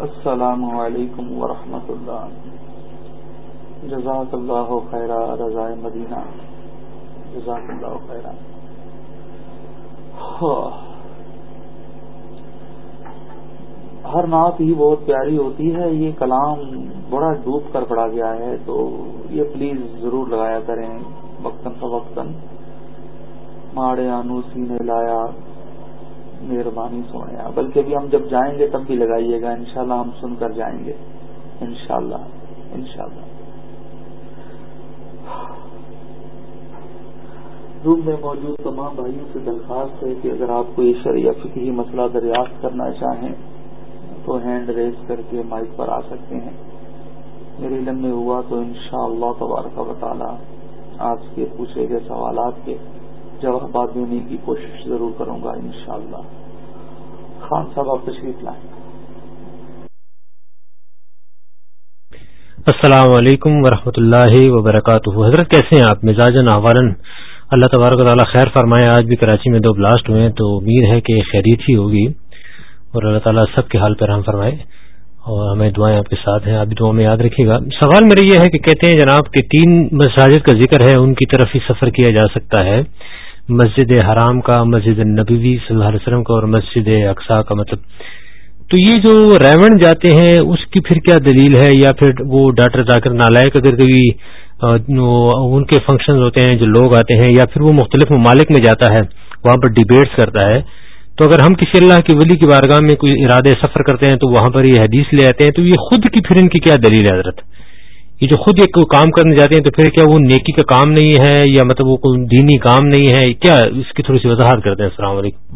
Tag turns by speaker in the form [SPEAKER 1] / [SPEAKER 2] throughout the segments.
[SPEAKER 1] السلام علیکم ورحمۃ اللہ۔ جزاک اللہ خیرہ رضاء مدینہ۔ جزاک اللہ خیرہ ہر نعت ہی بہت پیاری ہوتی ہے۔ یہ کلام بڑا ڈوب کر پڑا گیا ہے، تو یہ پلیز ضرور لگایا کریں۔ وقتاً فوقتاً۔ ماڑے آنو سینے لایا۔ مہربانی سونے بلکہ بھی ہم جب جائیں گے تب بھی لگائیے گا، انشاءاللہ ہم سن کر جائیں گے۔ انشاءاللہ انشاءاللہ۔ روم میں موجود تمام بھائیوں سے درخواست ہے کہ اگر آپ کو یہ شرعیہ فکری مسئلہ دریافت کرنا چاہیں تو ہینڈ ریز کر کے مائک پر آ سکتے ہیں۔ میرے علم میں ہوا تو انشاءاللہ تبارک و تعالی آپ کے پوچھے گئے سوالات کے جوابات دینے کی کوشش ضرور کروں گا، انشاءاللہ۔ خان صاحب، آپ تشریف لائیں۔
[SPEAKER 2] السلام علیکم ورحمۃ اللہ وبرکاتہ۔ حضرت، کیسے ہیں آپ؟ مزاج ناوالن اللہ تبارک و تعالیٰ خیر فرمائے، آج بھی کراچی میں دو بلاسٹ ہوئے ہیں، تو امید ہے کہ خیریت ہی ہوگی۔ اور اللہ تعالیٰ سب کے حال پر ہم فرمائے۔ اور ہمیں دعائیں آپ کے ساتھ ہیں، آپ بھی دعا میں یاد رکھیے گا۔ سوال میرا یہ ہے کہ کہتے ہیں جناب کہ تین مساجد کا ذکر ہے، ان کی طرف ہی سفر کیا جا سکتا ہے۔ مسجد حرام کا، مسجد نبوی صلی اللہ علیہ وسلم کا اور مسجد اقسا کا مطلب۔ تو یہ جو ریون جاتے ہیں، اس کی پھر کیا دلیل ہے؟ یا پھر وہ ڈاکٹر ذاکر نالائق اگر کبھی ان کے فنکشن ہوتے ہیں، جو لوگ آتے ہیں، یا پھر وہ مختلف ممالک میں جاتا ہے، وہاں پر ڈبیٹس کرتا ہے، تو اگر ہم کسی اللہ کی ولی کی بارگاہ میں کوئی ارادے سفر کرتے ہیں، تو وہاں پر یہ حدیث لے آتے ہیں، تو یہ خود کی پھر ان کی کیا دلیل ہے حضرت؟ یہ جو خود ایک کام کرنے جاتے ہیں تو پھر کیا وہ نیکی کا کام نہیں ہے یا مطلب وہ کوئی دینی کام نہیں ہے؟ کیا اس کی تھوڑی سی وضاحت کرتے ہیں؟ السلام علیکم۔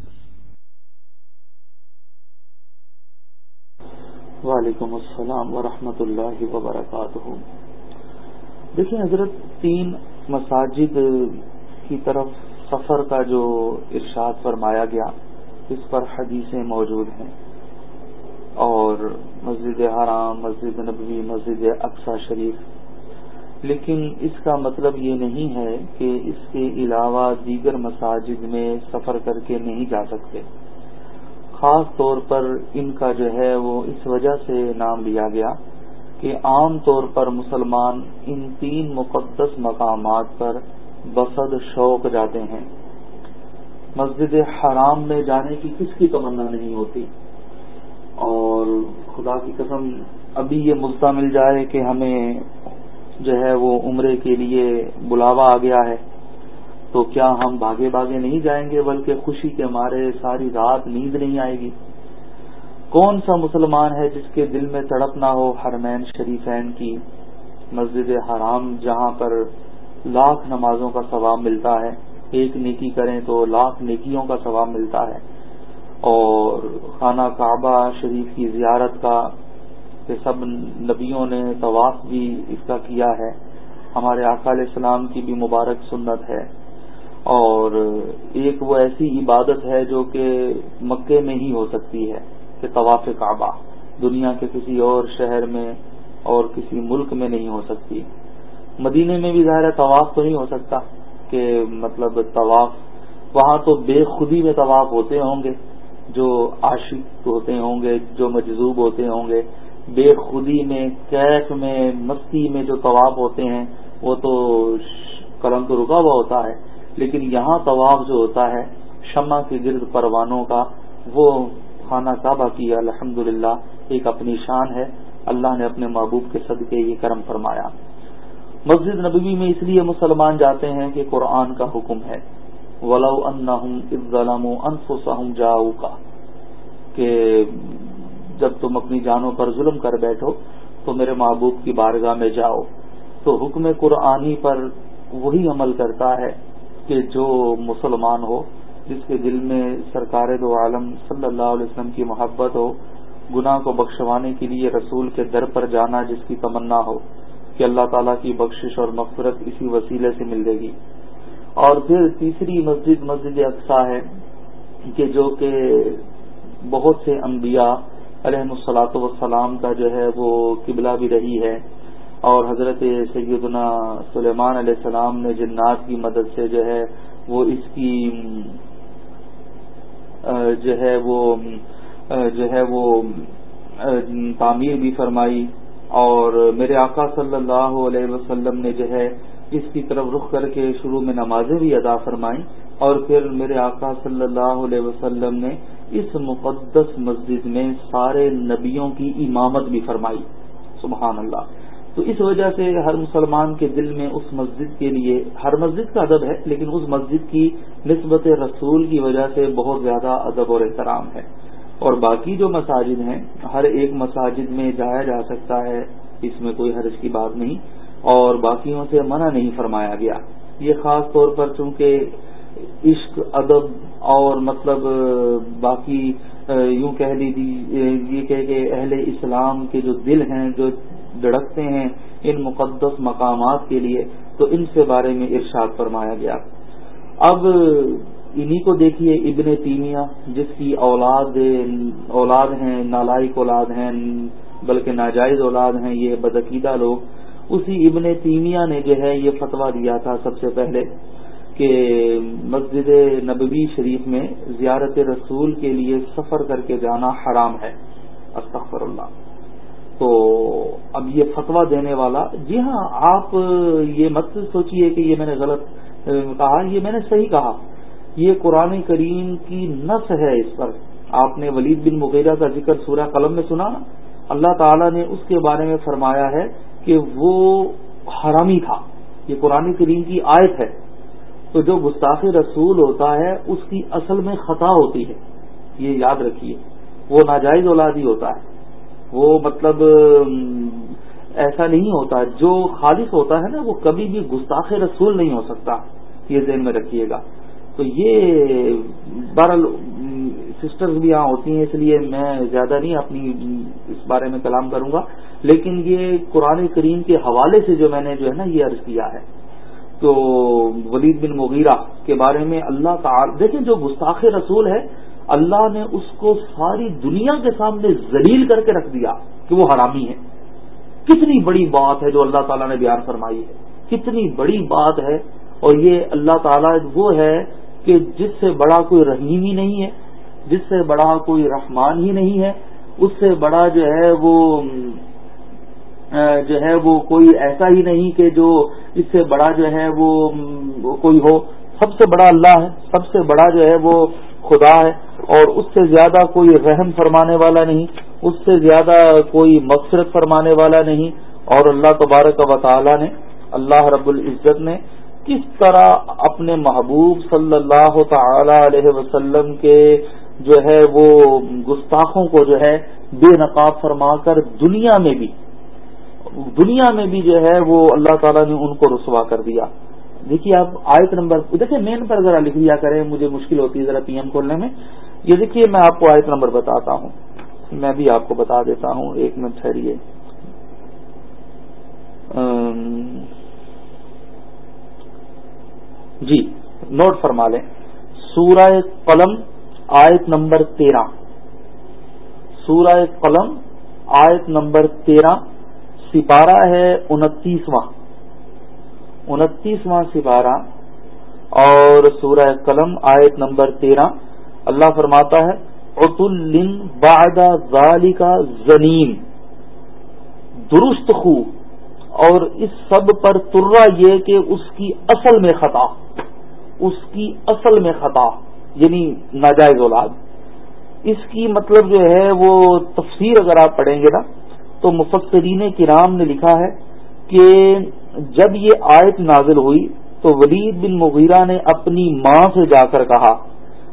[SPEAKER 1] وعلیکم السلام ورحمۃ اللہ وبرکاتہ۔ دیکھیں حضرت، تین مساجد کی طرف سفر کا جو ارشاد فرمایا گیا، اس پر حدیثیں موجود ہیں۔ اور مسجد حرام، مسجد نبوی، مسجد اقسا شریف۔ لیکن اس کا مطلب یہ نہیں ہے کہ اس کے علاوہ دیگر مساجد میں سفر کر کے نہیں جا سکتے۔ خاص طور پر ان کا جو ہے وہ اس وجہ سے نام لیا گیا کہ عام طور پر مسلمان ان تین مقدس مقامات پر بسد شوق جاتے ہیں۔ مسجد حرام میں جانے کی کس کی تمنا نہیں ہوتی؟ اور خدا کی قسم ابھی یہ مدعا مل جائے کہ ہمیں جو ہے وہ عمرے کے لیے بلاوا آ گیا ہے، تو کیا ہم بھاگے بھاگے نہیں جائیں گے بلکہ خوشی کے مارے ساری رات نیند نہیں آئے گی؟ کون سا مسلمان ہے جس کے دل میں تڑپ نہ ہو حرمین شریفین کی مسجد حرام جہاں پر لاکھ نمازوں کا ثواب ملتا ہے، ایک نیکی کریں تو لاکھ نیکیوں کا ثواب ملتا ہے۔ اور خانہ کعبہ شریف کی زیارت کا کہ سب نبیوں نے طواف بھی اس کا کیا ہے۔ ہمارے آقا علیہ السلام کی بھی مبارک سنت ہے۔ اور ایک وہ ایسی عبادت ہے جو کہ مکے میں ہی ہو سکتی ہے کہ طواف کعبہ دنیا کے کسی اور شہر میں اور کسی ملک میں نہیں ہو سکتی۔ مدینے میں بھی ظاہر ہے طواف تو نہیں ہو سکتا کہ مطلب طواف، وہاں تو بے خودی میں طواف ہوتے ہوں گے۔ جو عاشق ہوتے ہوں گے، جو مجذوب ہوتے ہوں گے، بے خودی میں، کیف میں، مستی میں جو طواف ہوتے ہیں، وہ تو قلم تو رکا ہوا ہوتا ہے، لیکن یہاں طواف جو ہوتا ہے، شمع کے گرد پروانوں کا، وہ خانہ کعبہ کی الحمد ایک اپنی شان ہے۔ اللہ نے اپنے محبوب کے صدقے یہ کرم فرمایا۔ مسجد نبوی میں اس لیے مسلمان جاتے ہیں کہ قرآن کا حکم ہے۔ ولو انفسهم جاؤ کہ جب تم اپنی جانوں پر ظلم کر بیٹھو تو میرے محبوب کی بارگاہ میں جاؤ۔ تو حکم قرآنی پر وہی عمل کرتا ہے کہ جو مسلمان ہو، جس کے دل میں سرکار دو عالم صلی اللہ علیہ وسلم کی محبت ہو، گناہ کو بخشوانے کے لیے رسول کے در پر جانا جس کی تمنا ہو، کہ اللہ تعالیٰ کی بخشش اور مغفرت اسی وسیلے سے مل گی۔ اور پھر تیسری مسجد مسجد اقسا ہے، کہ جو کہ بہت سے انبیاء علیہ السلاط وسلام کا جو ہے وہ قبلہ بھی رہی ہے۔ اور حضرت سیدنا سلیمان علیہ السلام نے جنات کی مدد سے جو ہے وہ اس کی جو ہے وہ جو ہے وہ تعمیر بھی فرمائی۔ اور میرے آقا صلی اللہ علیہ وسلم نے جو ہے اس کی طرف رخ کر کے شروع میں نمازیں بھی ادا فرمائیں اور پھر میرے آقا صلی اللہ علیہ وسلم نے اس مقدس مسجد میں سارے نبیوں کی امامت بھی فرمائی۔ سبحان اللہ۔ تو اس وجہ سے ہر مسلمان کے دل میں اس مسجد کے لیے، ہر مسجد کا ادب ہے، لیکن اس مسجد کی نسبت رسول کی وجہ سے بہت زیادہ ادب اور احترام ہے۔ اور باقی جو مساجد ہیں، ہر ایک مساجد میں جایا جا سکتا ہے، اس میں کوئی حرج کی بات نہیں۔ اور باقیوں سے منع نہیں فرمایا گیا۔ یہ خاص طور پر چونکہ عشق، ادب اور مطلب باقی یوں کہہ لیجیے یہ کہ اہل اسلام کے جو دل ہیں، جو دھڑکتے ہیں ان مقدس مقامات کے لیے، تو ان سے بارے میں ارشاد فرمایا گیا۔ اب انہی کو دیکھیے ابن تیمیا جس کی اولاد اولاد ہیں، نالائق اولاد ہیں، بلکہ ناجائز اولاد ہیں، یہ بدعقیدہ لوگ۔ اسی ابن تیمیا نے جو ہے یہ فتویٰ دیا تھا سب سے پہلے کہ مسجد نبوی شریف میں زیارت رسول کے لیے سفر کر کے جانا حرام ہے استغفر اللہ تو اب یہ فتویٰ دینے والا جی ہاں آپ یہ مت سوچیے کہ یہ میں نے غلط کہا، یہ میں نے صحیح کہا۔ یہ قرآن کریم کی نس ہے اس پر۔ آپ نے ولید بن مغیرہ کا ذکر سورہ قلم میں سنا۔ اللہ تعالیٰ نے اس کے بارے میں فرمایا ہے کہ وہ حرامی تھا۔ یہ قرآن کریم کی آیت ہے۔ تو جو گستاخ رسول ہوتا ہے، اس کی اصل میں خطا ہوتی ہے۔ یہ یاد رکھیے، وہ ناجائز اولاد ہی ہوتا ہے۔ وہ مطلب ایسا نہیں ہوتا۔ جو خالص ہوتا ہے نا، وہ کبھی بھی گستاخ رسول نہیں ہو سکتا۔ یہ ذہن میں رکھیے گا۔ تو یہ بہرحال سسٹرز بھی یہاں ہوتی ہیں، اس لیے میں زیادہ نہیں اپنی، اس بارے میں کلام کروں گا۔ لیکن یہ قرآن کریم کے حوالے سے جو میں نے جو ہے نا یہ عرض کیا ہے، تو ولید بن مغیرہ کے بارے میں اللہ تعالی، دیکھیں جو گستاخ رسول ہے، اللہ نے اس کو ساری دنیا کے سامنے ذلیل کر کے رکھ دیا کہ وہ حرامی ہے۔ کتنی بڑی بات ہے جو اللہ تعالیٰ نے بیان فرمائی ہے۔ کتنی بڑی بات ہے۔ اور یہ اللہ تعالیٰ وہ ہے کہ جس سے بڑا کوئی رحیم ہی نہیں ہے، جس سے بڑا کوئی رحمان ہی نہیں ہے، اس سے بڑا جو ہے وہ جو ہے وہ کوئی ایسا ہی نہیں کہ جو اس سے بڑا جو ہے وہ کوئی ہو۔ سب سے بڑا اللہ ہے، سب سے بڑا جو ہے وہ خدا ہے، اور اس سے زیادہ کوئی رحم فرمانے والا نہیں، اس سے زیادہ کوئی مقصرت فرمانے والا نہیں۔ اور اللہ تبارک و تعالی نے، اللہ رب العزت نے کس طرح اپنے محبوب صلی اللہ تعالی علیہ وسلم کے جو ہے وہ گستاخوں کو جو ہے بے نقاب فرما کر دنیا میں بھی دنیا میں بھی جو ہے وہ اللہ تعالیٰ نے ان کو رسوا کر دیا۔ دیکھیے آپ آیت نمبر دیکھیں مین پر ذرا لکھ دیا کریں، مجھے مشکل ہوتی ہے ذرا پی ایم کھولنے میں۔ یہ دیکھیے میں آپ کو آیت نمبر بتاتا ہوں۔ میں بھی آپ کو بتا دیتا ہوں، ایک منٹ ٹھہریے جی نوٹ فرما لیں۔ سورہ قلم، آیت نمبر تیرہ۔ سورہ قلم، آیت نمبر تیرہ۔ سپارہ ہے انتیسواں۔ انتیسواں سپارہ اور سورہ قلم آیت نمبر تیرہ۔ اللہ فرماتا ہے بعد کا زنیم درست خو۔ اور اس سب پر ترا یہ کہ اس کی اصل میں خطا۔ اس کی اصل میں خطا یعنی ناجائز اولاد۔ اس کی مطلب جو ہے وہ تفسیر اگر آپ پڑھیں گے نا تو مفسرین کرام نے لکھا ہے کہ جب یہ آیت نازل ہوئی تو ولید بن مغیرہ نے اپنی ماں سے جا کر کہا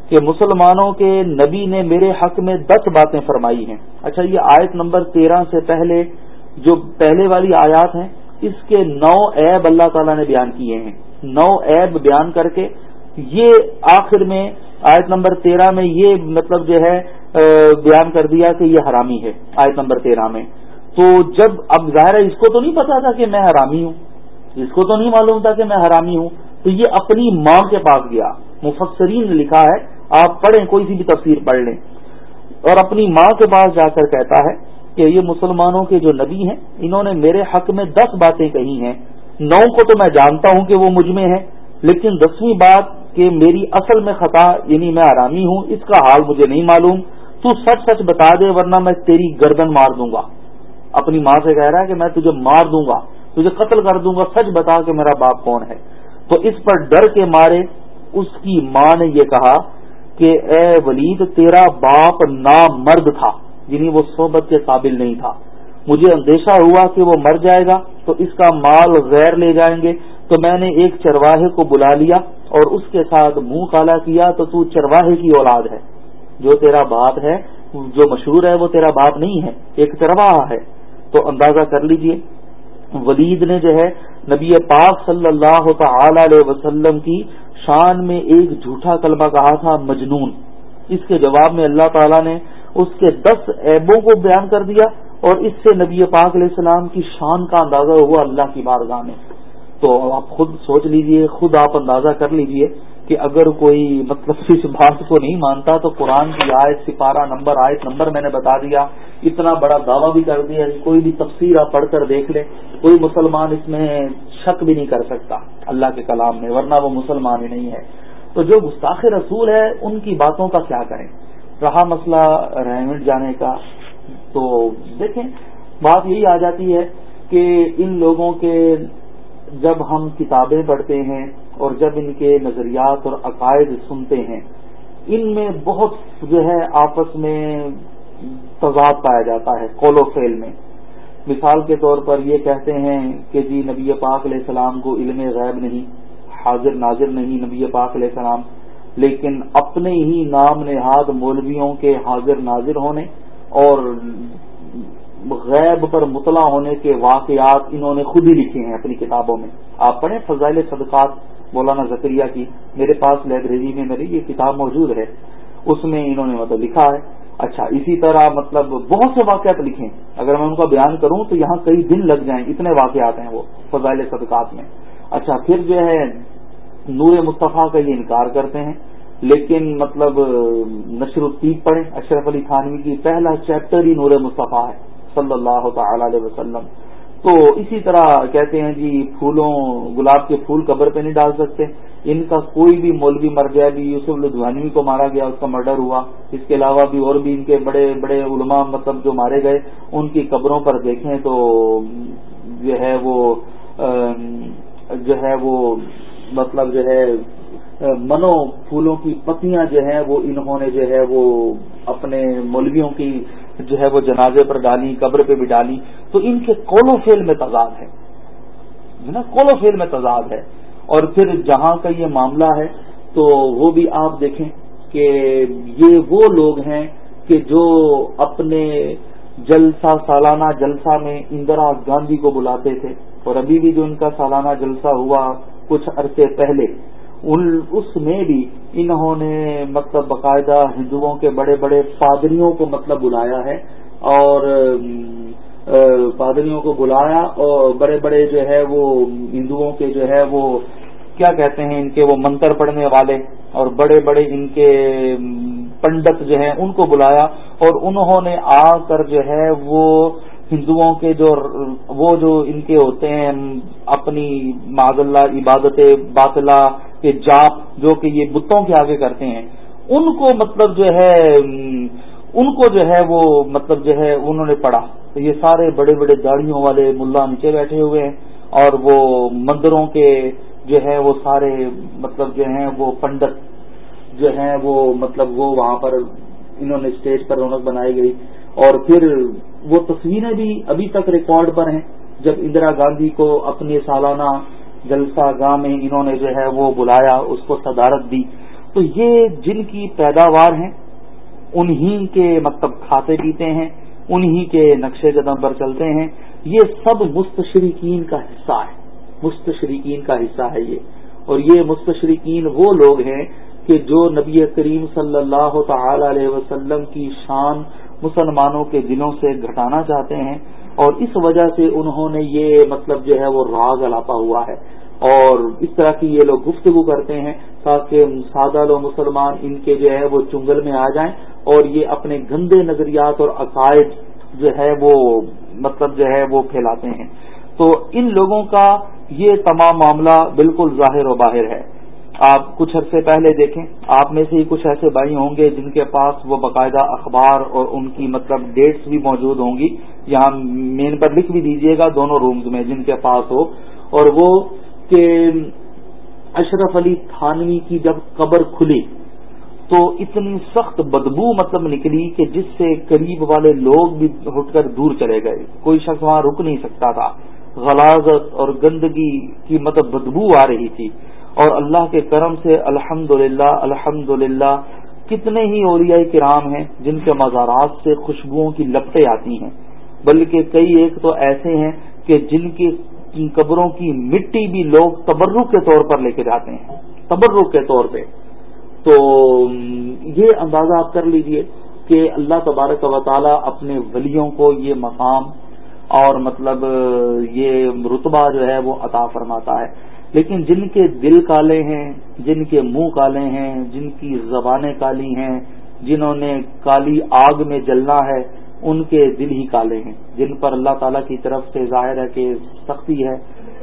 [SPEAKER 1] کہ مسلمانوں کے نبی نے میرے حق میں دس باتیں فرمائی ہیں۔ اچھا یہ آیت نمبر تیرہ سے پہلے جو پہلے والی آیات ہیں، اس کے نو ایب اللہ تعالیٰ نے بیان کیے ہیں۔ نو ایب بیان کر کے یہ آخر میں آیت نمبر تیرہ میں یہ مطلب جو ہے بیان کر دیا کہ یہ حرامی ہے۔ آیت نمبر تیرہ میں تو جب اب ظاہر ہے اس کو تو نہیں پتا تھا کہ میں حرامی ہوں، اس کو تو نہیں معلوم تھا کہ میں حرامی ہوں، تو یہ اپنی ماں کے پاس گیا۔ مفسرین نے لکھا ہے، آپ پڑھیں، کوئی سی بھی تفسیر پڑھ لیں۔ اور اپنی ماں کے پاس جا کر کہتا ہے کہ یہ مسلمانوں کے جو نبی ہیں، انہوں نے میرے حق میں دس باتیں کہی ہیں۔ نو کو تو میں جانتا ہوں کہ وہ مجھ میں ہے لیکن دسویں بات کہ میری اصل میں خطا یعنی میں آرامی ہوں، اس کا حال مجھے نہیں معلوم۔ تو سچ سچ بتا دے، ورنہ میں تیری گردن مار دوں گا۔ اپنی ماں سے کہہ رہا ہے کہ میں تجھے مار دوں گا، تجھے قتل کر دوں گا، سچ بتا کہ میرا باپ کون ہے۔ تو اس پر ڈر کے مارے اس کی ماں نے یہ کہا کہ اے ولید، تیرا باپ نامرد تھا یعنی وہ صحبت کے قابل نہیں تھا۔ مجھے اندیشہ ہوا کہ وہ مر جائے گا، تو اس کا مال غیر لے جائیں گے۔ تو میں نے ایک چرواہے کو بلا لیا اور اس کے ساتھ منہ کالا کیا، تو تو چرواہے کی اولاد ہے۔ جو تیرا باپ ہے، جو مشہور ہے، وہ تیرا باپ نہیں ہے، ایک چرواہا ہے۔ تو اندازہ کر لیجیے، ولید نے جو ہے نبی پاک صلی اللہ تعالی علیہ وسلم کی شان میں ایک جھوٹا کلمہ کہا تھا، مجنون۔ اس کے جواب میں اللہ تعالیٰ نے اس کے دس ایبوں کو بیان کر دیا اور اس سے نبی پاک علیہ السلام کی شان کا اندازہ ہوا اللہ کی بارگاہ میں۔ تو آپ خود سوچ لیجیے، خود آپ اندازہ کر لیجیے کہ اگر کوئی مطلب اس بات کو نہیں مانتا تو قرآن کی آیت، سپارہ نمبر، آیت نمبر میں نے بتا دیا۔ اتنا بڑا دعویٰ بھی کر دیا کوئی بھی تفسیر آپ پڑھ کر دیکھ لیں کوئی مسلمان اس میں شک بھی نہیں کر سکتا اللہ کے کلام میں، ورنہ وہ مسلمان ہی نہیں ہے۔ تو جو گستاخ رسول ہے، ان کی باتوں کا کیا کریں؟ رہا مسئلہ رحمٹ جانے کا۔ تو دیکھیں، بات یہی آ جاتی ہے کہ ان لوگوں کے جب ہم کتابیں پڑھتے ہیں اور جب ان کے نظریات اور عقائد سنتے ہیں، ان میں بہت جو ہے آپس میں تضاد پایا جاتا ہے، قول و فیل میں۔ مثال کے طور پر یہ کہتے ہیں کہ جی نبی پاک علیہ السلام کو علم غیب نہیں، حاضر ناظر نہیں نبی پاک علیہ السلام، لیکن اپنے ہی نام نہاد مولویوں کے حاضر ناظر ہونے اور غیب پر مطلع ہونے کے واقعات انہوں نے خود ہی لکھے ہیں اپنی کتابوں میں۔ آپ پڑھیں فضائل صدقات مولانا زکریہ کی۔ میرے پاس لائبریری میں میری یہ کتاب موجود ہے۔ اس میں انہوں نے مطلب لکھا ہے۔ اچھا اسی طرح مطلب بہت سے واقعات لکھے اگر میں ان کا بیان کروں تو یہاں کئی دن لگ جائیں۔ اتنے واقعات ہیں وہ فضائل صدقات میں۔ اچھا پھر جو ہے نور مصطفیٰ کا یہ انکار کرتے ہیں۔ لیکن مطلب نشر الطیب پڑھیں، اشرف علی خانوی کی پہلا چیپٹر ہی نور مصطفیٰ ہے، صلی اللہ تعالی علیہ وسلم۔ تو اسی طرح کہتے ہیں جی پھولوں، گلاب کے پھول قبر پہ نہیں ڈال سکتے۔ ان کا کوئی بھی مولوی مر گیا، بھی یوسف لدھوانوی کو مارا گیا، اس کا مرڈر ہوا۔ اس کے علاوہ بھی اور بھی ان کے بڑے بڑے علماء مطلب جو مارے گئے، ان کی قبروں پر دیکھیں تو جو ہے وہ جو ہے وہ مطلب جو ہے منو پھولوں کی پتیاں جو ہیں، وہ انہوں نے جو ہے، وہ اپنے مولویوں کی جو ہے، وہ جنازے پر ڈالی، قبر پہ بھی ڈالی۔ تو ان کے کولو فیل میں تضاد ہے۔ نا، کولو فیل میں تضاد ہے۔ اور پھر جہاں کا یہ معاملہ ہے، تو وہ بھی آپ دیکھیں کہ یہ وہ لوگ ہیں کہ جو اپنے جلسہ، سالانہ جلسہ میں اندرا گاندھی کو بلاتے تھے۔ اور ابھی بھی جو ان کا سالانہ جلسہ ہوا کچھ عرصے پہلے اس میں بھی انہوں نے مطلب باقاعدہ ہندوؤں کے بڑے بڑے پادریوں کو مطلب بلایا ہے اور پادریوں کو بلایا اور بڑے بڑے جو ہے وہ ہندوؤں کے جو ہے وہ کیا کہتے ہیں ان کے وہ منتر پڑھنے والے اور بڑے بڑے ان کے پنڈت جو ہیں ان کو بلایا اور انہوں نے آ کر جو ہے وہ ہندوؤں کے جو وہ جو ان کے ہوتے ہیں اپنی معذ اللہ عبادت باطلا کے جاپ جو کہ یہ بتوں کے آگے کرتے ہیں، ان کو مطلب جو ہے، ان کو جو ہے وہ مطلب جو ہے انہوں نے پڑھا۔ تو یہ سارے بڑے بڑے داڑیوں والے ملا نیچے بیٹھے ہوئے ہیں اور وہ مندروں کے جو ہے وہ سارے مطلب جو ہیں وہ پنڈت جو ہیں وہ مطلب وہ وہاں پر انہوں نے اسٹیج پر رونق بنائی گئی۔ اور پھر وہ تصویریں بھی ابھی تک ریکارڈ پر ہیں۔ جب اندرا گاندھی کو اپنے سالانہ جلسہ گاہ میں انہوں نے جو ہے وہ بلایا، اس کو صدارت دی۔ تو یہ جن کی پیداوار ہیں، انہی کے مطلب کھاتے پیتے ہیں، انہی کے نقشے قدم پر چلتے ہیں۔ یہ سب مستشرقین کا حصہ ہے۔ مستشرقین کا حصہ ہے یہ۔ اور یہ مستشرقین وہ لوگ ہیں کہ جو نبی کریم صلی اللہ تعالی علیہ وسلم کی شان مسلمانوں کے دلوں سے گھٹانا چاہتے ہیں۔ اور اس وجہ سے انہوں نے یہ مطلب جو ہے وہ راگ الاپا ہوا ہے اور اس طرح کی یہ لوگ گفتگو کرتے ہیں تاکہ سادہ لو مسلمان ان کے جو ہے وہ چنگل میں آ جائیں اور یہ اپنے گندے نظریات اور عقائد جو ہے وہ مطلب جو ہے وہ پھیلاتے ہیں۔ تو ان لوگوں کا یہ تمام معاملہ بالکل ظاہر و باہر ہے۔ آپ کچھ عرصے پہلے دیکھیں۔ آپ میں سے ہی کچھ ایسے بھائی ہوں گے جن کے پاس وہ باقاعدہ اخبار اور ان کی مطلب ڈیٹس بھی موجود ہوں گی۔ یہاں مین پر لکھ بھی دیجیے گا دونوں رومز میں جن کے پاس ہو۔ اور وہ کہ اشرف علی تھانوی کی جب قبر کھلی تو اتنی سخت بدبو مطلب نکلی کہ جس سے قریب والے لوگ بھی ہٹ کر دور چلے گئے۔ کوئی شخص وہاں رک نہیں سکتا تھا۔ غلازت اور گندگی کی مطلب بدبو آ رہی تھی۔ اور اللہ کے کرم سے الحمد للہ الحمد للہ کتنے ہی اولیاء کرام ہیں جن کے مزارات سے خوشبوؤں کی لپٹیں آتی ہیں۔ بلکہ کئی ایک تو ایسے ہیں کہ جن کی قبروں کی مٹی بھی لوگ تبرک کے طور پر لے کے جاتے ہیں، تبرک کے طور پہ۔ تو یہ اندازہ آپ کر لیجیے کہ اللہ تبارک و تعالی اپنے ولیوں کو یہ مقام اور مطلب یہ رتبہ جو ہے وہ عطا فرماتا ہے۔ لیکن جن کے دل کالے ہیں، جن کے منہ کالے ہیں، جن کی زبانیں کالی ہیں، جنہوں نے کالی آگ میں جلنا ہے، ان کے دل ہی کالے ہیں۔ جن پر اللہ تعالی کی طرف سے ظاہر ہے کہ سختی ہے،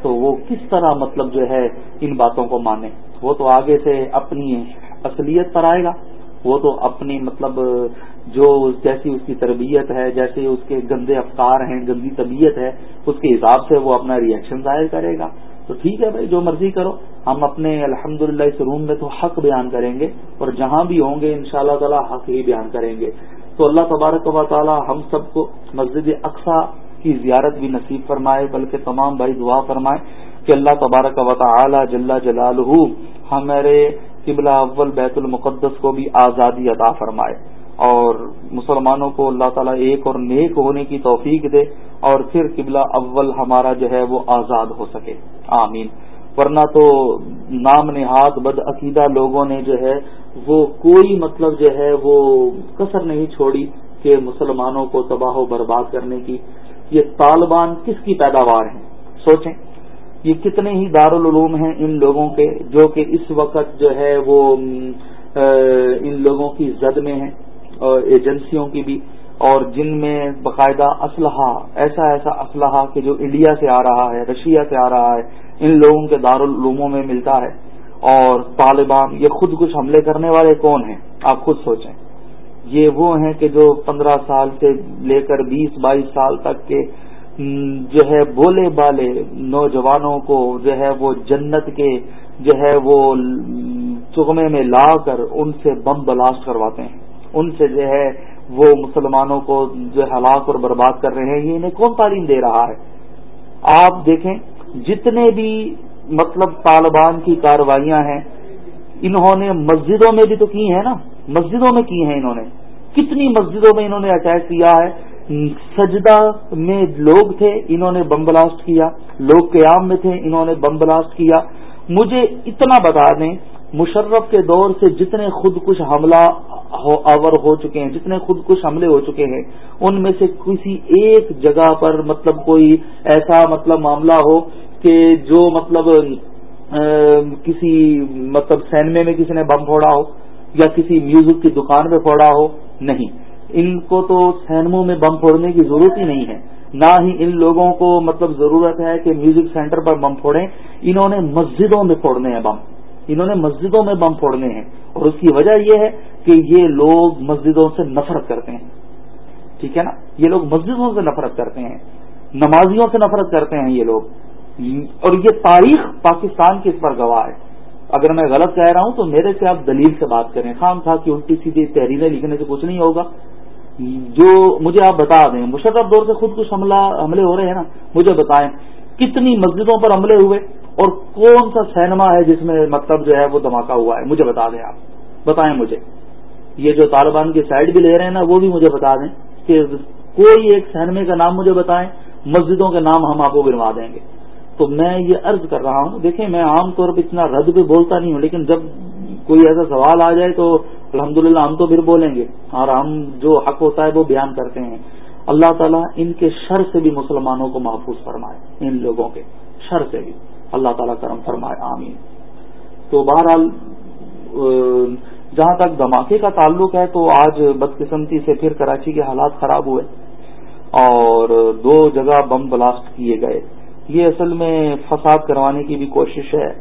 [SPEAKER 1] تو وہ کس طرح مطلب جو ہے ان باتوں کو مانے؟ وہ تو آگے سے اپنی اصلیت پر آئے گا۔ وہ تو اپنی مطلب جو جیسی اس کی تربیت ہے، جیسے اس کے گندے افکار ہیں، گندی طبیعت ہے، اس کے حساب سے وہ اپنا ریئیکشن ظاہر کرے گا۔ تو ٹھیک ہے بھائی، جو مرضی کرو۔ ہم اپنے الحمد للہ اس روم میں تو حق بیان کریں گے اور جہاں بھی ہوں گے ان شاء اللہ تعالیٰ حق ہی بیان کریں گے۔ تو اللہ تبارک و تعالیٰ ہم سب کو مسجد اقسا کی زیارت بھی نصیب فرمائے، بلکہ تمام بھائی دعا فرمائے کہ اللہ تبارک و تعالی جل جلال ہمارے قبلہ اول بیت المقدس کو بھی آزادی عطا فرمائے۔ اور مسلمانوں کو اللہ تعالیٰ ایک اور نیک ہونے کی توفیق دے اور پھر قبلہ اول ہمارا جو ہے وہ آزاد ہو سکے۔ آمین۔ ورنہ تو نام نہاد بد عقیدہ لوگوں نے جو ہے وہ کوئی مطلب جو ہے وہ کثر نہیں چھوڑی کہ مسلمانوں کو تباہ و برباد کرنے کی۔ یہ طالبان کس کی پیداوار ہیں؟ سوچیں۔ یہ کتنے ہی دارالعلوم ہیں ان لوگوں کے جو کہ اس وقت جو ہے وہ ان لوگوں کی زد میں ہیں۔ ایجنسیوں کی بھی اور جن میں باقاعدہ اسلحہ ایسا ایسا اسلحہ کہ جو انڈیا سے آ رہا ہے، رشیا سے آ رہا ہے، ان لوگوں کے دارالعلوموں میں ملتا ہے۔ اور طالبان، یہ خود کچھ حملے کرنے والے کون ہیں؟ آپ خود سوچیں۔ یہ وہ ہیں کہ جو پندرہ سال سے لے کر بیس، بائیس سال تک کے جو ہے بولے بالے نوجوانوں کو جو ہے وہ جنت کے، جو ہے وہ چغمے میں لا کر ان سے بم بلاسٹ کرواتے ہیں۔ ان سے جو ہے وہ مسلمانوں کو جو ہلاک اور برباد کر رہے ہیں، یہ انہیں کون تعلیم دے رہا ہے؟ آپ دیکھیں، جتنے بھی مطلب طالبان کی کاروائیاں ہیں، انہوں نے مسجدوں میں بھی تو کی ہیں نا؟ مسجدوں میں کی ہیں انہوں نے۔ کتنی مسجدوں میں انہوں نے اٹیک کیا ہے؟ سجدہ میں لوگ تھے، انہوں نے بم بلاسٹ کیا۔ لوگ قیام میں تھے، انہوں نے بم بلاسٹ کیا۔ مجھے اتنا بتا دیں مشرف کے دور سے جتنے خود کچھ حملہ آور ہو چکے ہیں، جتنے خود کچھ حملے ہو چکے ہیں، ان میں سے کسی ایک جگہ پر مطلب کوئی ایسا مطلب معاملہ ہو کہ جو مطلب کسی مطلب سینمے میں کسی نے بم پھوڑا ہو یا کسی میوزک کی دکان پہ پھوڑا ہو، نہیں۔ ان کو تو سینموں میں بم پھوڑنے کی ضرورت ہی نہیں ہے۔ نہ ہی ان لوگوں کو مطلب ضرورت ہے کہ میوزک سینٹر پر بم پھوڑیں۔ انہوں نے مسجدوں میں پھوڑنے ہیں بم۔ انہوں نے مسجدوں میں بم پھوڑنے ہیں اور اس کی وجہ یہ ہے کہ یہ لوگ مسجدوں سے نفرت کرتے ہیں۔ ٹھیک ہے نا؟ یہ لوگ مسجدوں سے نفرت کرتے ہیں۔ نمازیوں سے نفرت کرتے ہیں یہ لوگ۔ اور یہ تاریخ پاکستان کی اس پر گواہ ہے۔ اگر میں غلط کہہ رہا ہوں تو میرے سے آپ دلیل سے بات کریں۔ خام تھا کہ الٹی سیدھی تحریریں لکھنے سے کچھ نہیں ہوگا۔ جو مجھے آپ بتا دیں، مشرف دور سے خود کچھ حملہ، حملے ہو رہے ہیں نا، مجھے بتائیں، کتنی مسجدوں پر حملے ہوئے؟ اور کون سا سینما ہے جس میں مطلب جو ہے وہ دھماکہ ہوا ہے؟ مجھے بتا دیں آپ۔ بتائیں مجھے۔ یہ جو طالبان کی سائڈ بھی لے رہے ہیں نا، وہ بھی مجھے بتا دیں کہ کوئی ایک سینمے کا نام مجھے بتائیں، مسجدوں کے نام ہم آپ کو گنوا دیں گے۔ تو میں یہ عرض کر رہا ہوں، دیکھیں میں عام طور پہ اتنا رد بھی بولتا نہیں ہوں، لیکن جب کوئی ایسا سوال آ جائے تو الحمدللہ ہم تو پھر بولیں گے۔ اور ہم جو حق ہوتا ہے وہ بیان کرتے ہیں۔ اللہ تعالیٰ ان کے شر سے بھی مسلمانوں کو محفوظ فرمائے، ان لوگوں کے شر سے بھی۔ اللہ تعالیٰ کرم فرمائے، آمین۔ تو بہرحال جہاں تک دھماکے کا تعلق ہے، تو آج بدقسمتی سے پھر کراچی کے حالات خراب ہوئے اور دو جگہ بم بلاسٹ کیے گئے۔ یہ اصل میں فساد کروانے کی بھی کوشش ہے۔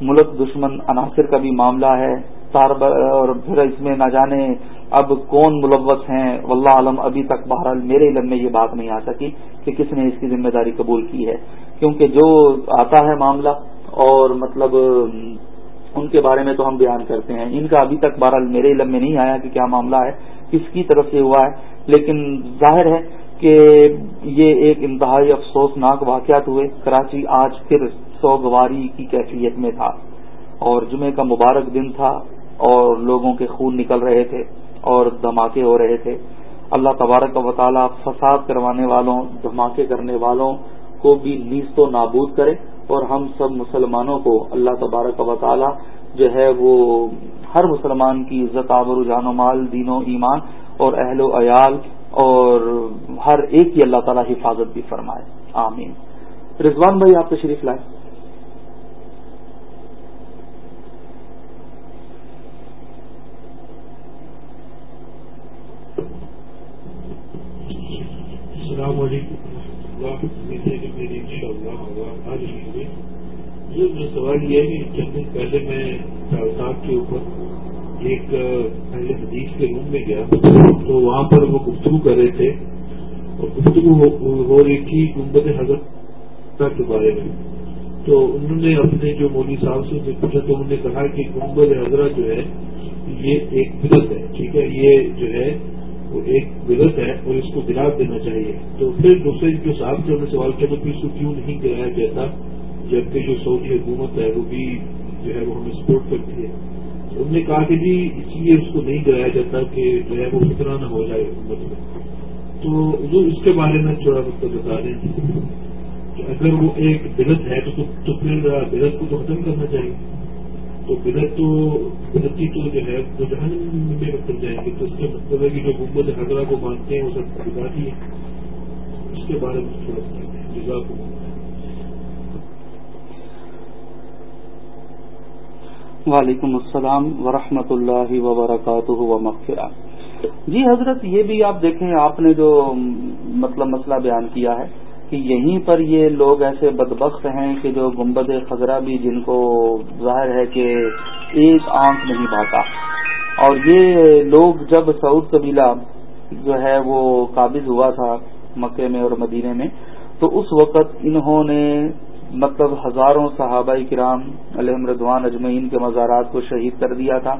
[SPEAKER 1] ملک دشمن عناصر کا بھی معاملہ ہے۔ اور پھر اس میں نہ جانے اب کون ملوث ہیں۔ واللہ عالم، ابھی تک بہرحال میرے علم میں یہ بات نہیں آ سکی کہ کس نے اس کی ذمہ داری قبول کی ہے۔ کیونکہ جو آتا ہے معاملہ اور مطلب ان کے بارے میں تو ہم بیان کرتے ہیں۔ ان کا ابھی تک بہرحال میرے علم میں نہیں آیا کہ کیا معاملہ ہے، کس کی طرف سے ہوا ہے۔ لیکن ظاہر ہے کہ یہ ایک انتہائی افسوسناک واقعات ہوئے۔ کراچی آج پھر سوگواری کی کیفیت میں تھا اور جمعے کا مبارک دن تھا اور لوگوں کے خون نکل رہے تھے اور دھماکے ہو رہے تھے۔ اللہ تبارک و تعالیٰ فساد کروانے والوں، دھماکے کرنے والوں کو بھی نیز تو نابود کرے اور ہم سب مسلمانوں کو اللہ تبارک و تعالی جو ہے وہ ہر مسلمان کی عزت آبر جان و مال، دین و ایمان اور اہل و عیال اور ہر ایک کی اللہ تعالی حفاظت بھی فرمائے۔ آمین۔ رضوان بھائی، آپ تشریف لائیں
[SPEAKER 3] السلام علیکم میری ان شاء اللہ آ رہی ہوئی یہ سوال یہ ہے کہ چند دن پہلے میں صاحب کے اوپر ایک پہلے حدیث کے روم میں گیا تو وہاں پر وہ گفتگو کر رہے تھے اور گفتگو ہو رہی تھی گنبد حضرت کے بارے میں۔ تو انہوں نے اپنے جو مودی صاحب سے پوچھا تو انہوں نے کہا کہ گنبد حضرت جو ہے، یہ ایک بدت ہے، ٹھیک ہے، یہ جو ہے، وہ ایک بدت ہے اور اس کو گرا دینا چاہیے۔ تو پھر دوسرے جو صاحب سے انہوں نے سوال کیا، تو اس کو کیوں نہیں گرایا جاتا جبکہ جو سعودی حکومت ہے، وہ بھی جو ہے، وہ ہمیں سپورٹ کرتی ہے۔ انہوں نے کہا کہ جی اس لیے اس کو نہیں گرایا جاتا کہ جو ہے وہ اتنا نہ ہو جائے حکومت میں۔ تو جو اس کے بارے میں تھوڑا مطلب بتا دیں کہ اگر وہ ایک بدت ہے تو پھر بدت کو تو ختم کرنا چاہیے۔ تو بدت تو بدت تو جو ہے وہ جہنم میں اتر جائیں گے تو اس کا مطلب ہے کہ جو گمبد حضرہ کو مانتے ہیں وہ سب بتا ہے اس کے بارے میں تھوڑا سا کو
[SPEAKER 1] وعلیکم السلام ورحمۃ اللہ وبرکاتہ و مغفرہ جی حضرت، یہ بھی آپ دیکھیں، آپ نے جو مطلب مسئلہ بیان کیا ہے کہ یہیں پر یہ لوگ ایسے بدبخت ہیں کہ جو گمبد خزرہ بھی جن کو ظاہر ہے کہ ایک آنکھ نہیں بھاتا۔ اور یہ لوگ جب سعود قبیلہ جو ہے وہ قابض ہوا تھا مکے میں اور مدینے میں، تو اس وقت انہوں نے مطلب ہزاروں صحابہ کرام علیہ ردوان اجمعین کے مزارات کو شہید کر دیا تھا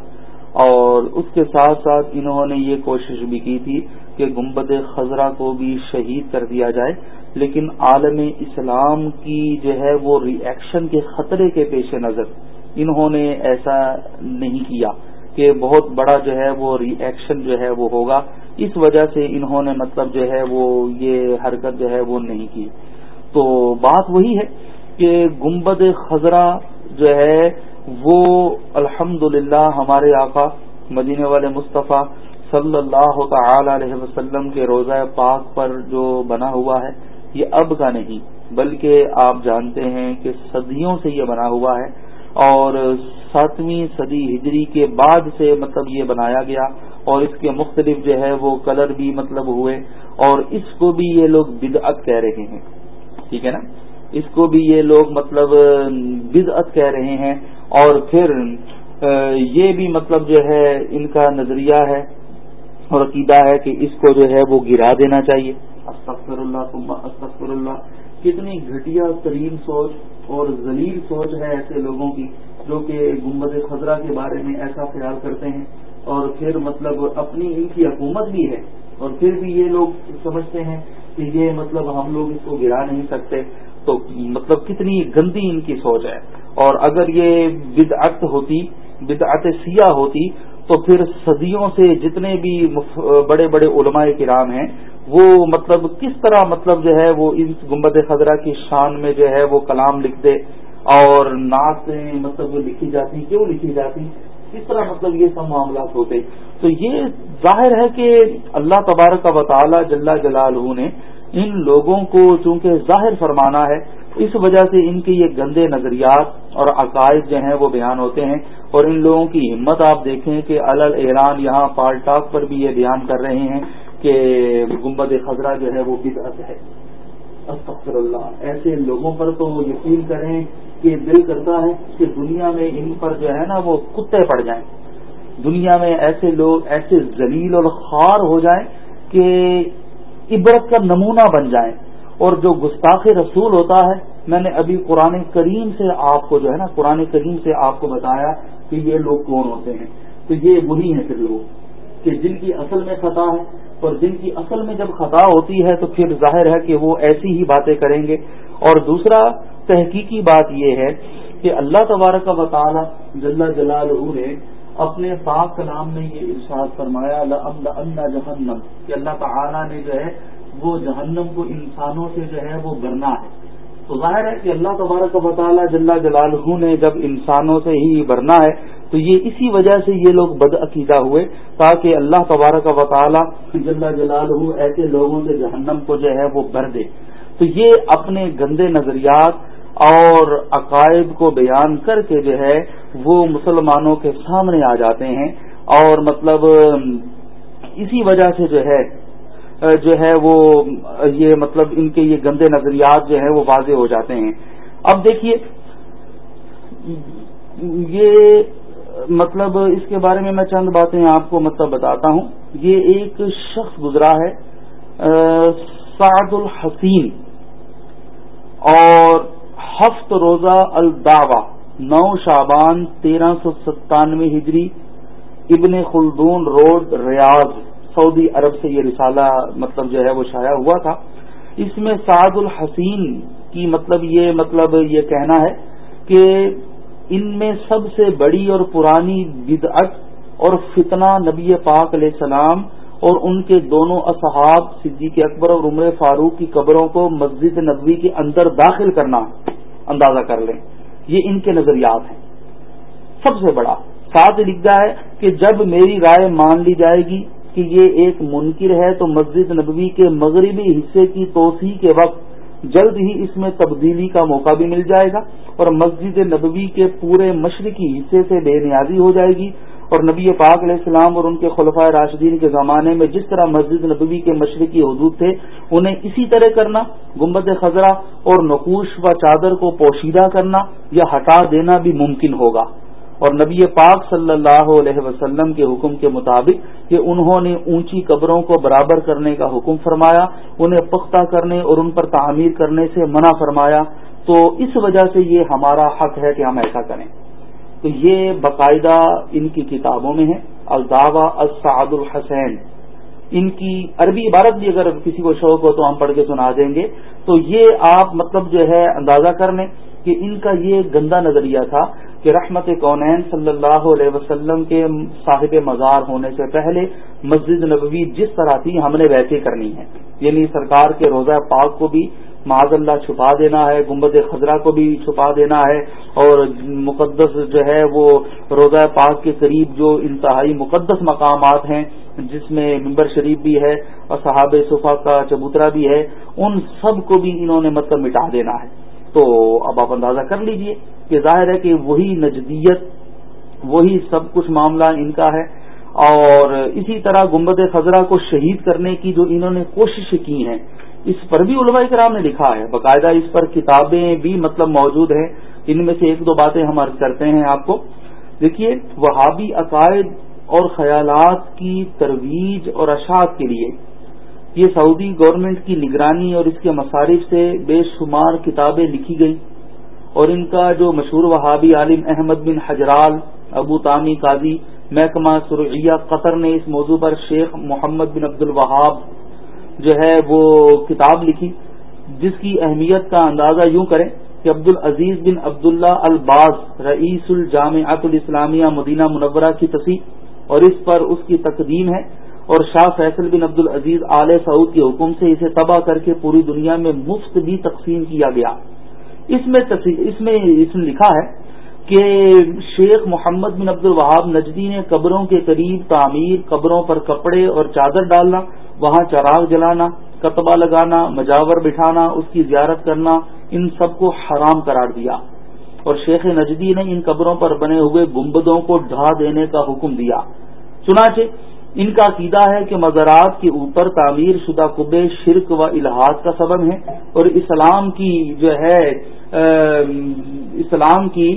[SPEAKER 1] اور اس کے ساتھ ساتھ انہوں نے یہ کوشش بھی کی تھی کہ گمبد خزرہ کو بھی شہید کر دیا جائے، لیکن عالم اسلام کی جو ہے وہ ری ایکشن کے خطرے کے پیش نظر انہوں نے ایسا نہیں کیا کہ بہت بڑا جو ہے وہ ری ایکشن جو ہے وہ ہوگا۔ اس وجہ سے انہوں نے مطلب جو ہے وہ یہ حرکت جو ہے وہ نہیں کی۔ تو بات وہی ہے کہ گمبد خزرہ جو ہے وہ الحمد ہمارے آقا مدینے والے مصطفیٰ صلی اللہ تعالی علیہ وسلم کے روزہ پاک پر جو بنا ہوا ہے، یہ اب کا نہیں، بلکہ آپ جانتے ہیں کہ صدیوں سے یہ بنا ہوا ہے اور ساتویں صدی ہجری کے بعد سے مطلب یہ بنایا گیا اور اس کے مختلف جو ہے وہ کلر بھی مطلب ہوئے اور اس کو بھی یہ لوگ بدعت کہہ رہے ہیں۔ ٹھیک ہے نا؟ اس کو بھی یہ لوگ مطلب بدعت کہہ رہے ہیں اور پھر یہ بھی مطلب جو ہے، ان کا نظریہ ہے اور عقیدہ ہے کہ اس کو جو ہے وہ گرا دینا چاہیے۔ استغفر اللہ استغفر اللہ کتنی گھٹیا ترین سوچ اور ذلیل سوچ ہے ایسے لوگوں کی جو کہ گمبد خزرہ کے بارے میں ایسا خیال کرتے ہیں۔ اور پھر مطلب اپنی ان کی حکومت بھی ہے۔ اور پھر بھی یہ لوگ سمجھتے ہیں کہ یہ مطلب ہم لوگ اس کو گرا نہیں سکتے۔ تو مطلب کتنی گندی ان کی سوچ ہے۔ اور اگر یہ بدعت ہوتی، بدعت سیاہ ہوتی، تو پھر صدیوں سے جتنے بھی بڑے بڑے علماء کرام ہیں، وہ مطلب کس طرح مطلب جو ہے وہ اس گمبد خزرہ کی شان میں جو ہے وہ کلام لکھتے اور نعتیں مطلب لکھی جاتی، کیوں لکھی جاتی؟ کس طرح مطلب یہ سب معاملات ہوتے؟ تو یہ ظاہر ہے کہ اللہ تبارک کا تعالی جل جلال نے ان لوگوں کو چونکہ ظاہر فرمانا ہے، اس وجہ سے ان کے یہ گندے نظریات اور عقائد جو ہیں وہ بیان ہوتے ہیں۔ اور ان لوگوں کی ہمت آپ دیکھیں کہ الل ایران یہاں پال ٹاک پر بھی یہ بیان کر رہے ہیں کہ گمبد خزرہ جو ہے وہ بدعت ہے۔ استغفر اللہ۔ ایسے لوگوں پر تو یقین کریں کہ دل کرتا ہے کہ دنیا میں ان پر جو ہے نا وہ کتے پڑ جائیں۔ دنیا میں ایسے لوگ، ایسے ذلیل اور خار ہو جائیں کہ عبرت کا نمونہ بن جائیں اور جو گستاخ رسول ہوتا ہے، میں نے ابھی قرآن کریم سے آپ کو جو ہے نا، قرآن کریم سے آپ کو بتایا کہ یہ لوگ کون ہوتے ہیں۔ تو یہ وہی ہیں پھر لوگ کہ جن کی اصل میں خطا ہے۔ اور جن کی اصل میں جب خطا ہوتی ہے، تو پھر ظاہر ہے کہ وہ ایسی ہی باتیں کریں گے۔ اور دوسرا تحقیقی بات یہ ہے کہ اللہ تبارک و تعالی جل جلال نے اپنے پاک کلام میں یہ ارشاد فرمایا اللہ جہنم کہ اللہ تعالی نے جو ہے، وہ جہنم کو انسانوں سے جو ہے، وہ برنا ہے۔ تو ظاہر ہے کہ اللہ تبارک و تعالیٰ جل جلال نے جب انسانوں سے ہی برنا ہے، تو یہ اسی وجہ سے یہ لوگ بد عقیدہ ہوئے، تاکہ اللہ تبارک و تعالیٰ جل جلال ایسے لوگوں سے جہنم کو جو ہے، وہ بھر دے۔ تو یہ اپنے گندے نظریات اور عقائد کو بیان کر کے جو ہے وہ مسلمانوں کے سامنے آ جاتے ہیں اور مطلب اسی وجہ سے جو ہے جو ہے وہ، یہ مطلب ان کے یہ گندے نظریات جو ہیں وہ واضح ہو جاتے ہیں۔ اب دیکھیے، یہ مطلب اس کے بارے میں میں چند باتیں آپ کو مطلب بتاتا ہوں۔ یہ ایک شخص گزرا ہے، سعد الحسین، اور ہفت روزہ الداوا نو شابان تیرہ سو ستانوے ہجری، ابن خلدون روڈ ریاض، سعودی عرب سے یہ رسالہ مطلب جو ہے وہ شائع ہوا تھا۔ اس میں سعد الحسین کی مطلب یہ مطلب یہ کہنا ہے کہ ان میں سب سے بڑی اور پرانی بدعت اور فتنہ نبی پاک علیہ السلام اور ان کے دونوں اصحاب، صدیق اکبر اور عمر فاروق کی قبروں کو مسجد نبوی کے اندر داخل کرنا۔ اندازہ کر لیں۔ یہ ان کے نظریات ہیں۔ سب سے بڑا ساتھ لکھا ہے کہ جب میری رائے مان لی جائے گی کہ یہ ایک منکر ہے تو مسجد نبوی کے مغربی حصے کی توسیع کے وقت جلد ہی اس میں تبدیلی کا موقع بھی مل جائے گا اور مسجد نبوی کے پورے مشرقی حصے سے بے نیازی ہو جائے گی۔ اور نبی پاک علیہ السلام اور ان کے خلفۂ راشدین کے زمانے میں جس طرح مسجد نبوی کے مشرقی حدود تھے، انہیں اسی طرح کرنا گمبد خزرہ اور نقوش و چادر کو پوشیدہ کرنا یا ہٹا دینا بھی ممکن ہوگا۔ اور نبی پاک صلی اللہ علیہ وسلم کے حکم کے مطابق کہ انہوں نے اونچی قبروں کو برابر کرنے کا حکم فرمایا، انہیں پختہ کرنے اور ان پر تعمیر کرنے سے منع فرمایا، تو اس وجہ سے یہ ہمارا حق ہے کہ ہم ایسا کریں۔ تو یہ باقاعدہ ان کی کتابوں میں ہے الداوا السعد الحسین۔ ان کی عربی عبارت بھی اگر کسی کو شوق ہو تو ہم پڑھ کے سنا دیں گے۔ تو یہ آپ مطلب جو ہے اندازہ کر لیں کہ ان کا یہ گندا نظریہ تھا کہ رحمت کونین صلی اللہ علیہ وسلم کے صاحب مزار ہونے سے پہلے مسجد نبوی جس طرح تھی ہم نے ویسے کرنی ہے۔ یعنی سرکار کے روزہ پاک کو بھی معذ اللہ چھپا دینا ہے گمبد خزرہ کو بھی چھپا دینا ہے اور مقدس جو ہے وہ روزہ پاک کے قریب جو انتہائی مقدس مقامات ہیں، جس میں ممبر شریف بھی ہے اور صحاب صفا کا چبوترا بھی ہے، ان سب کو بھی انہوں نے مطلب مٹا دینا ہے۔ تو اب آپ اندازہ کر لیجیے کہ ظاہر ہے کہ وہی نجدیت، وہی سب کچھ معاملہ ان کا ہے۔ اور اسی طرح گمبد خزرہ کو شہید کرنے کی جو انہوں نے کوشش کی ہیں اس پر بھی علماء کرام نے لکھا ہے۔ باقاعدہ اس پر کتابیں بھی مطلب موجود ہیں۔ ان میں سے ایک دو باتیں ہم عرض کرتے ہیں آپ کو۔ دیکھیے، وہابی عقائد اور خیالات کی ترویج اور اشاعت کے لیے یہ سعودی گورنمنٹ کی نگرانی اور اس کے مصارف سے بے شمار کتابیں لکھی گئی اور ان کا جو مشہور وہابی عالم احمد بن حجرال، ابو تامی قاضی محکمہ سرعیہ قطر نے اس موضوع پر شیخ محمد بن عبد الوہاب جو ہے وہ کتاب لکھی، جس کی اہمیت کا اندازہ یوں کریں کہ عبد العزیز بن عبداللہ الباز رئیس الجامعۃ الاسلامیہ مدینہ منورہ کی تصیح اور اس پر اس کی تقدیم ہے، اور شاہ فیصل بن عبد العزیز آل سعود کے حکم سے اسے تباہ کر کے پوری دنیا میں مفت بھی تقسیم کیا گیا۔ اس میں اس میں اس نے لکھا ہے کہ شیخ محمد بن عبد الوہاب نجدی نے قبروں کے قریب تعمیر، قبروں پر کپڑے اور چادر ڈالنا وہاں چراغ جلانا، کتبہ لگانا، مجاور بٹھانا، اس کی زیارت کرنا، ان سب کو حرام قرار دیا۔ اور شیخ نجدی نے ان قبروں پر بنے ہوئے گمبدوں کو ڈھا دینے کا حکم دیا۔ چنانچہ، ان کا عقیدہ ہے کہ مزارات کے اوپر تعمیر شدہ قبے شرک و الحاظ کا سبب ہے اور اسلام کی جو ہے اسلام کی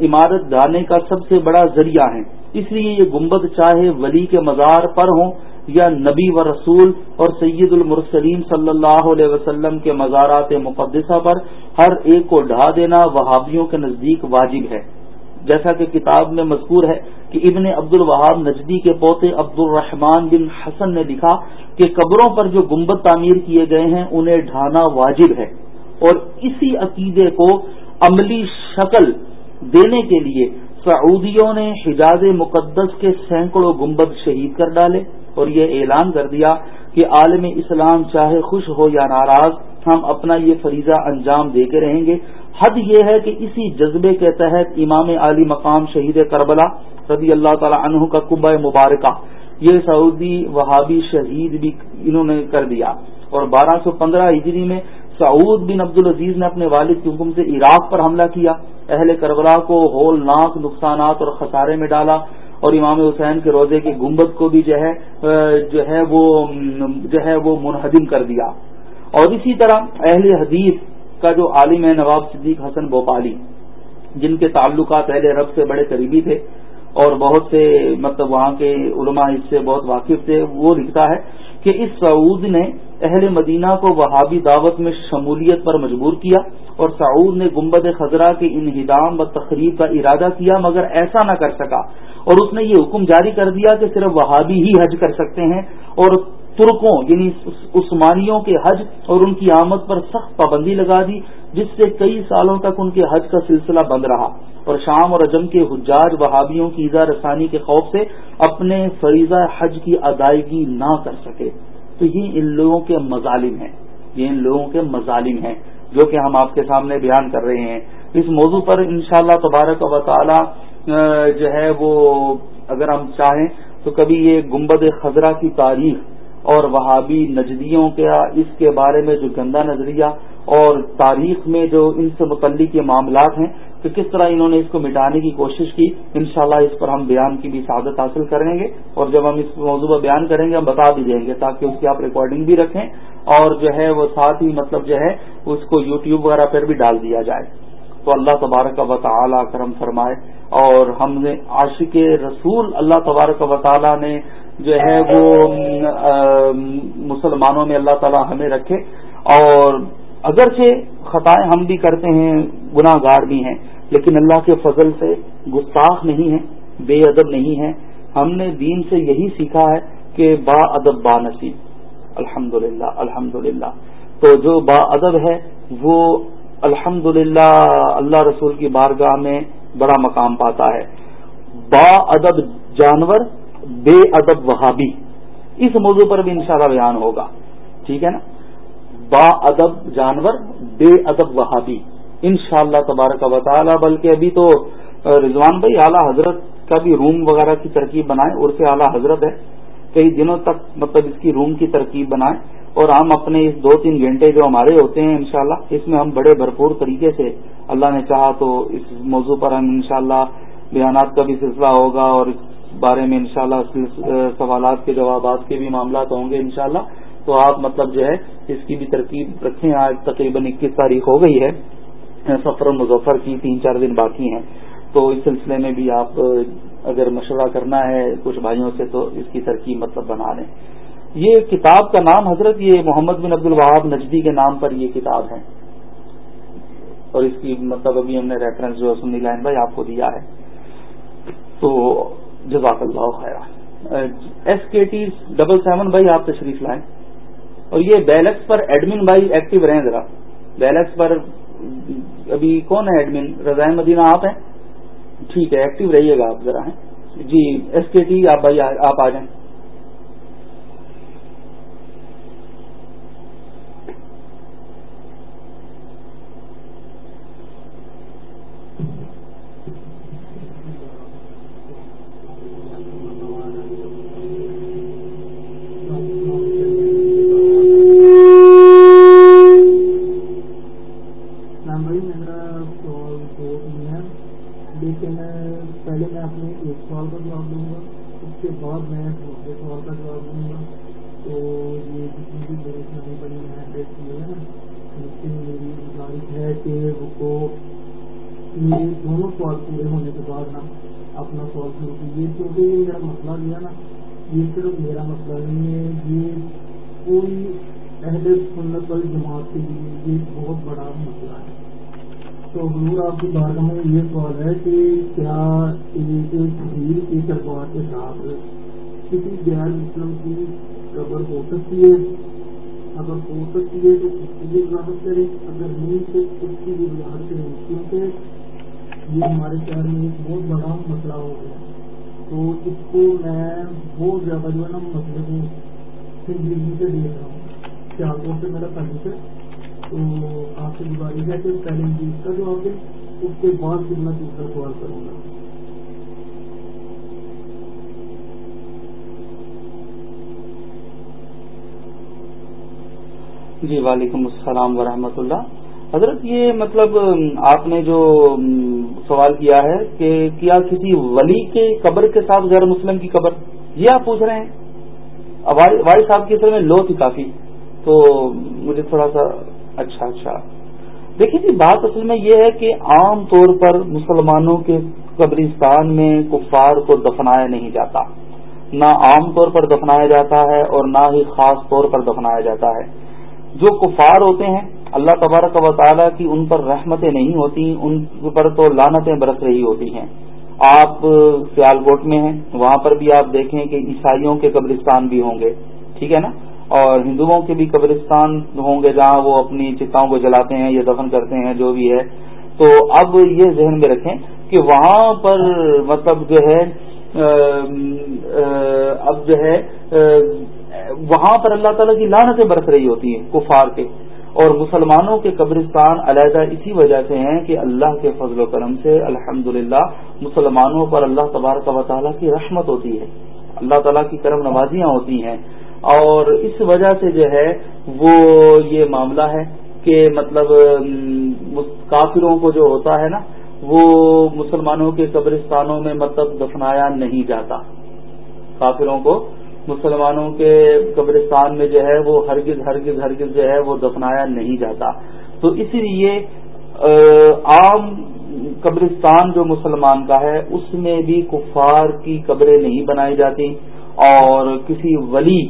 [SPEAKER 1] عمارت ڈالنے کا سب سے بڑا ذریعہ ہیں۔ اس لیے یہ گنبد چاہے ولی کے مزار پر ہوں یا نبی و رسول اور سید المرسلیم صلی اللہ علیہ وسلم کے مزارات مقدسہ پر ہر ایک کو ڈھا دینا وہابیوں کے نزدیک واجب ہے۔ جیسا کہ کتاب میں مذکور ہے کہ ابن عبد الوہاب نجدی کے پوتے عبد الرحمان بن حسن نے لکھا کہ قبروں پر جو گنبد تعمیر کیے گئے ہیں، انہیں ڈھانا واجب ہے۔ اور اسی عقیدے کو عملی شکل دینے کے لیے سعودیوں نے حجاز مقدس کے سینکڑوں گنبد شہید کر ڈالے۔ اور یہ اعلان کر دیا کہ عالم اسلام چاہے خوش ہو یا ناراض، ہم اپنا یہ فریضہ انجام دے کے رہیں گے۔ حد یہ ہے کہ اسی جذبے کے تحت امام علی مقام شہید کربلا رضی اللہ تعالی عنہ کا کبہ مبارکہ، یہ سعودی وہابی شہید بھی انہوں نے کر دیا۔ اور بارہ سو پندرہ ہجری میں سعود بن عبد العزیز نے اپنے والد کے حکم سے عراق پر حملہ کیا۔ اہل کربلا کو ہولناک نقصانات اور خسارے میں ڈالا۔ اور امام حسین کے روزے کی گنبد کو بھی جو ہے جو ہے وہ جو ہے وہ منہدم کر دیا۔ اور اسی طرح اہل حدیث کا جو عالم ہے نواب صدیق حسن بوپالی، جن کے تعلقات اہل رب سے بڑے قریبی تھے اور بہت سے مطلب وہاں کے علماء اس سے بہت واقف تھے، وہ لکھتا ہے کہ اس سعود نے اہل مدینہ کو وہابی دعوت میں شمولیت پر مجبور کیا اور سعود نے گمبد خزرہ کے انہدام و تقریب کا ارادہ کیا، مگر ایسا نہ کر سکا۔ اور اس نے یہ حکم جاری کر دیا کہ صرف وہابی ہی حج کر سکتے ہیں اور ترکوں یعنی عثمانیوں کے حج اور ان کی آمد پر سخت پابندی لگا دی، جس سے کئی سالوں تک ان کے حج کا سلسلہ بند رہا۔ اور شام اور اجم کے حجاج وہابیوں کی ایزا رسانی کے خوف سے اپنے فریضہ حج کی ادائیگی نہ کر سکے۔ تو یہ ان لوگوں کے مظالم ہیں۔ یہ ان لوگوں کے مظالم ہیں جو کہ ہم آپ کے سامنے بیان کر رہے ہیں۔ اس موضوع پر انشاءاللہ تبارک و تعالی جو ہے وہ اگر ہم چاہیں تو کبھی یہ گمبد خزرہ کی تاریخ اور وہابی نجدیوں کا اس کے بارے میں جو گندا نظریہ اور تاریخ میں جو ان سے متعلق یہ معاملات ہیں کہ کس طرح انہوں نے اس کو مٹانے کی کوشش کی، انشاءاللہ اس پر ہم بیان کی بھی سعادت حاصل کریں گے اور جب ہم اس موضوع پر بیان کریں گے ہم بتا بھی دیں گے تاکہ اس کی آپ ریکارڈنگ بھی رکھیں اور جو ہے وہ ساتھ ہی مطلب جو ہے اس کو یوٹیوب وغیرہ پر بھی ڈال دیا جائے۔ تو اللہ تبارک و تعالی کرم فرمائے اور ہم نے عاشق رسول اللہ تبارک و تعالی نے جو ہے وہ مسلمانوں میں اللہ تعالی ہمیں رکھے اور اگرچہ خطائیں ہم بھی کرتے ہیں گناہ گار بھی ہیں، لیکن اللہ کے فضل سے گستاخ نہیں ہیں، بے ادب نہیں ہیں۔ ہم نے دین سے یہی سیکھا ہے کہ با ادب با نصیب۔ الحمد للہ الحمد للہ تو جو با ادب ہے، وہ الحمد اللہ رسول کی بارگاہ میں بڑا مقام پاتا ہے۔ با ادب جانور، بے ادب وہابی۔ اس موضوع پر بھی انشاءاللہ بیان ہوگا۔ ٹھیک ہے نا؟ با ادب جانور، بے ادب وہابی۔ ان شاء اللہ تبارک و تعالی، بلکہ ابھی تو رضوان بھائی اعلیٰ حضرت کا بھی روم وغیرہ کی ترکیب بنائے اور سے اعلیٰ حضرت ہے۔ کئی دنوں تک مطلب اس کی روم کی ترکیب بنائیں۔ اور ہم اپنے اس دو تین گھنٹے جو ہمارے ہوتے ہیں انشاءاللہ، اس میں ہم بڑے بھرپور طریقے سے اللہ نے چاہا تو اس موضوع پر ہم انشاءاللہ بیانات کا بھی سلسلہ ہوگا اور اس بارے میں انشاءاللہ سوالات کے جوابات کے بھی معاملات ہوں گے انشاءاللہ۔ تو آپ مطلب جو ہے، اس کی بھی ترکیب رکھیں۔ آج تقریباً اکیس تاریخ ہو گئی ہے۔ سفر مظفر کی تین چار دن باقی ہیں۔ تو اس سلسلے میں بھی آپ اگر مشورہ کرنا ہے کچھ بھائیوں سے تو اس کی ترکیب مطلب بنا لیں۔ یہ کتاب کا نام حضرت یہ محمد بن عبد الوہاب نجدی کے نام پر یہ کتاب ہے۔ اور اس کی مطلب ابھی ہم نے ریفرنس جو ہے سنی لائن بھائی آپ کو دیا ہے۔ تو جزاک اللہ خیر ایس کے ٹی ڈبل سیون بھائی آپ تشریف لائیں۔ اور یہ بیلکس پر ایڈمن بھائی ایکٹیو رہیں ذرا۔ بیلکس پر ابھی کون ہے ایڈمن رضائن مدینہ آپ ہیں؟ ٹھیک ہے ایکٹیو رہیے گا آپ ذرا ہیں۔ جی ایس کے ٹی آپ بھائی آپ آ جائیں۔
[SPEAKER 4] سوال کا جواب دوں گا۔ اس کے بعد میں دوسرے سوال کا جواب دوں گا۔ تو یہ جتنی بھی میری اسلامی بڑی میں پیش کی ہے نا اس کی میری گزارش ہے کہ وہ کو میرے دونوں سوال پورے ہونے کے بعد نا اپنا سوال شروع کیجیے، کیونکہ یہ میرا مسئلہ جو ہے نا۔ یہ صرف میرا مسئلہ نہیں ہے، یہ کوئی اہل سنت والی جماعت کے لیے یہ بہت بڑا مسئلہ تو حضور آپ کی بارگاہ میں یہ سوال ہے کہ کیا ایک بھیڑ کے دربار کے ساتھ کسی غیر مسلم کی قبر ہو سکتی ہے؟ اگر ہو سکتی ہے تو اس کی بھی وضاحت کریں۔ اگر نہیں تو اس کی بھی وضاحت کریں۔ کیونکہ یہ ہمارے شہر میں ایک بہت بڑا مسئلہ ہو گیا تو اس کو میں بہت زیادہ جو ہے نا مسئلے کو سنجیدگی سے دیکھ رہا ہوں۔ خیال طور سے میرا تعلق تو آپ سے گزارش ہے کہ پہلے جیت کا جواب دیں اس کے بعد پھر میں دوسرا سوال کروں گا۔
[SPEAKER 1] جی وعلیکم السلام ورحمۃ اللہ۔ حضرت، یہ مطلب آپ نے جو سوال کیا ہے کہ کیا کسی ولی کے قبر کے ساتھ غیر مسلم کی قبر؟ یہ آپ پوچھ رہے ہیں۔ وائی صاحب کی اصل میں لو تھی کافی، تو مجھے تھوڑا سا اچھا اچھا۔ دیکھیے جی بات اصل میں یہ ہے کہ عام طور پر مسلمانوں کے قبرستان میں کفار کو دفنایا نہیں جاتا۔ نہ عام طور پر دفنایا جاتا ہے اور نہ ہی خاص طور پر دفنایا جاتا ہے۔ جو کفار ہوتے ہیں، اللہ تبارک و تعالیٰ کی ان پر رحمتیں نہیں ہوتی، ان پر تو لانتیں برس رہی ہوتی ہیں۔ آپ سیال کوٹ میں ہیں، وہاں پر بھی آپ دیکھیں کہ عیسائیوں کے قبرستان بھی ہوں گے۔ ٹھیک ہے نا؟ اور ہندوؤں کے بھی قبرستان ہوں گے جہاں وہ اپنی چتاؤں کو جلاتے ہیں یا دفن کرتے ہیں، جو بھی ہے۔ تو اب یہ ذہن میں رکھیں کہ وہاں پر مطلب جو ہے اب جو ہے وہاں پر اللہ تعالیٰ کی لانتیں برس رہی ہوتی ہیں کفار کے۔ اور مسلمانوں کے قبرستان علیحدہ اسی وجہ سے ہیں کہ اللہ کے فضل و کرم سے الحمد مسلمانوں پر اللہ تبارک و تعالیٰ کی رحمت ہوتی ہے۔ اللہ تعالیٰ کی کرم نوازیاں ہوتی ہیں۔ اور اس وجہ سے جو ہے وہ یہ معاملہ ہے کہ مطلب کافروں کو جو ہوتا ہے نا، وہ مسلمانوں کے قبرستانوں میں مطلب دفنایا نہیں جاتا۔ کافروں کو مسلمانوں کے قبرستان میں جو ہے وہ ہرگز ہرگز ہرگز جو ہے وہ دفنایا نہیں جاتا۔ تو اسی لیے عام قبرستان جو مسلمان کا ہے، اس میں بھی کفار کی قبریں نہیں بنائی جاتی اور کسی ولی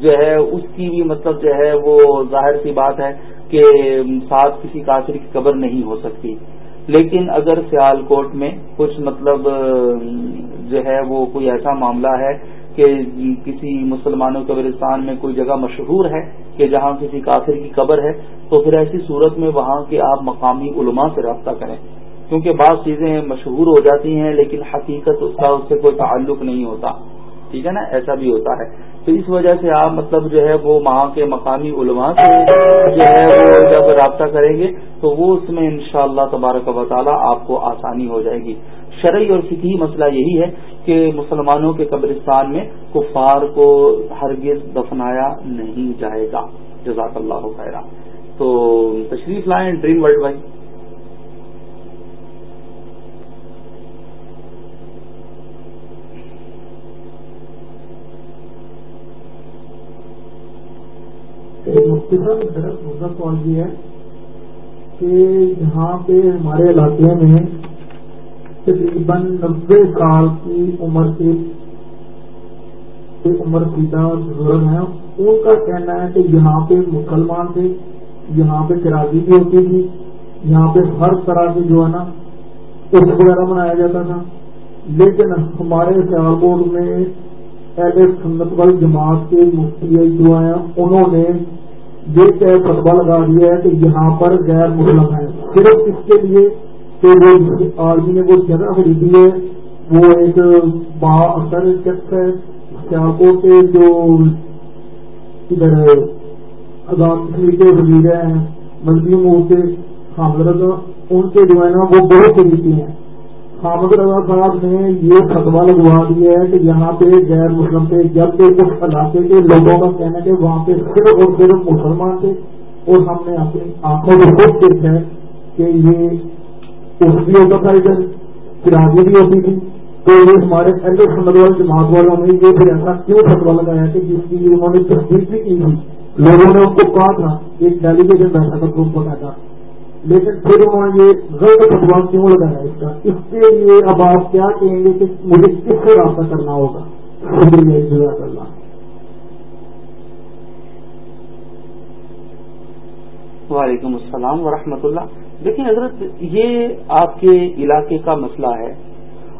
[SPEAKER 1] جو ہے، اس کی بھی مطلب جو ہے، وہ ظاہر سی بات ہے کہ ساتھ کسی کافر کی قبر نہیں ہو سکتی۔ لیکن اگر سیال کوٹ میں کچھ مطلب جو ہے، وہ کوئی ایسا معاملہ ہے کہ کسی مسلمانوں قبرستان میں کوئی جگہ مشہور ہے کہ جہاں کسی کافر کی قبر ہے، تو پھر ایسی صورت میں وہاں کے آپ مقامی علماء سے رابطہ کریں۔ کیونکہ بعض چیزیں مشہور ہو جاتی ہیں، لیکن حقیقت اس کا اس سے کوئی تعلق نہیں ہوتا۔ ٹھیک ہے نا، ایسا بھی ہوتا ہے۔ تو اس وجہ سے آپ مطلب جو ہے وہ وہاں کے مقامی علماء سے جو ہے وہ جب رابطہ کریں گے، تو وہ اس میں انشاءاللہ اللہ تبارک و تعالیٰ آپ کو آسانی ہو جائے گی۔ شرعی اور فکی مسئلہ یہی ہے کہ مسلمانوں کے قبرستان میں کفار کو ہرگز دفنایا نہیں جائے گا۔ جزاک اللہ خیرہ تو تشریف لائیں، ڈریم ورلڈ بھائی۔
[SPEAKER 4] دوسرا سوال یہ ہے کہ یہاں پہ ہمارے علاقے میں تقریباً نبے سال کی عمر کے عمر پیتا بزرگ ہیں۔ ان کا کہنا ہے کہ یہاں پہ مسلمان تھے، یہاں پہ چراغی بھی ہوتی تھی، یہاں پہ ہر طرح سے جو ہے نا اس وغیرہ منایا جاتا تھا۔ لیکن ہمارے سیال بورڈ میں اہل سنت وال جماعت کے مفتی جو ہیں، انہوں نے یہ فتوا لگا دیا ہے کہ یہاں پر غیر مسلم ہے صرف اس کے لیے کہ وہ آرمی نے وہ جگہ خریدی ہے، وہ ایک با اثر چیک ہے سیاپور کے جو ادھر آزاد کشمیر کے وزیر ہیں مذہبی مور کے حاملت ان کے جو ہے نا، وہ بہت خریدی ہیں۔ حامد رضا صاحب نے یہ فتوا لگوا دیا ہے کہ یہاں پہ غیر مسلم تھے، جبکہ اس علاقے کے لوگوں کا کہنا ہے کہ وہاں پہ صرف اور صرف مسلمان تھے۔ اور ہم نے اپنی آنکھوں میں خود دیکھا ہے کہ یہ اس بھی ہوتا تھا ادھر چراغی بھی ہوتی تھی۔ تو یہ ہمارے اہل سنت والے جماعت والوں نے یہ پھر ایسا کیوں فتوا لگایا کہ جس کی انہوں نے تصدیق بھی کی تھی؟ لوگوں نے ان کو کہا تھا، ایک ڈیلیگیشن بیٹھا تھا گروپ بتا تھا لیکن پھر وہاں یہ غلط فتوا کیوں لگایا اس کا؟ اس کے لیے اب آپ کیا کہیں گے کہ مجھے کس سے رابطہ کرنا ہوگا؟ شکریہ کرنا۔
[SPEAKER 1] وعلیکم السلام ورحمۃ اللہ۔ دیکھیں حضرت، یہ آپ کے علاقے کا مسئلہ ہے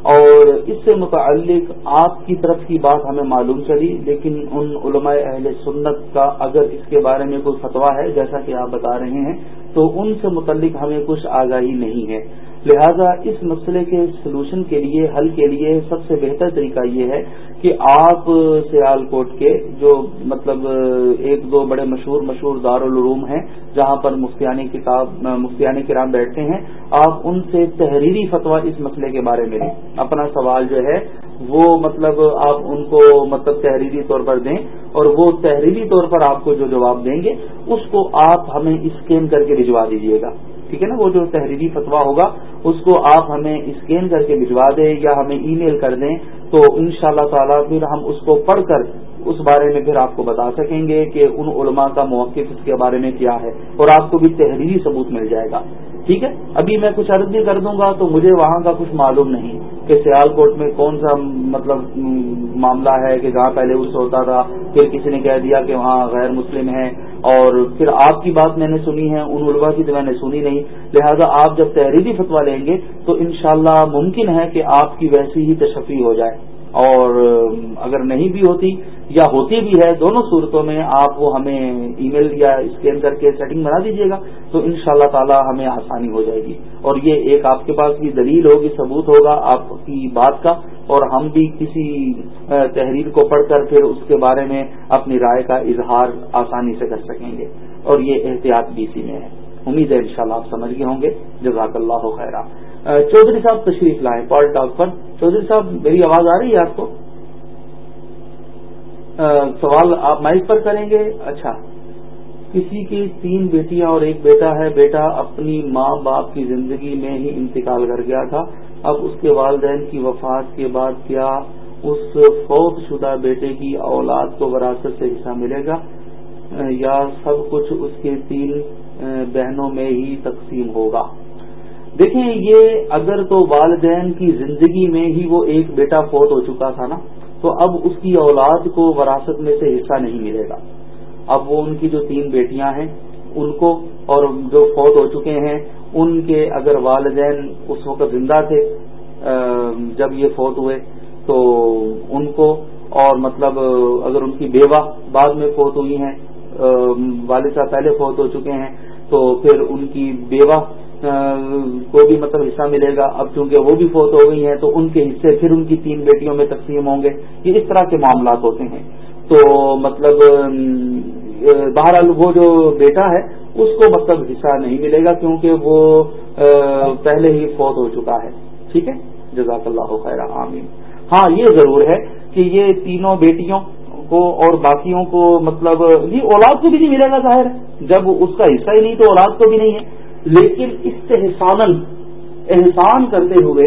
[SPEAKER 1] اور اس سے متعلق آپ کی طرف کی بات ہمیں معلوم چلی، لیکن ان علماء اہل سنت کا اگر اس کے بارے میں کوئی فتویٰ ہے، جیسا کہ آپ بتا رہے ہیں تو ان سے متعلق ہمیں کچھ آگاہی نہیں ہے۔ لہذا اس مسئلے کے سلوشن کے لیے، حل کے لیے سب سے بہتر طریقہ یہ ہے کہ آپ سیال کوٹ کے، جو مطلب ایک دو بڑے مشہور مشہور دارالعلوم ہیں، جہاں پر مفتیانی کتاب، مفتیانی کرام بیٹھتے ہیں، آپ ان سے تحریری فتویٰ اس مسئلے کے بارے میں لیں۔ اپنا سوال جو ہے وہ مطلب آپ ان کو مطلب تحریری طور پر دیں اور وہ تحریری طور پر آپ کو جو جواب دیں گے، اس کو آپ ہمیں اسکین کر کے بھجوا دیجیے گا۔ ٹھیک ہے نا؟ وہ جو تحریری فتوا ہوگا، اس کو آپ ہمیں اسکین کر کے بھجوا دیں یا ہمیں ای میل کر دیں تو ان شاء اللہ تعالیٰ پھر ہم اس کو پڑھ کر اس بارے میں پھر آپ کو بتا سکیں گے کہ ان علماء کا موقف اس کے بارے میں کیا ہے اور آپ کو بھی تحریری ثبوت مل جائے گا۔ ٹھیک ہے؟ ابھی میں کچھ عرض بھی کر دوں گا تو مجھے وہاں کا کچھ معلوم نہیں۔ کہ سیال کوٹ میں کون سا مطلب معاملہ ہے کہ جہاں پہلے عرس ہوتا تھا، پھر کسی نے کہہ دیا کہ وہاں غیر مسلم ہے اور پھر آپ کی بات میں نے سنی ہے، ان علماء کی تو میں نے سنی نہیں۔ لہذا آپ جب تحریری فتوا لیں گے تو انشاءاللہ ممکن ہے کہ آپ کی ویسی ہی تشفی ہو جائے۔ اور اگر نہیں بھی ہوتی یا ہوتی بھی ہے، دونوں صورتوں میں آپ وہ ہمیں ای میل یا اسکین کر کے سیٹنگ بنا دیجیے گا، تو ان شاء اللہ تعالی ہمیں آسانی ہو جائے گی۔ اور یہ ایک آپ کے پاس بھی دلیل ہوگی، ثبوت ہوگا آپ کی بات کا، اور ہم بھی کسی تحریر کو پڑھ کر پھر اس کے بارے میں اپنی رائے کا اظہار آسانی سے کر سکیں گے۔ اور یہ احتیاط بھی اسی میں ہے۔ امید ہے انشاءاللہ آپ سمجھ گئے ہوں گے۔ جزاک اللہ خیرہ چودھری صاحب تشریف لائیں، پال ٹاک پر۔ چودھری صاحب، میری آواز آ رہی ہے آپ کو؟ سوال آپ مائک پر کریں گے؟ اچھا۔ کسی کی تین بیٹیاں اور ایک بیٹا ہے، بیٹا اپنی ماں باپ کی زندگی میں ہی انتقال کر گیا تھا۔ اب اس کے والدین کی وفات کے بعد کیا اس فوت شدہ بیٹے کی اولاد کو وراثت سے حصہ ملے گا؟ یا سب کچھ اس کے تین بہنوں میں ہی تقسیم ہوگا؟ دیکھیں، یہ اگر تو والدین کی زندگی میں ہی وہ ایک بیٹا فوت ہو چکا تھا نا۔ تو اب اس کی اولاد کو وراثت میں سے حصہ نہیں ملے گا۔ اب وہ ان کی جو تین بیٹیاں ہیں، ان کو اور جو فوت ہو چکے ہیں، ان کے اگر والدین اس وقت زندہ تھے جب یہ فوت ہوئے، تو ان کو اور مطلب اگر ان کی بیوہ بعد میں فوت ہوئی ہیں والد صاحب پہلے فوت ہو چکے ہیں، تو پھر ان کی بیوہ کو بھی مطلب حصہ ملے گا۔ اب چونکہ وہ بھی فوت ہو گئی ہیں، تو ان کے حصے پھر ان کی تین بیٹیوں میں تقسیم ہوں گے۔ یہ اس طرح کے معاملات ہوتے ہیں۔ تو مطلب بہرحال وہ جو بیٹا ہے، اس کو مطلب حصہ نہیں ملے گا کیونکہ وہ پہلے ہی فوت ہو چکا ہے۔ ٹھیک ہے؟ جزاک اللہ خیر عامین ہاں یہ ضرور ہے کہ یہ تینوں بیٹیوں کو اور باقیوں کو مطلب یہ اولاد کو بھی نہیں ملے گا ظاہر۔ جب اس کا حصہ ہی نہیں تو اولاد کو بھی نہیں ہے۔ لیکن استحسان احسان کرتے ہوئے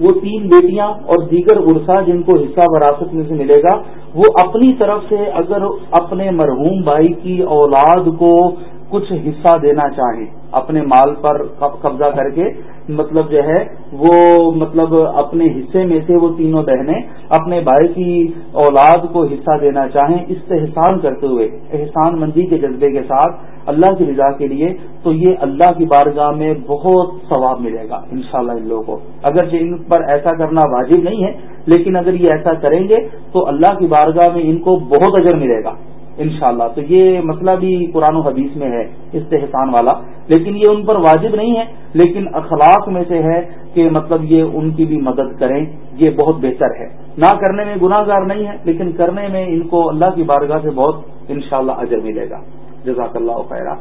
[SPEAKER 1] وہ تین بیٹیاں اور دیگر ارسا جن کو حصہ وراثت میں سے ملے گا، وہ اپنی طرف سے اگر اپنے مرحوم بھائی کی اولاد کو کچھ حصہ دینا چاہیں۔ اپنے مال پر قبضہ کر کے مطلب جو ہے، وہ مطلب اپنے حصے میں سے وہ تینوں بہنیں اپنے بھائی کی اولاد کو حصہ دینا چاہیں استحسان کرتے ہوئے، احسان مندی کے جذبے کے ساتھ اللہ کی رضا کے لیے، تو یہ اللہ کی بارگاہ میں بہت ثواب ملے گا، انشاءاللہ ان لوگوں کو۔ اگرچہ ان پر ایسا کرنا واجب نہیں ہے، لیکن اگر یہ ایسا کریں گے، تو اللہ کی بارگاہ میں ان کو بہت اجر ملے گا، انشاءاللہ۔ تو یہ مسئلہ بھی قرآن و حدیث میں ہے استحسان والا۔ لیکن یہ ان پر واجب نہیں ہے، لیکن اخلاق میں سے ہے کہ مطلب یہ ان کی بھی مدد کریں، یہ بہت بہتر ہے۔ نہ کرنے میں گناہ گار نہیں ہے، لیکن کرنے میں ان کو اللہ کی بارگاہ سے بہت انشاءاللہ اجر ملے گا۔ جزاک اللہ خیرہ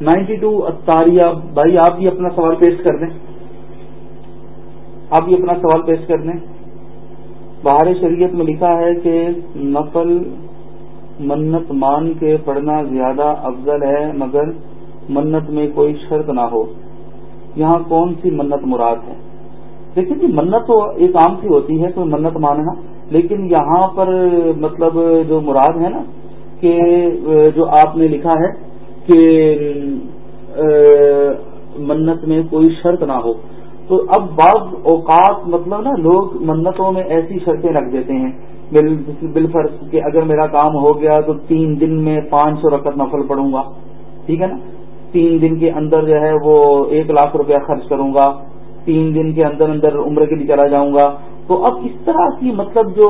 [SPEAKER 1] نائنٹی ٹو اتاریہ، بھائی آپ بھی اپنا سوال پیش کر دیں۔ آپ بھی اپنا سوال پیش کر دیں۔ باہر شریعت میں لکھا ہے کہ نفل منت مان کے پڑھنا زیادہ افضل ہے، مگر منت میں کوئی شرط نہ ہو۔ یہاں کون سی منت مراد ہے؟ دیکھیں جی منت تو ایک عام سی ہوتی ہے، کوئی منت ماننا۔ لیکن یہاں پر مطلب جو مراد ہے نا، کہ جو آپ نے لکھا ہے کہ منت میں کوئی شرط نہ ہو۔ تو اب بعض اوقات مطلب نا، لوگ منتوں میں ایسی شرطیں رکھ دیتے ہیں۔ بالفرض کہ اگر میرا کام ہو گیا تو تین دن میں پانچ سو رقط نفل پڑوں گا۔ ٹھیک ہے نا؟ تین دن کے اندر جو ہے وہ ایک لاکھ روپیہ خرچ کروں گا، تین دن کے اندر اندر عمر کے لیے چلا جاؤں گا۔ تو اب اس طرح کی مطلب جو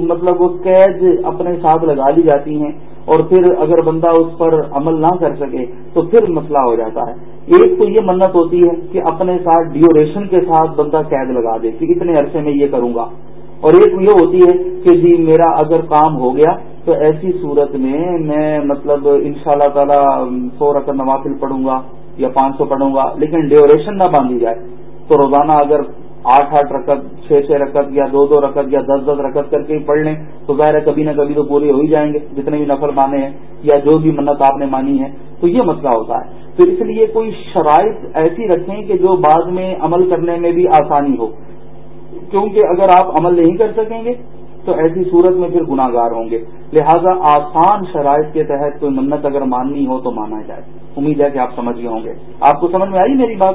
[SPEAKER 1] مطلب وہ قید اپنے ساتھ لگا لی جاتی ہیں اور پھر اگر بندہ اس پر عمل نہ کر سکے تو پھر مسئلہ ہو جاتا ہے۔ ایک تو یہ منت ہوتی ہے کہ اپنے ساتھ ڈیوریشن کے ساتھ بندہ قید لگا دے کہ اتنے عرصے میں یہ کروں گا۔ اور ایک یہ ہوتی ہے کہ جی میرا اگر کام ہو گیا تو ایسی صورت میں میں مطلب ان شاء اللہ تعالی سو رقم نوافل پڑھوں گا یا پانچ سو پڑھوں گا، لیکن ڈیوریشن نہ باندھی جائے۔ تو روزانہ اگر آٹھ آٹھ رکعت، چھ چھ رکعت یا دو دو رکعت یا دس دس رکعت کر کے پڑھ لیں، تو ظاہر ہے کبھی نہ کبھی تو پورے ہو ہی جائیں گے، جتنے بھی نفر مانے ہیں یا جو بھی منت آپ نے مانی ہے۔ تو یہ مسئلہ ہوتا ہے۔ تو اس لیے کوئی شرائط ایسی رکھیں کہ جو بعد میں عمل کرنے میں بھی آسانی ہو۔ کیونکہ اگر آپ عمل نہیں کر سکیں گے تو ایسی صورت میں پھر گناہ گار ہوں گے۔ لہذا آسان شرائط کے تحت کوئی منت اگر ماننی ہو تو مانا جائے۔ امید ہے کہ آپ سمجھ گئے ہوں گے۔ آپ کو سمجھ میں آئی میری بات؟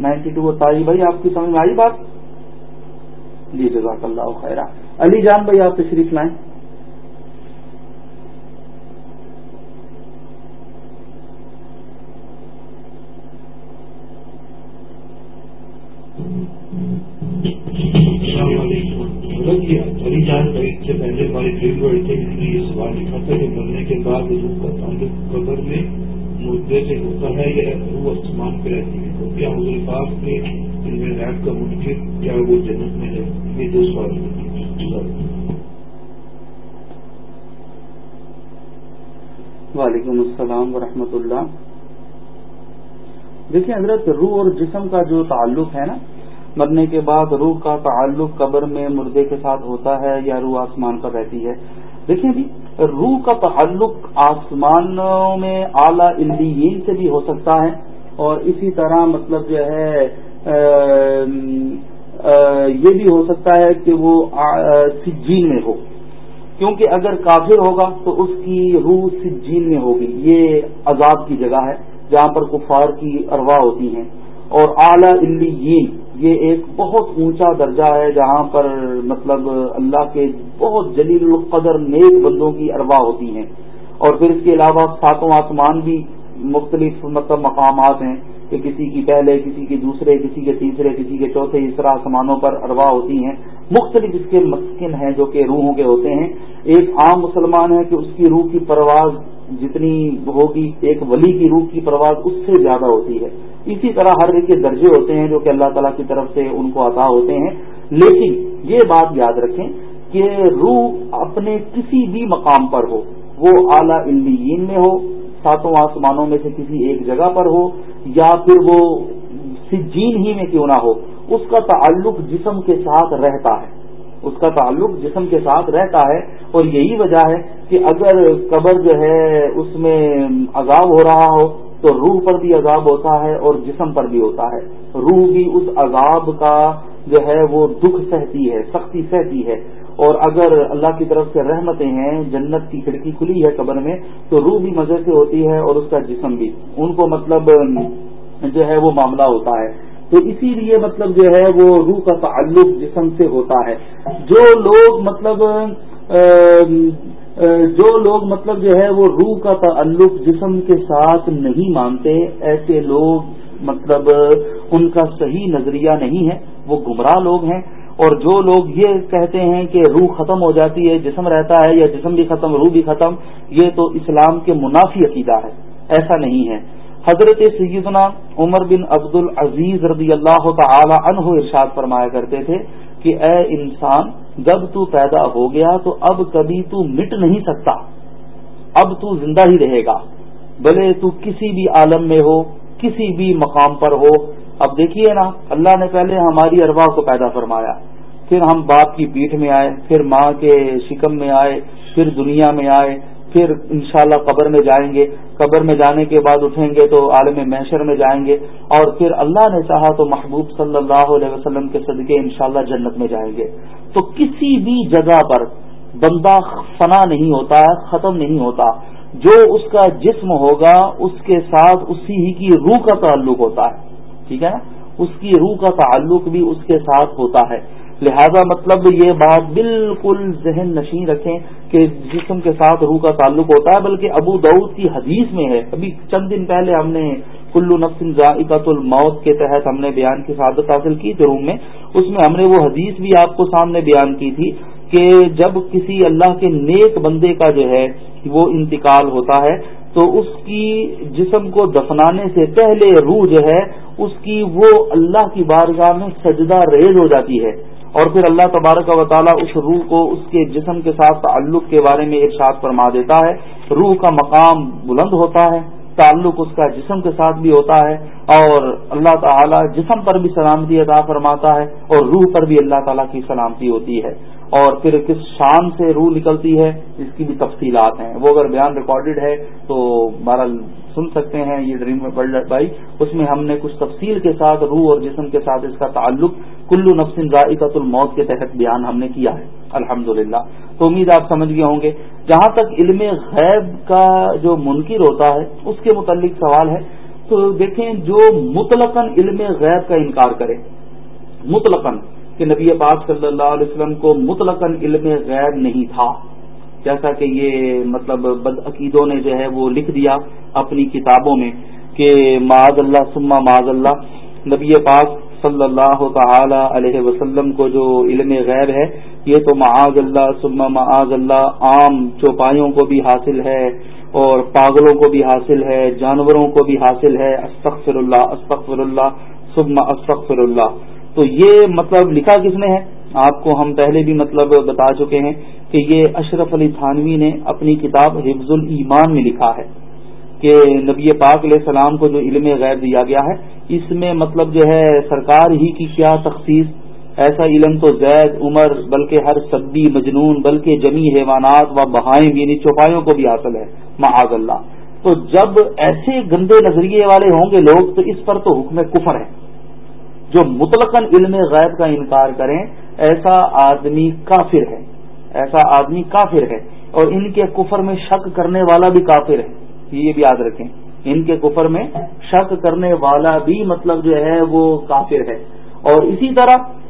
[SPEAKER 1] نائنٹی ٹو تائی بھائی، آپ کی سمجھ میں آئی بات؟ جی جزاک اللہ خیرہ۔ علی جان بھائی، آپ تشریف لائیں۔
[SPEAKER 3] علی جان بھائی سے پہلے ہماری فلم بڑی تھے جس نے یہ سوال لکھا تھا کہ مرنے کے بعد کا تعلق قبر میں مدعے سے ہوتا ہے یا وہ آسمان پہ رہتی ہے؟ کیا حضور پاک کے علم غیب کا منکر کیا وہ جنت میں ہے؟ یہ دو سوال
[SPEAKER 1] وعلیکم السلام ورحمۃ اللہ۔ دیکھیں حضرت روح اور جسم کا جو تعلق ہے نا مرنے کے بعد روح کا تعلق قبر میں مردے کے ساتھ ہوتا ہے یا روح آسمان پر رہتی ہے۔ دیکھیں بھی روح کا تعلق آسمانوں میں اعلی الین سے بھی ہو سکتا ہے اور اسی طرح مطلب جو ہے یہ بھی ہو سکتا ہے کہ وہ سجین میں ہو۔ کیونکہ اگر کافر ہوگا تو اس کی روح سجین میں ہوگی۔ یہ عذاب کی جگہ ہے جہاں پر کفار کی اروا ہوتی ہیں۔ اور اعلی الین یہ ایک بہت اونچا درجہ ہے جہاں پر مطلب اللہ کے بہت جلیل القدر نیک بندوں کی اروا ہوتی ہیں۔ اور پھر اس کے علاوہ ساتوں آسمان بھی مختلف مطلب مقامات ہیں کہ کسی کی پہلے، کسی کے دوسرے، کسی کے تیسرے، کسی کے چوتھے، اس طرح آسمانوں پر اروا ہوتی ہیں۔ مختلف اس کے مسکن ہیں جو کہ روحوں کے ہوتے ہیں۔ ایک عام مسلمان ہے کہ اس کی روح کی پرواز جتنی ہوگی، ایک ولی کی روح کی پرواز اس سے زیادہ ہوتی ہے۔ اسی طرح ہر ایک کے درجے ہوتے ہیں جو کہ اللہ تعالیٰ کی طرف سے ان کو عطا ہوتے ہیں۔ لیکن یہ بات یاد رکھیں کہ روح اپنے کسی بھی مقام پر ہو، وہ اعلی الین میں ہو، ساتوں آسمانوں میں سے کسی ایک جگہ پر ہو، یا پھر وہ سجین ہی میں کیوں نہ ہو، اس کا تعلق جسم کے ساتھ رہتا ہے۔ اس کا تعلق جسم کے ساتھ رہتا ہے اور یہی وجہ ہے کہ اگر قبر جو ہے اس میں عذاب ہو رہا ہو تو روح پر بھی عذاب ہوتا ہے اور جسم پر بھی ہوتا ہے۔ روح بھی اس عذاب کا جو ہے وہ دکھ سہتی ہے، سختی سہتی ہے۔ اور اگر اللہ کی طرف سے رحمتیں ہیں، جنت کی کھڑکی کھلی ہے قبر میں، تو روح بھی مزے سے ہوتی ہے اور اس کا جسم بھی۔ ان کو مطلب جو ہے وہ معاملہ ہوتا ہے۔ تو اسی لیے مطلب جو ہے وہ روح کا تعلق جسم سے ہوتا ہے۔ جو لوگ مطلب جو لوگ مطلب جو ہے وہ روح کا تعلق جسم کے ساتھ نہیں مانتے، ایسے لوگ مطلب ان کا صحیح نظریہ نہیں ہے، وہ گمراہ لوگ ہیں۔ اور جو لوگ یہ کہتے ہیں کہ روح ختم ہو جاتی ہے، جسم رہتا ہے یا جسم بھی ختم، روح بھی ختم، یہ تو اسلام کے منافی عقیدہ ہے۔ ایسا نہیں ہے۔ حضرت سیدنا عمر بن عبد العزیز رضی اللہ تعالی عنہ ارشاد فرمایا کرتے تھے کہ اے انسان جب تو پیدا ہو گیا تو اب کبھی تو مٹ نہیں سکتا، اب تو زندہ ہی رہے گا۔ بھلے تو کسی بھی عالم میں ہو، کسی بھی مقام پر ہو۔ اب دیکھیے نا، اللہ نے پہلے ہماری ارواح کو پیدا فرمایا۔ پھر ہم باپ کی پیٹھ میں آئے، پھر ماں کے شکم میں آئے، پھر دنیا میں آئے، پھر انشاءاللہ قبر میں جائیں گے۔ قبر میں جانے کے بعد اٹھیں گے تو عالم محشر میں جائیں گے۔ اور پھر اللہ نے چاہا تو محبوب صلی اللہ علیہ وسلم کے صدقے انشاءاللہ جنت میں جائیں گے۔ تو کسی بھی جگہ پر بندہ فنا نہیں ہوتا، ختم نہیں ہوتا۔ جو اس کا جسم ہوگا، اس کے ساتھ اسی ہی کی روح کا تعلق ہوتا ہے۔ ٹھیک ہے نا؟ اس کی روح کا تعلق بھی اس کے ساتھ ہوتا ہے۔ لہذا مطلب یہ بات بالکل ذہن نشین رکھیں کہ جسم کے ساتھ روح کا تعلق ہوتا ہے، بلکہ ابو دعود کی حدیث میں ہے۔ ابھی چند دن پہلے ہم نے کلو نفس ذائقت الموت کے تحت ہم نے بیان کی سعادت حاصل کی تھی روم میں، اس میں ہم نے وہ حدیث بھی آپ کو سامنے بیان کی تھی کہ جب کسی اللہ کے نیک بندے کا جو ہے وہ انتقال ہوتا ہے، تو اس کی جسم کو دفنانے سے پہلے روح جو ہے، اس کی وہ اللہ کی بارگاہ میں سجدہ ریز ہو جاتی ہے۔ اور پھر اللہ تبارک و تعالیٰ اس روح کو اس کے جسم کے ساتھ تعلق کے بارے میں ارشاد فرما دیتا ہے۔ روح کا مقام بلند ہوتا ہے۔ تعلق اس کا جسم کے ساتھ بھی ہوتا ہے اور اللہ تعالیٰ جسم پر بھی سلامتی عطا فرماتا ہے اور روح پر بھی اللہ تعالیٰ کی سلامتی ہوتی ہے اور پھر کس شان سے روح نکلتی ہے، اس کی بھی تفصیلات ہیں۔ وہ اگر بیان ریکارڈڈ ہے تو بہرحال سن سکتے ہیں، یہ ڈریم میں پڑھ بھائی، اس میں ہم نے کچھ تفصیل کے ساتھ روح اور جسم کے ساتھ اس کا تعلق کلو نفسن ذائقت الموت کے تحت بیان ہم نے کیا ہے۔ الحمد تو امید آپ سمجھ گئے ہوں گے۔ جہاں تک علم غیب کا جو منکر ہوتا ہے، اس کے متعلق سوال ہے۔ تو دیکھیں، جو مطلقاً علم غیب کا انکار کرے، مطلقاً کہ نبی پاک صلی اللہ علیہ وسلم کو مطلقاً علم غیب نہیں تھا، جیسا کہ یہ مطلب بد عقیدوں نے جو ہے وہ لکھ دیا اپنی کتابوں میں کہ معاذ اللہ سما معاذ اللہ، نبی پاک صلی اللہ تعالی علیہ وسلم کو جو علم غیب ہے، یہ تو معاذ اللہ سما معاذ اللہ عام چوپایوں کو بھی حاصل ہے اور پاگلوں کو بھی حاصل ہے، جانوروں کو بھی حاصل ہے استغفر اللہ استغفر اللہ سما استغفر اللہ تو یہ مطلب لکھا کس نے ہے؟ آپ کو ہم پہلے بھی مطلب بتا چکے ہیں کہ یہ اشرف علی تھانوی نے اپنی کتاب حفظ الایمان میں لکھا ہے۔ کہ نبی پاک علیہ السلام کو جو علم غیر دیا گیا ہے، اس میں مطلب جو ہے سرکار ہی کی کیا تخصیص؟ ایسا علم تو زید، عمر، بلکہ ہر سبی، مجنون، بلکہ جمی حیوانات و بہائیں یعنی چوپایوں کو بھی حاصل ہے، معاذ اللہ۔ تو جب ایسے گندے نظریے والے ہوں گے لوگ، تو اس پر تو حکم کفر ہے۔ جو مطلق علم غیب کا انکار کریں، ایسا آدمی کافر ہے۔ ایسا آدمی کافر ہے۔ اور ان کے کفر میں شک کرنے والا بھی کافر ہے۔ یہ بھی یاد رکھیں۔ ان کے کفر میں شک کرنے والا بھی مطلب جو ہے وہ کافر ہے۔ اور اسی طرح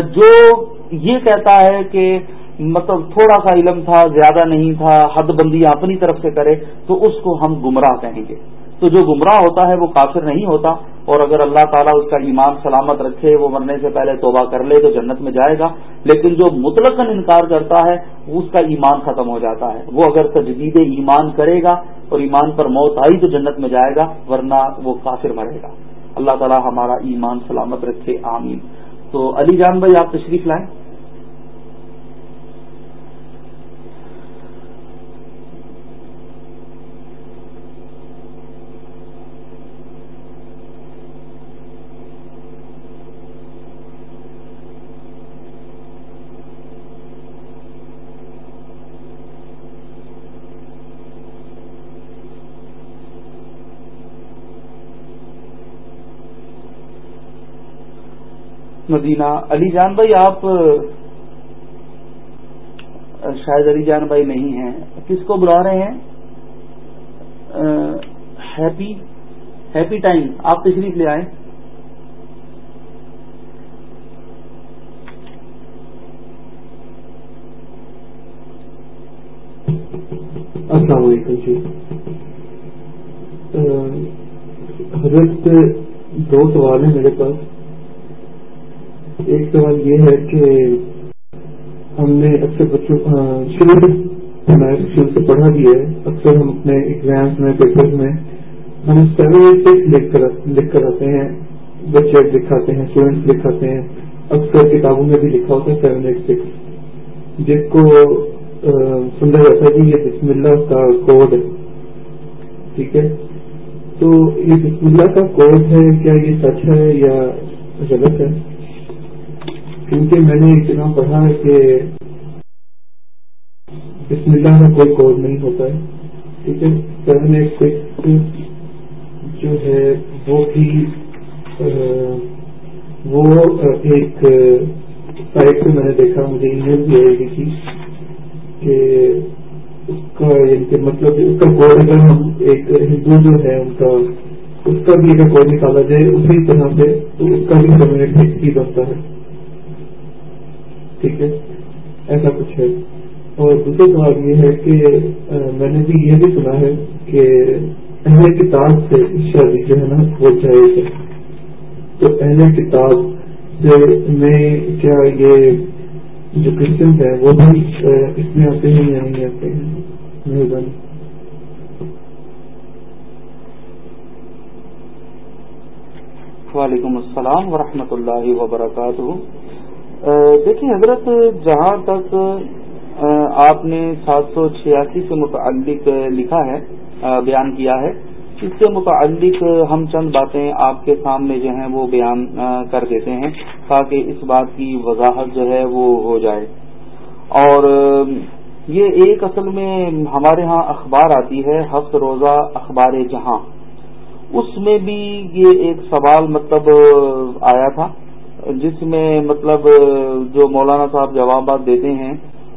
[SPEAKER 1] جو یہ کہتا ہے کہ مطلب تھوڑا سا علم تھا، زیادہ نہیں تھا، حد بندیاں اپنی طرف سے کرے، تو اس کو ہم گمراہ کہیں گے۔ تو جو گمراہ ہوتا ہے وہ کافر نہیں ہوتا۔ اور اگر اللہ تعالیٰ اس کا ایمان سلامت رکھے، وہ مرنے سے پہلے توبہ کر لے تو جنت میں جائے گا۔ لیکن جو مطلق انکار کرتا ہے، اس کا ایمان ختم ہو جاتا ہے۔ وہ اگر تجدید ایمان کرے گا اور ایمان پر موت آئی تو جنت میں جائے گا، ورنہ وہ کافر مرے گا۔ اللہ تعالیٰ ہمارا ایمان سلامت رکھے، آمین۔ تو علی جان بھائی، آپ تشریف لائیں۔ مدینہ علی جان بھائی، آپ شاید علی جان بھائی نہیں ہیں۔ کس کو بلا رہے ہیں؟ ہیپی ہیپی ٹائم، آپ تشریف لے آئیں۔
[SPEAKER 5] السلام علیکم جی۔ حضرت، دو سوال ہیں میرے پاس۔ ایک سوال یہ ہے کہ ہم نے اکثر بچوں شروع شروع سے پڑھا بھی ہے۔ اکثر ہم اپنے ایگزامس میں پیپر میں ہم سیون سکس لکھ کر لکھ کر آتے ہیں۔ بچے لکھاتے ہیں اسٹوڈینٹس لکھاتے ہیں۔ اکثر کتابوں میں بھی لکھا ہوتا ہے سیون ایٹ سکس جس کو سمجھا جاتا ہے کہ یہ بسم اللہ کا کوڈ ہے۔ ٹھیک ہے؟ تو یہ بسم اللہ کا کوڈ ہے، کیا یہ سچ ہے یا غلط ہے؟ کیونکہ میں نے اتنا پڑھا ہے کہ بسم اللہ کا کوئی کوڈ نہیں ہوتا ہے، ٹھیک ہے؟ سیون ایٹ جو ہے، وہ بھی وہ ایک سائٹ پہ میں نے دیکھا، مجھے ای میل بھی آئے گی تھی کہ اس کا یعنی مطلب اس کا کوڈ اگر ہم ایک ہندو جو ہے، ان کا اس کا بھی اگر کوڈ نکالا جائے، اسی طرح سے تو اس کا بھی ہمیں ہی بنتا ہے۔ ٹھیک ہے؟ ایسا کچھ ہے۔ اور دوسرا سوال یہ ہے کہ میں نے بھی یہ بھی سنا ہے کہ اہل کتاب سے شادی جو ہے نا، وہ جائز ہے تو اہل کتاب سے میں کیا یہ جو کرسچن ہے وہ بھی اس میں آتے ہیں یا نہیں آتے ہیں؟ مہربانی۔
[SPEAKER 1] وعلیکم السلام ورحمۃ اللہ وبرکاتہ۔ دیکھیں حضرت، جہاں تک آپ نے سات سو چھیاسی سے متعلق لکھا ہے بیان کیا ہے، اس سے متعلق ہم چند باتیں آپ کے سامنے جو ہیں وہ بیان کر دیتے ہیں تاکہ اس بات کی وضاحت جو ہے وہ ہو جائے۔ اور یہ ایک اصل میں ہمارے ہاں اخبار آتی ہے ہفت روزہ اخبار جہاں۔ اس میں بھی یہ ایک سوال مطلب آیا تھا۔ جس میں مطلب جو مولانا صاحب جوابات دیتے ہیں،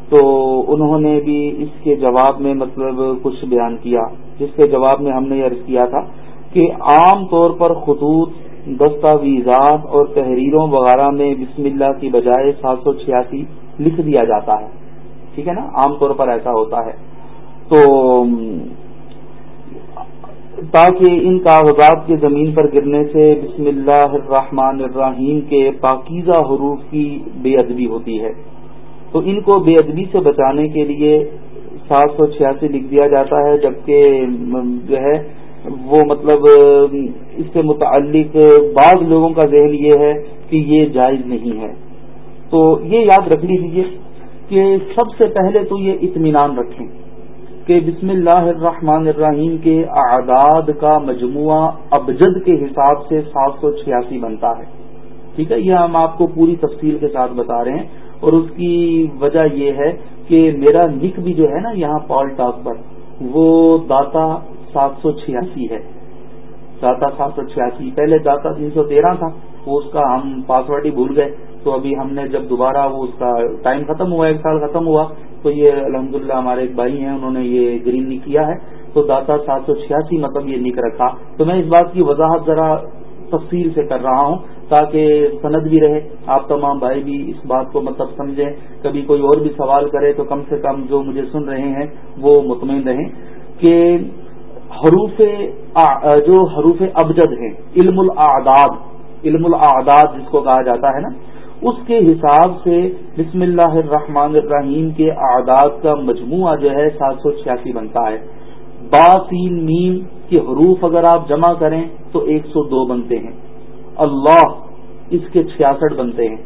[SPEAKER 1] تو انہوں نے بھی اس کے جواب میں مطلب کچھ بیان کیا، جس کے جواب میں ہم نے عرض کیا تھا کہ عام طور پر خطوط، دستاویزات اور تحریروں وغیرہ میں بسم اللہ کی بجائے سات سو چھیاسی لکھ دیا جاتا ہے۔ ٹھیک ہے نا؟ عام طور پر ایسا ہوتا ہے۔ تو تاکہ ان کاغذات کے زمین پر گرنے سے بسم اللہ الرحمن الرحیم کے پاکیزہ حروف کی بے ادبی ہوتی ہے۔ تو ان کو بے ادبی سے بچانے کے لیے سات سو چھیاسی لکھ دیا جاتا ہے، جبکہ جو ہے وہ مطلب اس سے متعلق بعض لوگوں کا ذہن یہ ہے کہ یہ جائز نہیں ہے۔ تو یہ یاد رکھ لیجیے کہ سب سے پہلے تو یہ اطمینان رکھیں۔ کہ بسم اللہ الرحمن الرحیم کے اعداد کا مجموعہ ابجد کے حساب سے سات سو چھیاسی بنتا ہے۔ ٹھیک ہے؟ یہ ہم آپ کو پوری تفصیل کے ساتھ بتا رہے ہیں اور اس کی وجہ یہ ہے کہ میرا نک بھی جو ہے نا یہاں پال ٹاک پر، وہ داتا سات سو چھیاسی ہے۔ داتا سات سو چھیاسی۔ پہلے داتا تین سو تیرہ تھا، وہ اس کا ہم پاسورڈ ہی بھول گئے۔ تو ابھی ہم نے جب دوبارہ وہ اس کا ٹائم ختم ہوا، ایک سال ختم ہوا تو یہ الحمدللہ ہمارے ایک بھائی ہیں، انہوں نے یہ گرین کیا ہے۔ تو داتا سات سو چھیاسی مطلب یہ نک رکھا تو میں اس بات کی وضاحت ذرا تفصیل سے کر رہا ہوں تاکہ سند بھی رہے۔ آپ تمام بھائی بھی اس بات کو مطلب سمجھیں۔ کبھی کوئی اور بھی سوال کرے تو کم سے کم جو مجھے سن رہے ہیں وہ مطمئن رہیں کہ حروف جو حروف ابجد ہیں، علم الاعداد علم الاعداد جس کو کہا جاتا ہے نا اس کے حساب سے بسم اللہ الرحمن الرحیم کے اعداد کا مجموعہ جو ہے سات سو چھیاسی بنتا ہے۔ باسین میم کے حروف اگر آپ جمع کریں تو ایک سو دو بنتے ہیں۔ اللہ اس کے چھیاسٹھ بنتے ہیں۔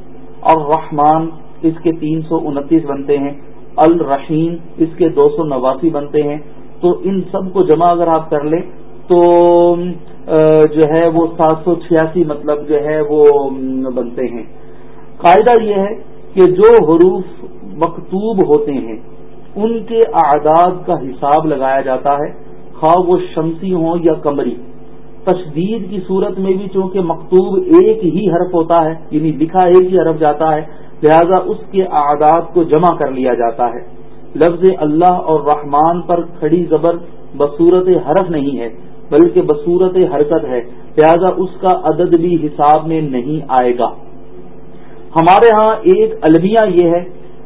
[SPEAKER 1] الرحمن اس کے تین سو انتیس بنتے ہیں۔ الرحیم اس کے دو سو نواسی بنتے ہیں۔ تو ان سب کو جمع اگر آپ کر لیں تو جو ہے وہ سات سو چھیاسی مطلب جو ہے وہ بنتے ہیں۔ قاعدہ یہ ہے کہ جو حروف مکتوب ہوتے ہیں، ان کے اعداد کا حساب لگایا جاتا ہے، خواہ وہ شمسی ہوں یا کمری تشدید کی صورت میں بھی چونکہ مکتوب ایک ہی حرف ہوتا ہے یعنی لکھا ایک ہی حرف جاتا ہے، لہذا اس کے اعداد کو جمع کر لیا جاتا ہے۔ لفظ اللہ اور رحمان پر کھڑی زبر بصورت حرف نہیں ہے، بلکہ بصورت حرکت ہے۔ لہذا اس کا عدد بھی حساب میں نہیں آئے گا۔ ہمارے ہاں ایک المیہ یہ ہے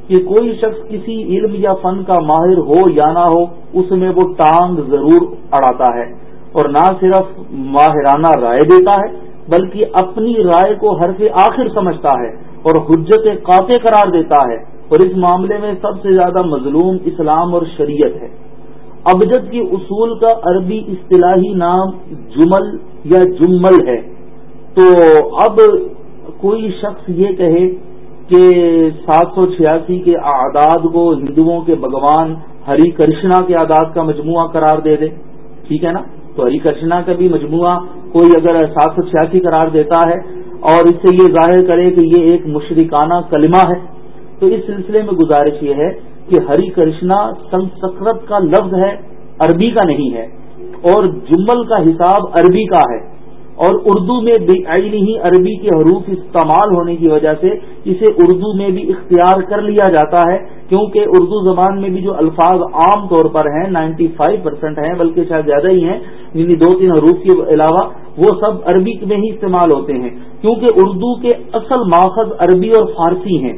[SPEAKER 1] کہ کوئی شخص کسی علم یا فن کا ماہر ہو یا نہ ہو، اس میں وہ ٹانگ ضرور اڑاتا ہے اور نہ صرف ماہرانہ رائے دیتا ہے، بلکہ اپنی رائے کو حرف آخر سمجھتا ہے اور حجت قاطع قرار دیتا ہے۔ اور اس معاملے میں سب سے زیادہ مظلوم اسلام اور شریعت ہے۔ ابجد کی اصول کا عربی اصطلاحی نام جمل یا جمل ہے۔ تو اب کوئی شخص یہ کہے کہ سات سو چھیاسی کے اعداد کو ہندوؤں کے بھگوان ہری کرشنا کے اعداد کا مجموعہ قرار دے دے، ٹھیک ہے نا؟ تو ہری کرشنا کا بھی مجموعہ کوئی اگر سات سو چھیاسی قرار دیتا ہے اور اس سے یہ ظاہر کرے کہ یہ ایک مشرکانہ کلمہ ہے، تو اس سلسلے میں گزارش یہ ہے کہ ہری کرشنا سنسکرت کا لفظ ہے، عربی کا نہیں ہے، اور جمل کا حساب عربی کا ہے۔ اور اردو میں بے ہی عربی کے حروف استعمال ہونے کی وجہ سے اسے اردو میں بھی اختیار کر لیا جاتا ہے، کیونکہ اردو زبان میں بھی جو الفاظ عام طور پر ہیں، نائنٹی فائیو پرسینٹ ہیں، بلکہ شاید زیادہ ہی ہیں یعنی دو تین حروف کے علاوہ، وہ سب عربی میں ہی استعمال ہوتے ہیں۔ کیونکہ اردو کے اصل ماخذ عربی اور فارسی ہیں۔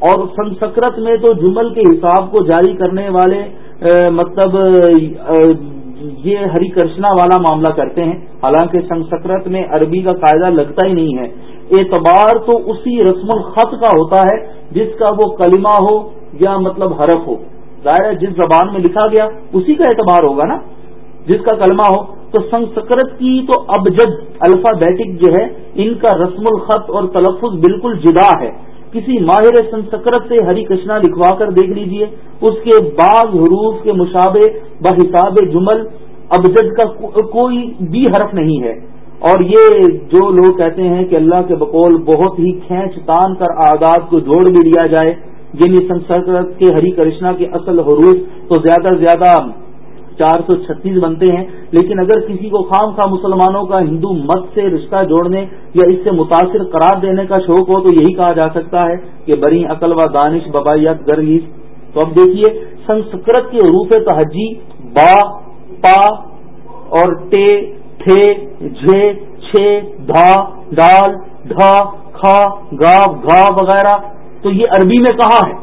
[SPEAKER 1] اور سنسکرت میں تو جمل کے حساب کو جاری کرنے والے مطلب یہ ہری کرشنا والا معاملہ کرتے ہیں۔ حالانکہ سنسکرت میں عربی کا قاعدہ لگتا ہی نہیں ہے۔ اعتبار تو اسی رسم الخط کا ہوتا ہے جس کا وہ کلمہ ہو یا مطلب حرف ہو۔ ظاہر جس زبان میں لکھا گیا اسی کا اعتبار ہوگا نا۔ جس کا کلمہ ہو۔ تو سنسکرت کی تو ابجد، الفابیٹک جو ہے، ان کا رسم الخط اور تلفظ بالکل جدا ہے۔ کسی ماہر سنسکرت سے ہری کشنا لکھوا کر دیکھ لیجیے، اس کے بعض حروف کے مشابے بحساب جمل ابجد کا کوئی بھی حرف نہیں ہے۔ اور یہ جو لوگ کہتے ہیں کہ اللہ کے بقول بہت ہی کھینچ تان کر آداب کو جوڑ بھی لیا جائے یعنی سنسکرت کے ہری کرشنا کے اصل حروف تو زیادہ سے زیادہ چار سو چھتیس بنتے ہیں، لیکن اگر کسی کو خام خواہ مسلمانوں کا ہندو مت سے رشتہ جوڑنے یا اس سے متاثر قرار دینے کا شوق ہو، تو یہی کہا جا سکتا ہے کہ بری عقل و دانش ببائیت گرگیز تو اب دیکھیے، سنسکرت کے حروف تہجی با، پا اور ٹے، تھے، جھے چھ دھا، ڈال، ڈھا، کھا، گا گا وغیرہ۔ تو یہ عربی میں کہاں ہے؟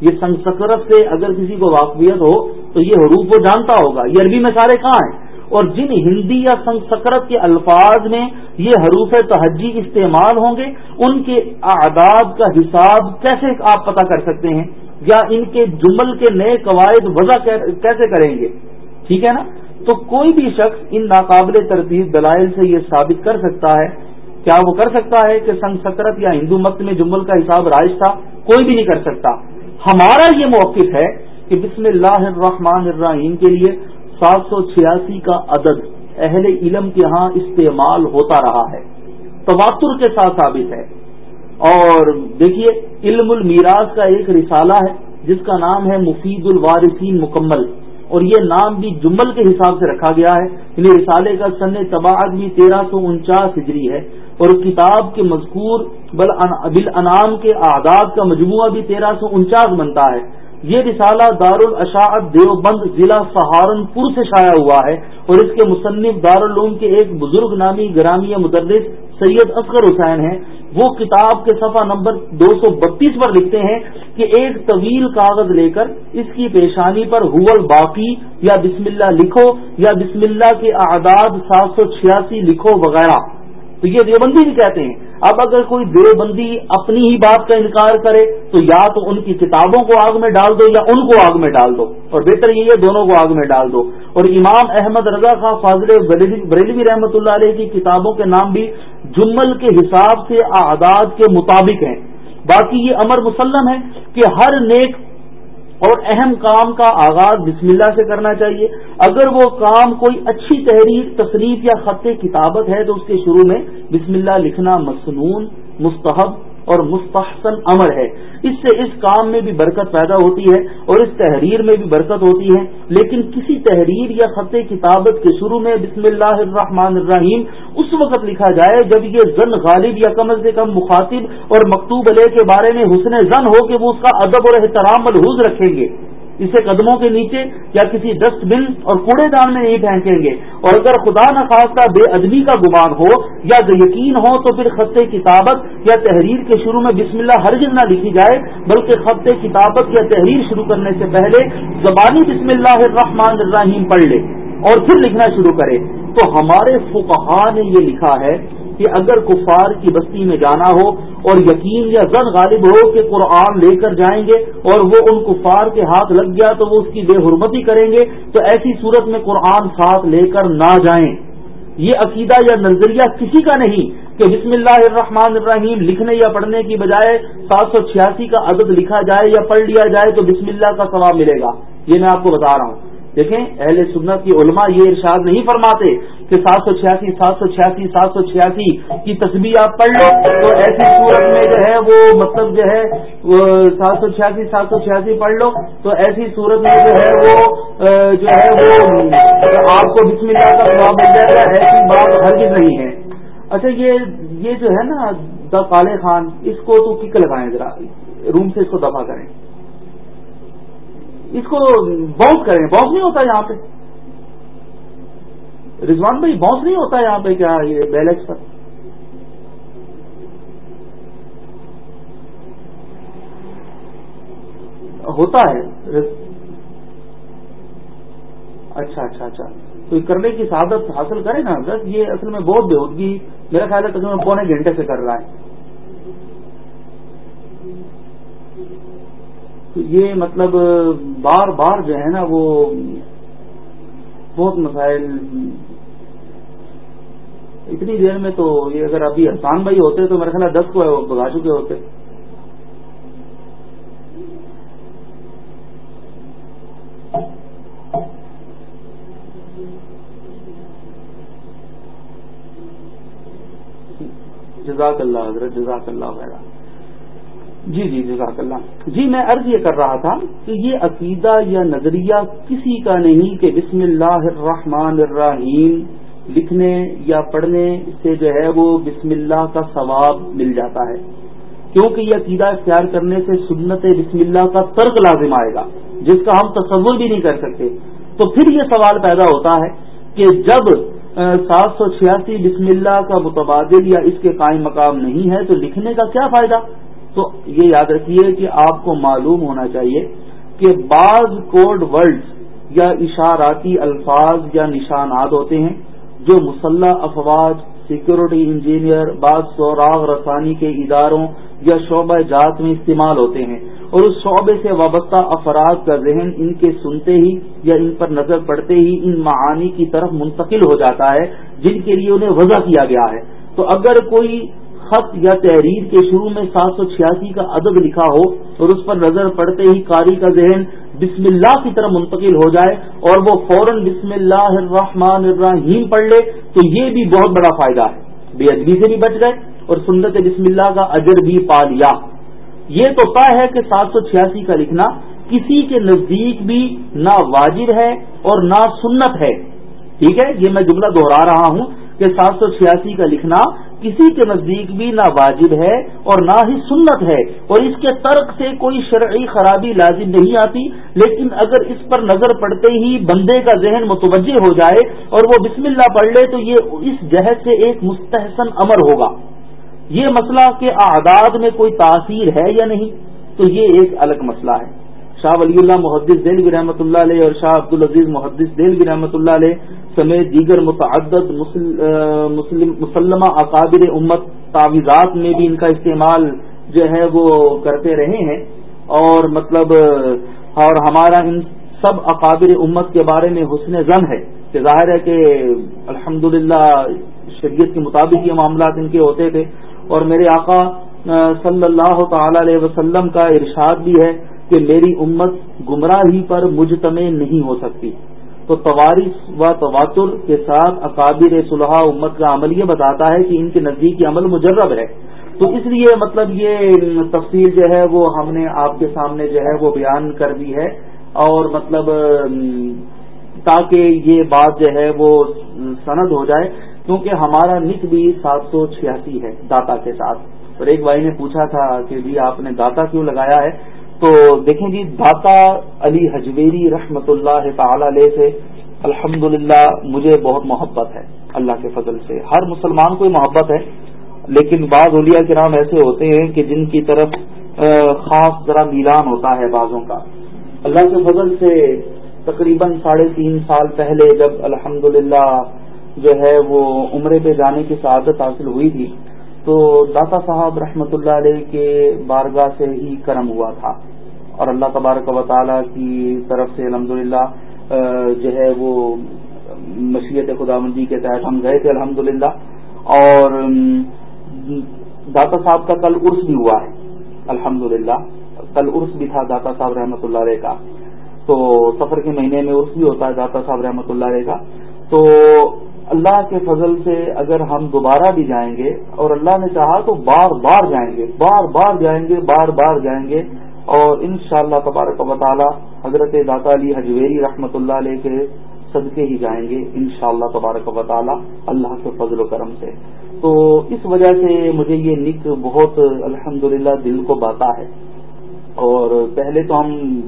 [SPEAKER 1] یہ سنسکرت سے اگر کسی کو واقفیت ہو تو یہ حروف وہ جانتا ہوگا۔ یہ عربی میں سارے کہاں ہیں؟ اور جن ہندی یا سنسکرت کے الفاظ میں یہ حروف تہجی استعمال ہوں گے، ان کے اعداد کا حساب کیسے آپ پتہ کر سکتے ہیں؟ یا ان کے جمل کے نئے قواعد وضع کیسے کریں گے؟ ٹھیک ہے نا؟ تو کوئی بھی شخص ان ناقابل ترتیب دلائل سے یہ ثابت کر سکتا ہے۔ کیا وہ کر سکتا ہے کہ سنسکرت یا ہندو مت میں جمل کا حساب رائج تھا؟ کوئی بھی نہیں کر سکتا۔ ہمارا یہ موقف ہے کہ بسم اللہ الرحمن الرحیم کے لیے سات سو چھیاسی کا عدد اہل علم کے ہاں استعمال ہوتا رہا ہے۔ تواتر کے ساتھ ثابت ہے۔ اور دیکھیے، علم المیراث کا ایک رسالہ ہے، جس کا نام ہے مفید الوارثین مکمل۔ اور یہ نام بھی جمل کے حساب سے رکھا گیا ہے۔ یعنی رسالے کا سن تباعت بھی تیرہ سو انچاس ہجری ہے۔ اور کتاب کے مذکور بل انعام کے اعداد کا مجموعہ بھی تیرہ سو انچاس بنتا ہے۔ یہ رسالہ دارالاشاعت دیوبند ضلع سہارنپور سے شائع ہوا ہے اور اس کے مصنف دارالعلوم کے ایک بزرگ نامی گرامی مدرس سید اصغر حسین ہیں۔ وہ کتاب کے صفحہ نمبر دو سو بتیس پر لکھتے ہیں کہ ایک طویل کاغذ لے کر اس کی پیشانی پر حول باقی یا بسم اللہ لکھو یا بسم اللہ کے اعداد سات سو چھیاسی لکھو وغیرہ۔ تو یہ دیوبندی بھی کہتے ہیں۔ اب اگر کوئی دیوبندی اپنی ہی بات کا انکار کرے تو یا تو ان کی کتابوں کو آگ میں ڈال دو یا ان کو آگ میں ڈال دو۔ اور بہتر یہ ہے دونوں کو آگ میں ڈال دو۔ اور امام احمد رضا خان فاضل بریلوی رحمۃ اللہ علیہ کی کتابوں کے نام بھی جمل کے حساب سے اعداد کے مطابق ہیں۔ باقی یہ امر مسلم ہے کہ ہر نیک اور اہم کام کا آغاز بسم اللہ سے کرنا چاہیے۔ اگر وہ کام کوئی اچھی تحریر تصریف یا خط کتابت ہے تو اس کے شروع میں بسم اللہ لکھنا مصنون، مستحب اور مستحسن امر ہے۔ اس سے اس کام میں بھی برکت پیدا ہوتی ہے اور اس تحریر میں بھی برکت ہوتی ہے۔ لیکن کسی تحریر یا خط کتابت کے شروع میں بسم اللہ الرحمن الرحیم اس وقت لکھا جائے جب یہ زن غالب یا کم از کم مخاطب اور مکتوب علیہ کے بارے میں حسن زن ہو کہ وہ اس کا ادب اور احترام ملحوظ رکھیں گے۔ اسے قدموں کے نیچے یا کسی ڈسٹ بن اور کوڑے دان میں نہیں پھینکیں گے۔ اور اگر خدا نخواستہ بے ادبی کا گمان ہو یا یقین ہو تو پھر خط کتابت یا تحریر کے شروع میں بسم اللہ ہر نہ لکھی جائے، بلکہ خط کتابت یا تحریر شروع کرنے سے پہلے زبانی بسم اللہ الرحمن الرحیم پڑھ لے اور پھر لکھنا شروع کرے۔ تو ہمارے فقہا نے یہ لکھا ہے کہ اگر کفار کی بستی میں جانا ہو اور یقین یا زن غالب ہو کہ قرآن لے کر جائیں گے اور وہ ان کفار کے ہاتھ لگ گیا تو وہ اس کی بے حرمتی کریں گے، تو ایسی صورت میں قرآن ساتھ لے کر نہ جائیں۔ یہ عقیدہ یا نظریہ کسی کا نہیں کہ بسم اللہ الرحمن الرحیم لکھنے یا پڑھنے کی بجائے سات سو چھیاسی کا عدد لکھا جائے یا پڑھ لیا جائے تو بسم اللہ کا ثواب ملے گا۔ یہ میں آپ کو بتا رہا ہوں۔ دیکھیں، اہل سنت کی علماء یہ ارشاد نہیں فرماتے کہ سات سو چھیاسی، سات سو چھیاسی، سات سو چھیاسی کی تصویر آپ پڑھ لو تو ایسی صورت میں جو ہے وہ مطلب جو ہے سات سو چھیاسی، سات سو چھیاسی پڑھ لو تو ایسی صورت میں جو ہے وہ جو ہے وہ آپ کو بسم اللہ کا جواب مل جائے گا، ایسی بات ہر نہیں ہے۔ اچھا یہ یہ جو ہے نا دا کالے خان، اس کو تو کک لگائیں ذرا، روم سے اس کو دفاع کریں۔ اس کو باؤنس کریں باؤنس نہیں ہوتا یہاں پہ۔ رضوان بھائی باؤنس نہیں ہوتا یہاں پہ کیا یہ بیلنس پر؟ ہوتا ہے۔ اچھا اچھا اچھا۔ تو کرنے کی سعادت حاصل کرے نا بس یہ اصل میں بہت بےودگی میرا خیال ہے تقریباً پونے گھنٹے سے کر رہا ہے۔ تو یہ مطلب بار بار جو ہے نا وہ بہت مسائل اتنی دیر میں تو یہ اگر ابھی احسان بھائی ہوتے تو میرا خیال ہے دس کو بگا چکے ہوتے۔ جزاک اللہ حضرت، جزاک اللہ وغیرہ جی جی جزاک اللہ۔ جی میں عرض یہ کر رہا تھا کہ یہ عقیدہ یا نظریہ کسی کا نہیں کہ بسم اللہ الرحمن الرحیم لکھنے یا پڑھنے سے جو ہے وہ بسم اللہ کا ثواب مل جاتا ہے۔ کیونکہ یہ عقیدہ اختیار کرنے سے سنت بسم اللہ کا ترک لازم آئے گا، جس کا ہم تصور بھی نہیں کر سکتے۔ تو پھر یہ سوال پیدا ہوتا ہے کہ جب سات سو چھیاسی بسم اللہ کا متبادل یا اس کے قائم مقام نہیں ہے تو لکھنے کا کیا فائدہ؟ تو یہ یاد رکھیے کہ آپ کو معلوم ہونا چاہیے کہ بعض کوڈ ورڈز یا اشاراتی الفاظ یا نشانات ہوتے ہیں جو مسلح افواج سیکورٹی انجینئر بعض سوراغ رسانی کے اداروں یا شعبہ جات میں استعمال ہوتے ہیں اور اس شعبے سے وابستہ افراد کا ذہن ان کے سنتے ہی یا ان پر نظر پڑتے ہی ان معانی کی طرف منتقل ہو جاتا ہے، جن کے لیے انہیں وضع کیا گیا ہے۔ تو اگر کوئی خط یا تحریر کے شروع میں سات سو چھیاسی کا عدد لکھا ہو اور اس پر نظر پڑتے ہی قاری کا ذہن بسم اللہ کی طرف منتقل ہو جائے اور وہ فوراً بسم اللہ الرحمن الرحیم پڑھ لے تو یہ بھی بہت بڑا فائدہ ہے۔ بے ادبی سے بھی بچ گئے اور سنت بسم اللہ کا اجر بھی پا لیا۔ یہ تو طے ہے کہ سات سو چھیاسی کا لکھنا کسی کے نزدیک بھی نہ واجب ہے اور نہ سنت ہے۔ ٹھیک ہے، یہ میں جملہ دوہرا رہا ہوں کہ سات سو چھیاسی کا لکھنا کسی کے نزدیک بھی نہ واجب ہے اور نہ ہی سنت ہے اور اس کے ترک سے کوئی شرعی خرابی لازم نہیں آتی، لیکن اگر اس پر نظر پڑتے ہی بندے کا ذہن متوجہ ہو جائے اور وہ بسم اللہ پڑھ لے تو یہ اس جہد سے ایک مستحسن امر ہوگا۔ یہ مسئلہ کہ اعداد میں کوئی تاثیر ہے یا نہیں، تو یہ ایک الگ مسئلہ ہے۔ شاہ ولی اللہ محدث دل بھی رحمۃ اللہ علیہ اور شاہ عبد العزیز محدث دل بھی رحمۃ اللہ علیہ سمیت دیگر متعدد مسلمہ اقابر امت تعویذات میں بھی ان کا استعمال جو ہے وہ کرتے رہے ہیں اور مطلب اور ہمارا ان سب اقابر امت کے بارے میں حسن زن ہے کہ ظاہر ہے کہ الحمد شریعت کے مطابق یہ معاملات ان کے ہوتے تھے اور میرے آقا صلی اللہ تعالی علیہ وسلم کا ارشاد بھی ہے کہ میری امت گمراہی پر مجتمع نہیں ہو سکتی۔ تو توارث و تواتر کے ساتھ اکابر صلحہ امت کا عمل یہ بتاتا ہے کہ ان کے نزدیک عمل مجرب ہے۔ تو اس لیے مطلب یہ تفصیل جو ہے وہ ہم نے آپ کے سامنے جو ہے وہ بیان کر دی ہے۔ اور مطلب تاکہ یہ بات جو ہے وہ سند ہو جائے، کیونکہ ہمارا نک بھی سات سو چھیاسی ہے داتا کے ساتھ۔ اور ایک بھائی نے پوچھا تھا کہ جی آپ نے داتا کیوں لگایا ہے؟ تو دیکھیں جی داتا علی حجویری رحمت اللہ تعالی علیہ سے الحمد مجھے بہت محبت ہے اللہ کے فضل سے۔ ہر مسلمان کو ہی محبت ہے، لیکن بعض اولیاء کے نام ایسے ہوتے ہیں کہ جن کی طرف خاص ذرا میلان ہوتا ہے بعضوں کا۔ اللہ کے فضل سے تقریباً ساڑھے تین سال پہلے جب الحمد جو ہے وہ عمرے پہ جانے کی سعادت حاصل ہوئی تھی، تو داتا صاحب رحمت اللہ علیہ کے بارگاہ سے ہی کرم ہوا تھا۔ اور اللہ تبارک و تعالیٰ کی طرف سے الحمد جو ہے وہ مشیت خدا مندی کے تحت ہم گئے تھے الحمد اور داتا صاحب کا کل عرس بھی ہوا ہے الحمد کل عرس بھی تھا داتا صاحب رحمۃ اللہ علیہ کا۔ تو سفر کے مہینے میں عرس بھی ہوتا ہے داتا صاحب رحمۃ اللہ علیہ کا۔ تو اللہ کے فضل سے اگر ہم دوبارہ بھی جائیں گے، اور اللہ نے چاہا تو بار بار جائیں گے، بار بار جائیں گے، بار بار جائیں گے۔ اور ان شاء اللہ تبارک و تعالی حضرت داتا علی حجویری رحمۃ اللہ علیہ کے صدقے ہی جائیں گے ان شاء اللہ تبارک و تعالی اللہ کے فضل و کرم سے۔ تو اس وجہ سے مجھے یہ نک بہت الحمد دل کو باتا ہے۔ اور پہلے تو ہم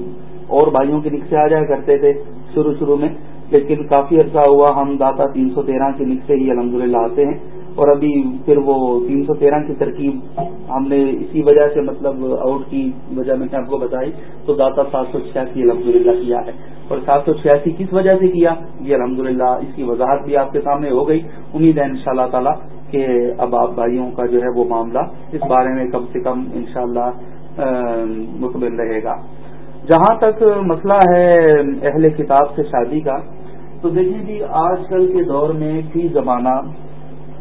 [SPEAKER 1] اور بھائیوں کے نک سے آ جایا کرتے تھے شروع شروع میں، لیکن کافی عرصہ ہوا ہم داتا تین سو تیرہ کے نک سے ہی الحمد آتے ہیں۔ اور ابھی پھر وہ تین سو تیرہ کی ترکیب ہم نے اسی وجہ سے مطلب آؤٹ کی وجہ میں نے آپ کو بتائی، تو داتا سات سو چھیاسی الحمد للہ کیا ہے۔ اور سات سو چھیاسی کس وجہ سے کیا؟ یہ الحمد للہ اس کی وضاحت بھی آپ کے سامنے ہو گئی۔ امید ہے ان شاء اللہ تعالیٰ کہ اب آپ بھائیوں کا جو ہے وہ معاملہ اس بارے میں کم سے کم ان شاء اللہ مکمل رہے گا۔ جہاں تک مسئلہ ہے اہل کتاب سے شادی کا، تو دیکھیں جی آج کل کے دور میں فی زمانہ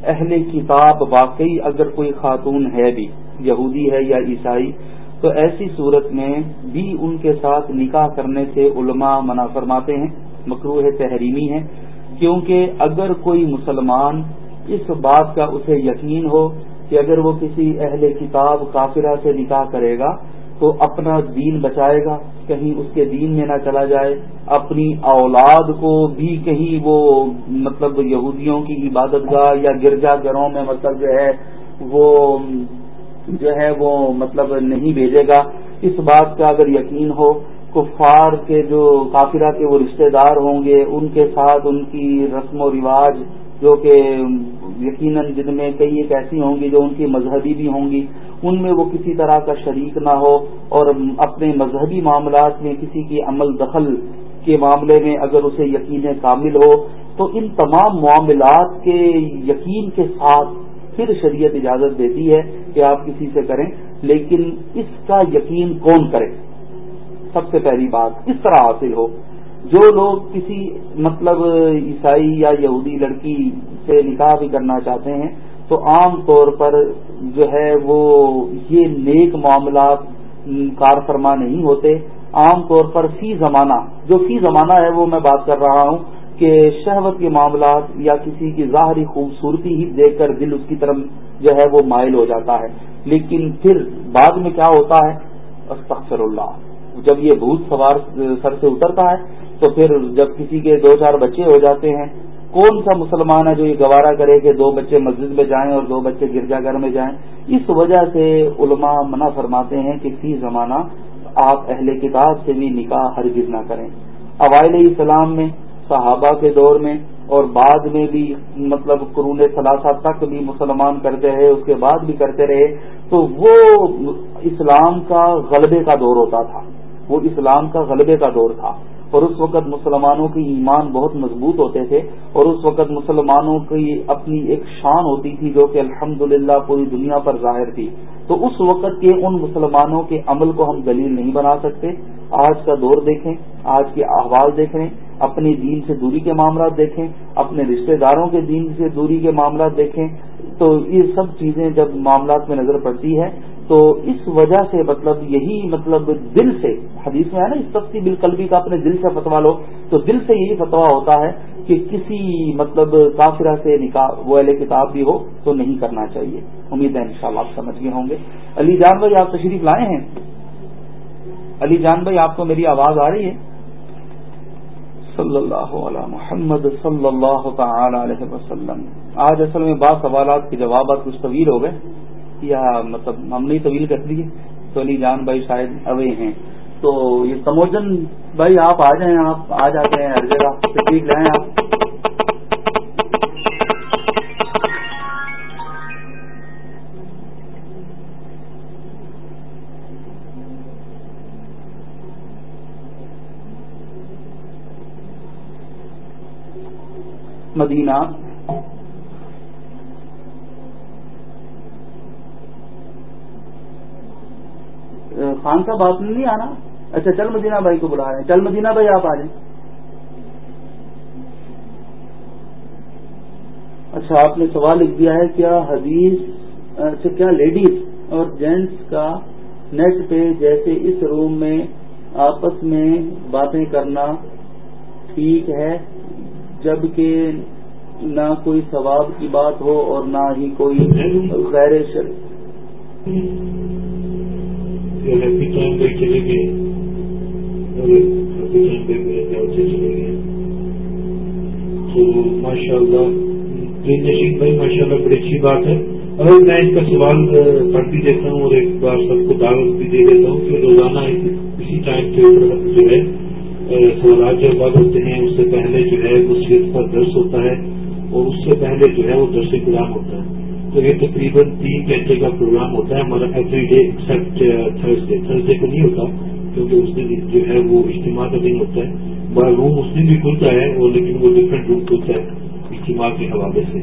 [SPEAKER 1] اہل کتاب واقعی اگر کوئی خاتون ہے بھی، یہودی ہے یا عیسائی، تو ایسی صورت میں بھی ان کے ساتھ نکاح کرنے سے علماء منع فرماتے ہیں مکروح تحریمی ہے کیونکہ اگر کوئی مسلمان اس بات کا اسے یقین ہو کہ اگر وہ کسی اہل کتاب کافرہ سے نکاح کرے گا تو اپنا دین بچائے گا، کہیں اس کے دین میں نہ چلا جائے۔ اپنی اولاد کو بھی کہیں وہ مطلب یہودیوں کی عبادت گاہ یا گرجا گھروں میں مطلب جو ہے، وہ جو ہے وہ مطلب نہیں بھیجے گا۔ اس بات کا اگر یقین ہو، کفار کے جو کافرہ کے وہ رشتہ دار ہوں گے، ان کے ساتھ ان کی رسم و رواج جو کہ یقیناً جن میں کئی ایک ایسی ہوں گی جو ان کی مذہبی بھی ہوں گی، ان میں وہ کسی طرح کا شریک نہ ہو اور اپنے مذہبی معاملات میں کسی کی عمل دخل کے معاملے میں اگر اسے یقین کامل ہو، تو ان تمام معاملات کے یقین کے ساتھ پھر شریعت اجازت دیتی ہے کہ آپ کسی سے کریں۔ لیکن اس کا یقین کون کرے؟ سب سے پہلی بات کس طرح حاصل ہو۔ جو لوگ کسی مطلب عیسائی یا یہودی لڑکی سے نکاح بھی کرنا چاہتے ہیں، تو عام طور پر جو ہے وہ یہ نیک معاملات کار فرما نہیں ہوتے۔ عام طور پر فی زمانہ، جو فی زمانہ ہے وہ میں بات کر رہا ہوں کہ شہوت کے معاملات یا کسی کی ظاہری خوبصورتی ہی دیکھ کر دل اس کی طرف جو ہے وہ مائل ہو جاتا ہے۔ لیکن پھر بعد میں کیا ہوتا ہے؟ استغفر اللہ۔ جب یہ بھوت سوار سر سے اترتا ہے تو پھر جب کسی کے دو چار بچے ہو جاتے ہیں، کون سا مسلمان ہے جو یہ گوارا کرے کہ دو بچے مسجد میں جائیں اور دو بچے گرجا گھر میں جائیں؟ اس وجہ سے علماء منع فرماتے ہیں کہ فی زمانہ آپ اہل کتاب سے بھی نکاح ہرگز نہ کریں۔ اوائل اسلام میں، صحابہ کے دور میں اور بعد میں بھی مطلب قرون ثلاثہ تک بھی مسلمان کرتے رہے، اس کے بعد بھی کرتے رہے، تو وہ اسلام کا غلبے کا دور ہوتا تھا۔ وہ اسلام کا غلبے کا دور تھا۔ اور اس وقت مسلمانوں کی ایمان بہت مضبوط ہوتے تھے اور اس وقت مسلمانوں کی اپنی ایک شان ہوتی تھی جو کہ الحمد پوری دنیا پر ظاہر تھی۔ تو اس وقت کے ان مسلمانوں کے عمل کو ہم دلیل نہیں بنا سکتے۔ آج کا دور دیکھیں، آج کے احوال دیکھیں اپنے دین سے دوری کے معاملات دیکھیں، اپنے رشتہ داروں کے دین سے دوری کے معاملات دیکھیں۔ تو یہ سب چیزیں جب معاملات میں نظر پڑتی ہے تو اس وجہ سے مطلب یہی مطلب دل سے، حدیث میں ہے نا، اس سختی بالقلبی کا اپنے دل سے فتوا لو، تو دل سے یہی فتوا ہوتا ہے کہ کسی مطلب کافرہ سے نکاح، وہ اہل کتاب بھی ہو تو نہیں کرنا چاہیے۔ امید ہے انشاءاللہ آپ سمجھ گئے ہوں گے۔ علی جان بھائی، آپ تشریف لائے ہیں؟ علی جان بھائی، آپ کو میری آواز آ رہی ہے؟ صلی اللہ علیہ محمد صلی اللہ تعالی علیہ وسلم۔ آج اصل میں بعض سوالات کے جوابات کچھ طویل ہو گئے۔ یا مطلب ہم نے طویل کر دیے، تو علی جان بھائی شاید اوے ہیں۔ تو یہ سموجن بھائی آپ آ جائیں، آپ آ جاتے ہیں، ہر جگہ ٹھیک رہیں آپ۔ مدینہ خان صاحب آپ نے نہیں آنا۔ اچھا چل مدینہ بھائی کو بلا رہے ہیں۔ چل مدینہ بھائی، آپ آ جائیں۔ اچھا آپ نے سوال لکھ دیا ہے، کیا حدیث اچھا کیا لیڈیز اور جینٹس کا نیٹ پہ جیسے اس روم میں آپس میں باتیں کرنا ٹھیک ہے جبکہ نہ کوئی ثواب کی بات ہو اور نہ ہی کوئی غیر
[SPEAKER 3] ہیپی ٹائم پہ چلے گئے۔ اور ہیپی ٹائم پہ میرے خیال سے چلے گئے۔ تو ماشاء اللہ نشین بھائی ماشاء اللہ بڑی اچھی بات ہے۔ اور میں اس کا سوال پڑھ بھی دیتا ہوں اور ایک بار سب کو دعوت بھی دے دیتا ہوں کہ روزانہ اسی ٹائم پہ جو ہے سوالات جو بند ہوتے ہیں۔ اس سے پہلے جو ہے وہ صرف پر درس ہوتا ہے اور اس سے پہلے جو ہے، وہ درس گرام ہوتا ہے۔ تو یہ تقریباً تین گھنٹے کا پروگرام ہوتا ہے ہمارا every day except Thursday Thursday کو نہیں ہوتا، کیونکہ اس دن جو ہے وہ اجتماع کا دن ہوتا ہے۔ بڑا روم اس دن بھی کھلتا ہے اور لیکن وہ ڈفرینٹ روم کھلتا ہے اجتماع کے حوالے سے۔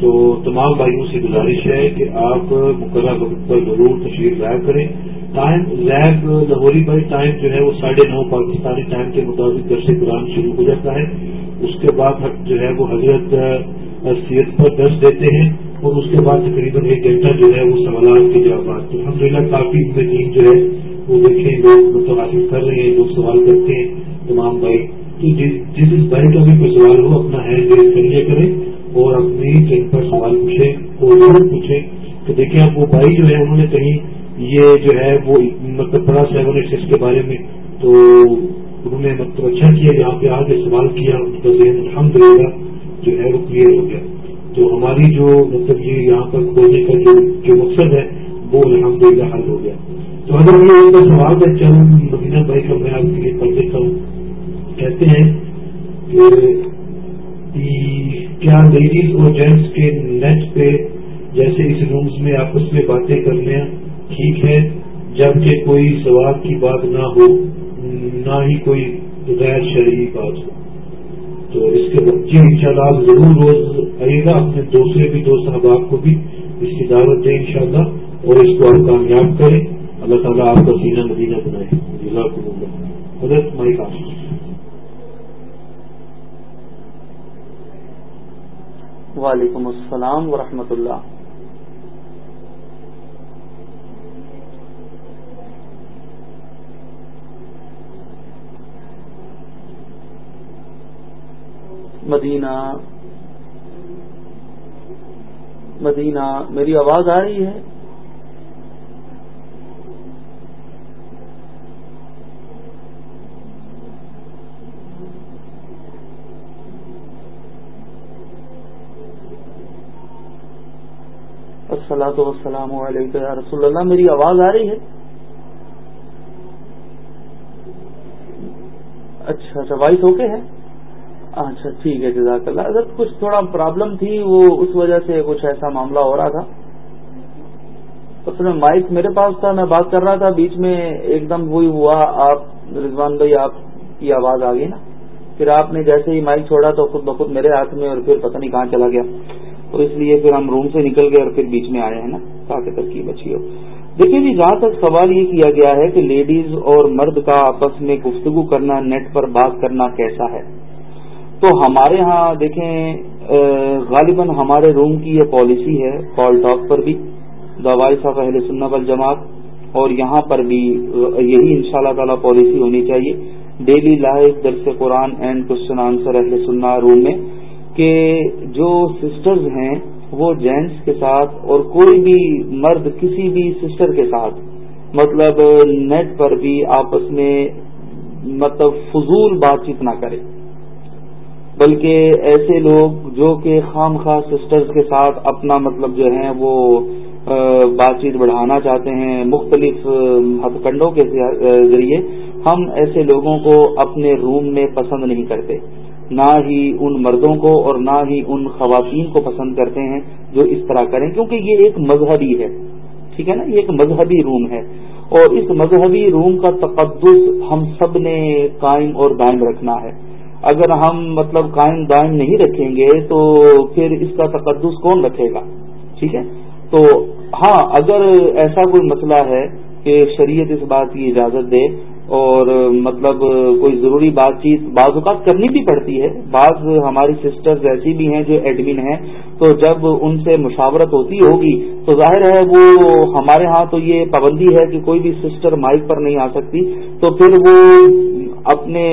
[SPEAKER 3] تو تمام بھائیوں سے گزارش ہے کہ آپ مقررہ وقت پر ضرور تشریف لایا کریں۔ Time lab Lahori by time جو ہے وہ ساڑھے نو پاکستانی ٹائم کے مطابق درس قرآن شروع ہو جاتا ہے۔ اس کے بعد جو ہے وہ حضرت uh, سیت پر درس دیتے ہیں۔ اور اس کے بعد تقریباً ایک گھنٹہ جو ہے وہ سوالات کے جوابات تو الحمد للہ کافی ٹیم جو ہے وہ دیکھیں، لوگ متوازن کر رہے ہیں، لوگ سوال کرتے ہیں تمام بھائی۔ تو جس بھائی کا بھی کوئی سوال ہو، اپنا ہینڈ ریز کر لیا کریں اور اپنی ٹرین پر سوال پوچھیں اور ضرور پوچھیں۔ تو دیکھیں آپ وہ بھائی جو ہے انہوں نے کہیں یہ جو ہے وہ مطلب پڑھا سیون ایکسس کے بارے میں تو انہوں نے مطلب اچھا کیا، یہاں پہ آگے سوال کیا، ان کا ذہن الحمد للہ جو ہے وہ کلیئر ہو گیا۔ تو ہماری جو مطلب یہ جی یہاں پر کھولنے کا جو جو مقصد ہے، وہ الحمد للہ حل ہو گیا۔ تو اگر یہ ان کا سوال ہے چلو مدینہ بھائی کا میں آپ کے لیے پڑھ دیتا ہوں۔ کہتے ہیں کہ کیا لیڈیز اور جینٹس کے نیٹ پہ جیسے اس رومز میں آپس میں باتیں کرنے ٹھیک ہے جبکہ کوئی ثواب کی بات نہ ہو، نہ ہی کوئی غیر شرعی بات ہو۔ تو اس کے بچے ان شاء اللہ ضرور روز آئیے گا اپنے دوسرے بھی دوست احباب کو بھی اس کی دعوت دیں انشاءاللہ اور اس کو آپ کامیاب کریں۔ اللہ تعالیٰ آپ کا سینہ مدینہ بنائے۔ ضلع کو حضرت مائی کام
[SPEAKER 1] وعلیکم السلام ورحمۃ اللہ۔ مدینہ مدینہ، میری آواز آ رہی ہے؟ السلام وسلام علیکم رسول اللہ، میری آواز آ رہی ہے؟ اچھا اچھا وائس اوکے ہے؟ اچھا ٹھیک ہے، جزاک اللہ۔ اگر کچھ تھوڑا پرابلم تھی، وہ اس وجہ سے کچھ ایسا معاملہ ہو رہا تھا۔ اس میں مائک میرے پاس تھا، میں بات کر رہا تھا، بیچ میں ایک دم وہی ہوا۔ آپ، رضوان بھائی، آپ کی آواز آ گئی نا؟ پھر آپ نے جیسے ہی مائک چھوڑا تو خود بخود میرے ہاتھ میں اور پھر پتہ نہیں کہاں چلا گیا۔ تو اس لیے پھر ہم روم سے نکل گئے اور پھر بیچ میں آئے ہیں نا، تاکہ ترکیب اچھی ہو۔ دیکھیے جی جہاں تک سوال یہ کیا گیا ہے کہ لیڈیز اور مرد کا آپس میں گفتگو کرنا نیٹ پر بات کرنا کیسا ہے؟ تو ہمارے ہاں دیکھیں غالباً ہمارے روم کی یہ پالیسی ہے کال ٹاک پر بھی دوائی صاحب اہل سننا بل جماعت اور یہاں پر بھی یہی ان شاء اللہ تعالی پالیسی ہونی چاہیے۔ ڈیلی لائف درس قرآن اینڈ کوشچن آنسر اہل سننا روم میں، کہ جو سسٹرز ہیں، وہ جینٹس کے ساتھ، اور کوئی بھی مرد کسی بھی سسٹر کے ساتھ مطلب نیٹ پر بھی آپس میں مطلب فضول بات چیت نہ کرے۔ بلکہ ایسے لوگ جو کہ خام خواہ سسٹرز کے ساتھ اپنا مطلب جو ہے وہ بات چیت بڑھانا چاہتے ہیں مختلف ہتھ کنڈوں کے ذریعے، ہم ایسے لوگوں کو اپنے روم میں پسند نہیں کرتے۔ نہ ہی ان مردوں کو اور نہ ہی ان خواتین کو پسند کرتے ہیں جو اس طرح کریں، کیونکہ یہ ایک مذہبی ہے۔ ٹھیک ہے نا؟ یہ ایک مذہبی روم ہے۔ اور اس مذہبی روم کا تقدس ہم سب نے قائم اور دائم رکھنا ہے۔ اگر ہم مطلب قائم دائم نہیں رکھیں گے تو پھر اس کا تقدس کون رکھے گا؟ ٹھیک ہے؟ تو ہاں اگر ایسا کوئی مسئلہ ہے کہ شریعت اس بات کی اجازت دے اور مطلب کوئی ضروری بات چیت بعض اوقات کرنی بھی پڑتی ہے، بعض ہماری سسٹرز ایسی بھی ہیں جو ایڈمن ہیں، تو جب ان سے مشاورت ہوتی ہوگی تو ظاہر ہے وہ ہمارے ہاں تو یہ پابندی ہے کہ کوئی بھی سسٹر مائک پر نہیں آ سکتی، تو پھر وہ اپنے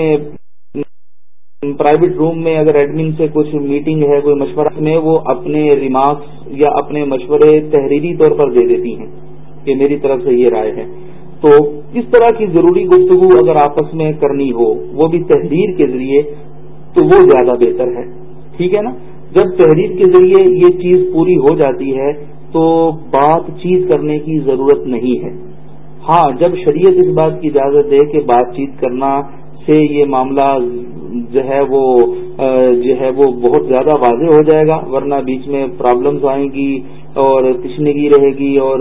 [SPEAKER 1] پرائیویٹ روم میں اگر ایڈمن سے کچھ میٹنگ ہے، کوئی مشورہ، میں وہ اپنے ریمارکس یا اپنے مشورے تحریری طور پر دے دیتی ہیں کہ میری طرف سے یہ رائے ہے۔ تو اس طرح کی ضروری گفتگو اگر آپس میں کرنی ہو، وہ بھی تحریر کے ذریعے، تو وہ زیادہ بہتر ہے۔ ٹھیک ہے نا؟ جب تحریر کے ذریعے یہ چیز پوری ہو جاتی ہے، تو بات چیت کرنے کی ضرورت نہیں ہے۔ ہاں جب شریعت اس بات کی اجازت دے کہ بات چیت کرنا سے یہ معاملہ جو ہے وہ جو ہے وہ بہت زیادہ واضح ہو جائے گا، ورنہ بیچ میں پرابلمز آئیں گی اور تشنگی رہے گی اور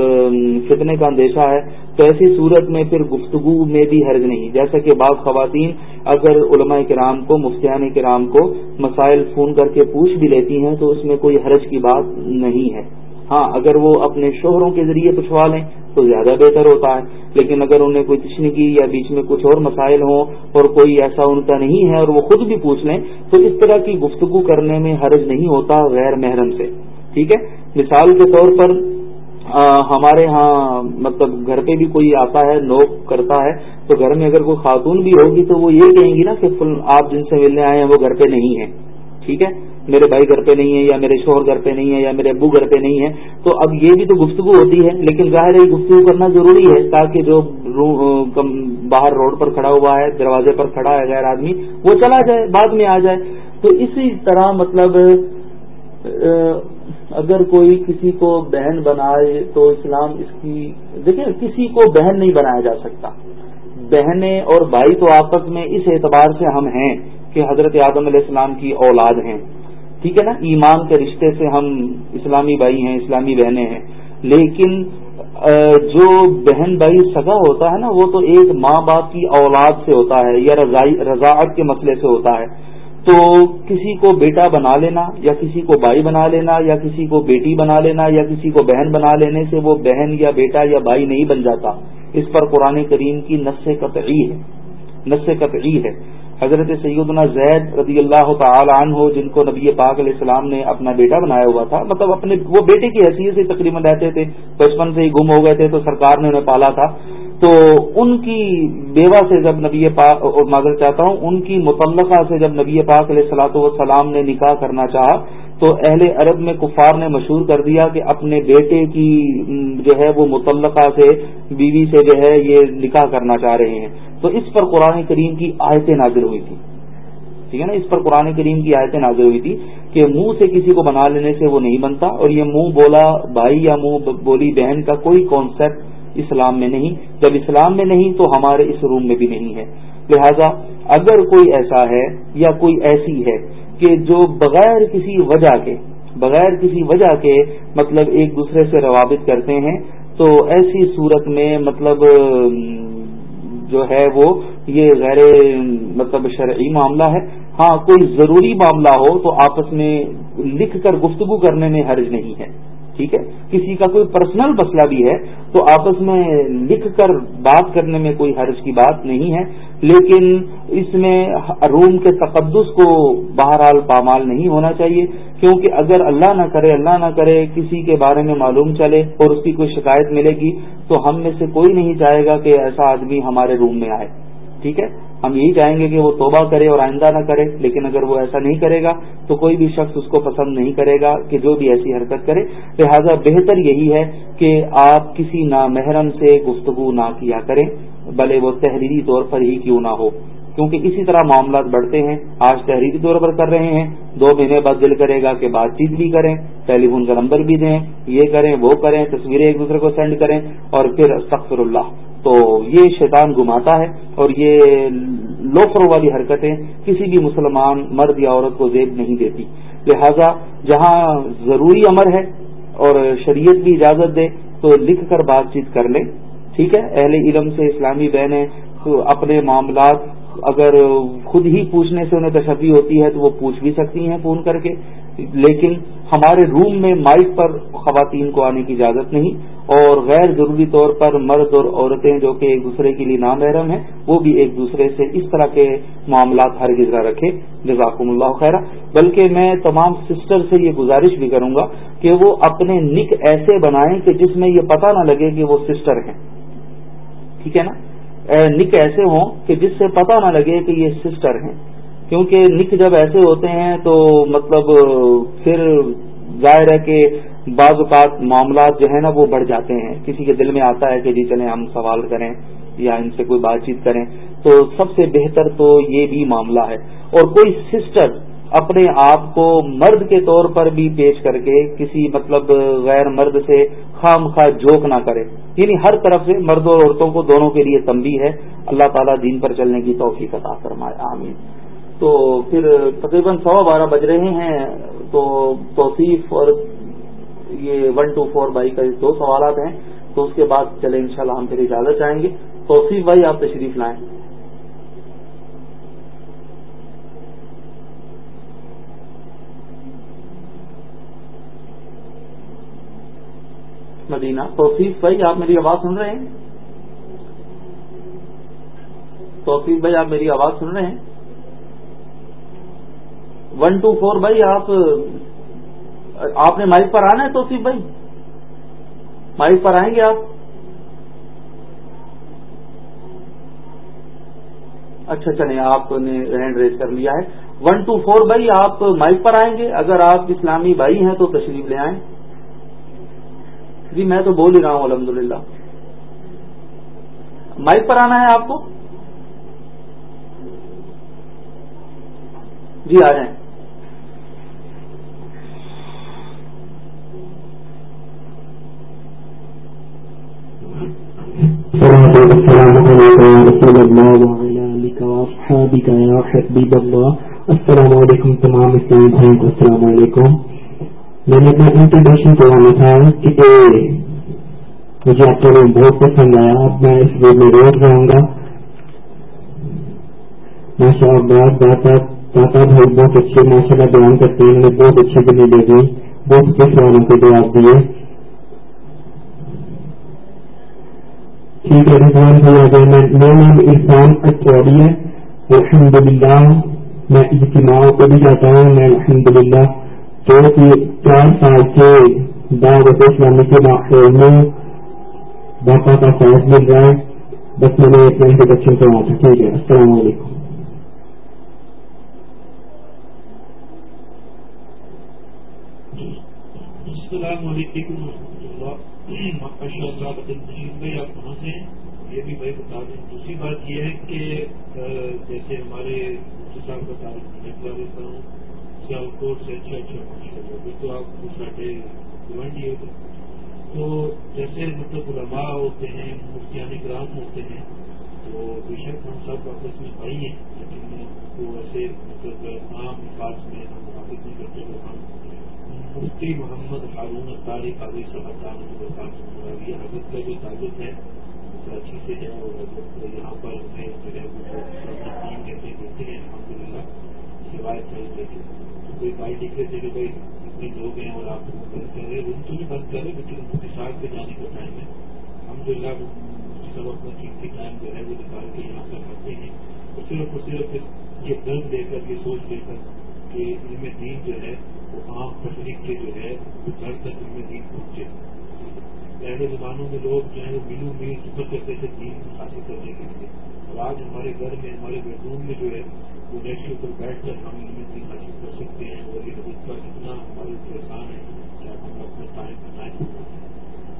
[SPEAKER 1] فتنے کا اندیشہ ہے۔ تو ایسی صورت میں پھر گفتگو میں بھی حرج نہیں۔ جیسا کہ بعض خواتین اگر علماء کرام کو، مفتیان کرام کو مسائل فون کر کے پوچھ بھی لیتی ہیں تو اس میں کوئی حرج کی بات نہیں ہے۔ ہاں اگر وہ اپنے شوہروں کے ذریعے پوچھوا لیں تو زیادہ بہتر ہوتا ہے۔ لیکن اگر انہیں کوئی تشنگی یا بیچ میں کچھ اور مسائل ہوں اور کوئی ایسا ان کا نہیں ہے اور وہ خود بھی پوچھ لیں، تو اس طرح کی گفتگو کرنے میں حرج نہیں ہوتا غیر محرم سے۔ ٹھیک ہے؟ مثال کے طور پر ہمارے ہاں مطلب گھر پہ بھی کوئی آتا ہے، نوک کرتا ہے، تو گھر میں اگر کوئی خاتون بھی ہوگی تو وہ یہ کہیں گی نا کہ آپ جن سے ملنے آئے ہیں وہ گھر پہ نہیں ہیں۔ ٹھیک ہے؟ میرے بھائی گھر پہ نہیں ہے یا میرے شوہر گھر پہ نہیں ہے یا میرے ابو گھر پہ نہیں ہے، تو اب یہ بھی تو گفتگو ہوتی ہے، لیکن ظاہر ہے گفتگو کرنا ضروری ہے تاکہ جو باہر روڈ پر کھڑا ہوا ہے، دروازے پر کھڑا ہے غیر آدمی، وہ چلا جائے، بعد میں آ جائے۔ تو اسی طرح مطلب اگر کوئی کسی کو بہن بنائے تو اسلام اس کی، دیکھیں، کسی کو بہن نہیں بنایا جا سکتا۔ بہنیں اور بھائی تو آپس میں اس اعتبار سے ہم ہیں کہ حضرت آدم علیہ السلام کی اولاد ہیں۔ ٹھیک ہے نا؟ ایمان کے رشتے سے ہم اسلامی بھائی ہیں، اسلامی بہنیں ہیں۔ لیکن جو بہن بھائی سگا ہوتا ہے نا، وہ تو ایک ماں باپ کی اولاد سے ہوتا ہے یا رضاعت کے مسئلے سے ہوتا ہے۔ تو کسی کو بیٹا بنا لینا یا کسی کو بھائی بنا لینا یا کسی کو بیٹی بنا لینا یا کسی کو بہن بنا لینے سے وہ بہن یا بیٹا یا بھائی نہیں بن جاتا۔ اس پر قرآن کریم کی نس قطعی ہے۔ نس قطعی ہے۔ حضرت سیدنا زید رضی اللہ تعالی عنہ، جن کو نبی پاک علیہ السلام نے اپنا بیٹا بنایا ہوا تھا مطلب اپنے وہ بیٹے کی حیثیت سے تقریباً رہتے تھے، بچپن سے ہی گم ہو گئے تھے، تو سرکار نے انہیں پالا تھا۔ تو ان کی بیوہ سے جب نبی پاک، اور معذرت چاہتا ہوں، ان کی متعلقہ سے جب نبی پاک علیہ السلاۃ والسلام نے نکاح کرنا چاہا، تو اہل عرب میں کفار نے مشہور کر دیا کہ اپنے بیٹے کی جو ہے وہ متعلقہ سے، بیوی سے جو ہے یہ نکاح کرنا چاہ رہے ہیں۔ تو اس پر قرآن کریم کی آیتیں نازل ہوئی تھی ٹھیک ہے نا؟ اس پر قرآن کریم کی آیتیں نازل ہوئی تھی کہ منہ سے کسی کو بنا لینے سے وہ نہیں بنتا اور یہ منہ بولا بھائی یا منہ بولی بہن کا کوئی کانسیپٹ اسلام میں نہیں۔ جب اسلام میں نہیں تو ہمارے اس روم میں بھی نہیں ہے۔ لہذا اگر کوئی ایسا ہے یا کوئی ایسی ہے کہ جو بغیر کسی وجہ کے بغیر کسی وجہ کے مطلب ایک دوسرے سے روابط کرتے ہیں، تو ایسی صورت میں مطلب جو ہے وہ یہ غیر مطلب شرعی معاملہ ہے۔ ہاں کوئی ضروری معاملہ ہو تو آپس میں لکھ کر گفتگو کرنے میں حرج نہیں ہے، ٹھیک ہے؟ کسی کا کوئی پرسنل مسئلہ بھی ہے تو آپس میں لکھ کر بات کرنے میں کوئی حرج کی بات نہیں ہے۔ لیکن اس میں روم کے تقدس کو بہرحال پامال نہیں ہونا چاہیے۔ کیونکہ اگر اللہ نہ کرے، اللہ نہ کرے، کسی کے بارے میں معلوم چلے اور اس کی کوئی شکایت ملے گی، تو ہم میں سے کوئی نہیں چاہے گا کہ ایسا آدمی ہمارے روم میں آئے۔ ٹھیک ہے؟ ہم یہی چاہیں گے کہ وہ توبہ کرے اور آئندہ نہ کرے، لیکن اگر وہ ایسا نہیں کرے گا، تو کوئی بھی شخص اس کو پسند نہیں کرے گا کہ جو بھی ایسی حرکت کرے۔ لہذا بہتر یہی ہے کہ آپ کسی نامحرم سے گفتگو نہ کیا کریں بھلے وہ تحریری طور پر ہی کیوں نہ ہو۔ کیونکہ اسی طرح معاملات بڑھتے ہیں، آج تحریری طور پر کر رہے ہیں، دو مہینے بعد دل کرے گا کہ بات چیت بھی کریں، ٹیلی فون کا نمبر بھی دیں، یہ کریں، وہ کریں، تصویریں ایک دوسرے کو سینڈ کریں، اور پھر استغفر اللہ تو یہ شیطان گماتا ہے اور یہ لوفروں والی حرکتیں کسی بھی مسلمان، مرد یا عورت کو زیب نہیں دیتی۔ لہذا جہاں ضروری امر ہے اور شریعت بھی اجازت دے، تو لکھ کر بات چیت کر لیں۔ ٹھیک ہے؟ اہل علم سے اسلامی بہنیں اپنے معاملات اگر خود ہی پوچھنے سے انہیں تشبی ہوتی ہے تو وہ پوچھ بھی سکتی ہیں فون کر کے۔ لیکن ہمارے روم میں مائک پر خواتین کو آنے کی اجازت نہیں، اور غیر ضروری طور پر مرد اور عورتیں جو کہ ایک دوسرے کے لیے نامحرم ہیں، وہ بھی ایک دوسرے سے اس طرح کے معاملات ہر گزرا رکھے جزاکم اللہ خیر بلکہ میں تمام سسٹر سے یہ گزارش بھی کروں گا کہ وہ اپنے نک ایسے بنائیں کہ جس میں یہ پتہ نہ لگے کہ وہ سسٹر ہیں۔ ٹھیک ہے نا؟ نک ایسے ہوں کہ جس سے پتہ نہ لگے کہ یہ سسٹر ہیں۔ کیونکہ نک جب ایسے ہوتے ہیں تو مطلب پھر ظاہر ہے کہ بعض اوقات معاملات جو ہے نا وہ بڑھ جاتے ہیں۔ کسی کے دل میں آتا ہے کہ جی چلیں ہم سوال کریں یا ان سے کوئی بات چیت کریں۔ تو سب سے بہتر تو یہ بھی معاملہ ہے۔ اور کوئی سسٹر اپنے آپ کو مرد کے طور پر بھی پیش کر کے کسی مطلب غیر مرد سے خام خواہ جھوک نہ کرے۔ یعنی ہر طرف سے مرد اور عورتوں کو دونوں کے لیے تمبی ہے۔ اللہ تعالیٰ دین پر چلنے کی توفیق عطا فرمائے۔ آمین۔ تو پھر تقریباً سوا بارہ بج رہے ہیں۔ تو توصیف اور یہ ون ٹو فور بائی کا دو سوالات ہیں۔ تو اس کے بعد چلے انشاءاللہ ہم پھر اجازت چاہیں گے۔ توصیف بھائی، آپ تشریف لائیں۔ مدینہ۔ توفیق بھائی، آپ میری آواز سن رہے ہیں؟ توفیق بھائی، آپ میری آواز سن رہے ہیں؟ ون ٹو فور بھائی، آپ آپ نے مائک پر آنا ہے توفیق بھائی؟ مائک پر آئیں گے آپ؟ اچھا, اچھا، چلیں آپ نے ہینڈ ریز کر لیا ہے۔ ون ٹو فور بھائی، آپ مائک پر آئیں گے۔ اگر آپ اسلامی بھائی ہیں تو تشریف لے آئیں۔ جی میں تو بول ہی رہا ہوں الحمد للہ مائک پر آنا ہے آپ کو؟ جی آ جائیں۔
[SPEAKER 6] السلام علیکم، تمام اسلامی بھائی کو السلام علیکم۔ میں نے اپنا انٹروڈکشن کروانا تھا کہ مجھے آپ کا روم بہت پسند آیا، اب میں اس روم میں روز رہوں گا۔ ماشاء اللہ داتا بھائی بہت اچھے ماشاء اللہ بیان کرتے ہیں، انہوں نے بہت اچھی دلی دے دی، بہت اچھے سوالوں کے جواب دیے ٹھیک ہے، رضوان بھائی آ گئے میرا نام عرفان اٹواری ہے۔ الحمد للہ میں اجتماع کو بھی جاتا ہوں، میں الحمد للہ کے دعوت اسلامی کے ماحول میں باپا کا فوج مل رہا ہے بس میں نے اپنا انٹروڈکشن کروا تھا، ٹھیک ہے، السلام علیکم۔
[SPEAKER 3] السلام علیکم ماشاء اللہ۔ بھائی آپ کہاں سے یہ بھی بھائی بتا دیں۔ دوسری بات یہ ہے کہ جیسے ہمارے صاحب بتا رہے ہوں۔ سیال کوٹ سے اچھا اچھا ماشاء اللہ پھر تو آپ کو ساڑھے گوانڈی ہوتے تو جیسے مطلب علماء ہوتے ہیں، مفتیان گرام ہوتے ہیں، تو بے شک ہم سب آپس میں بھائی ہیں، لیکن وہ ایسے مطلب عام الفاظ میں ہم محافظ نہیں کرتے تو ہم مفتی محمد ہارون اطاری قابل صاحب تعلق درخواست مراویہ حضرت کا جو تعلق ہے کراچی سے ہے اور یہاں پر ہمیں جو ہے وہ ٹیم کہتے دیتے ہیں الحمد للہ روایت نہیں دیتے کوئی بھائی لکھ رہے تھے کہ بھائی اتنے لوگ ہیں اور آپ بند کر رہے روم تو نہیں بند کر رہے، لیکن ان کے ساتھ پہ جانے کا ٹائم ہے۔ الحمد للہ سب اپنا قیمتی ٹائم جو ہے وہ نکال کے یہاں پر آتے ہیں۔ اور صرف اور صرف یہ درد لے کر، یہ سوچ لے کر کہ علم دین جو ہے، وہ عام پبلک کے جو ہے، وہ گھر تک علم دین پہنچے۔ پہلے زمانوں میں لوگ جو ہے وہ ملو مل سفر کرتے تھے دین حاصل کرنے کے لیے۔ اور آج ہمارے گھر میں، ہمارے بیڈروم میں جو ہے وہ نیٹ کے اوپر بیٹھ کر ہم علم دین حاصل کر سکتے ہیں اور یہ حدود کا اتنا ہمارے اوپر آسان ہے کہ ہم اپنا ٹائم بنائیں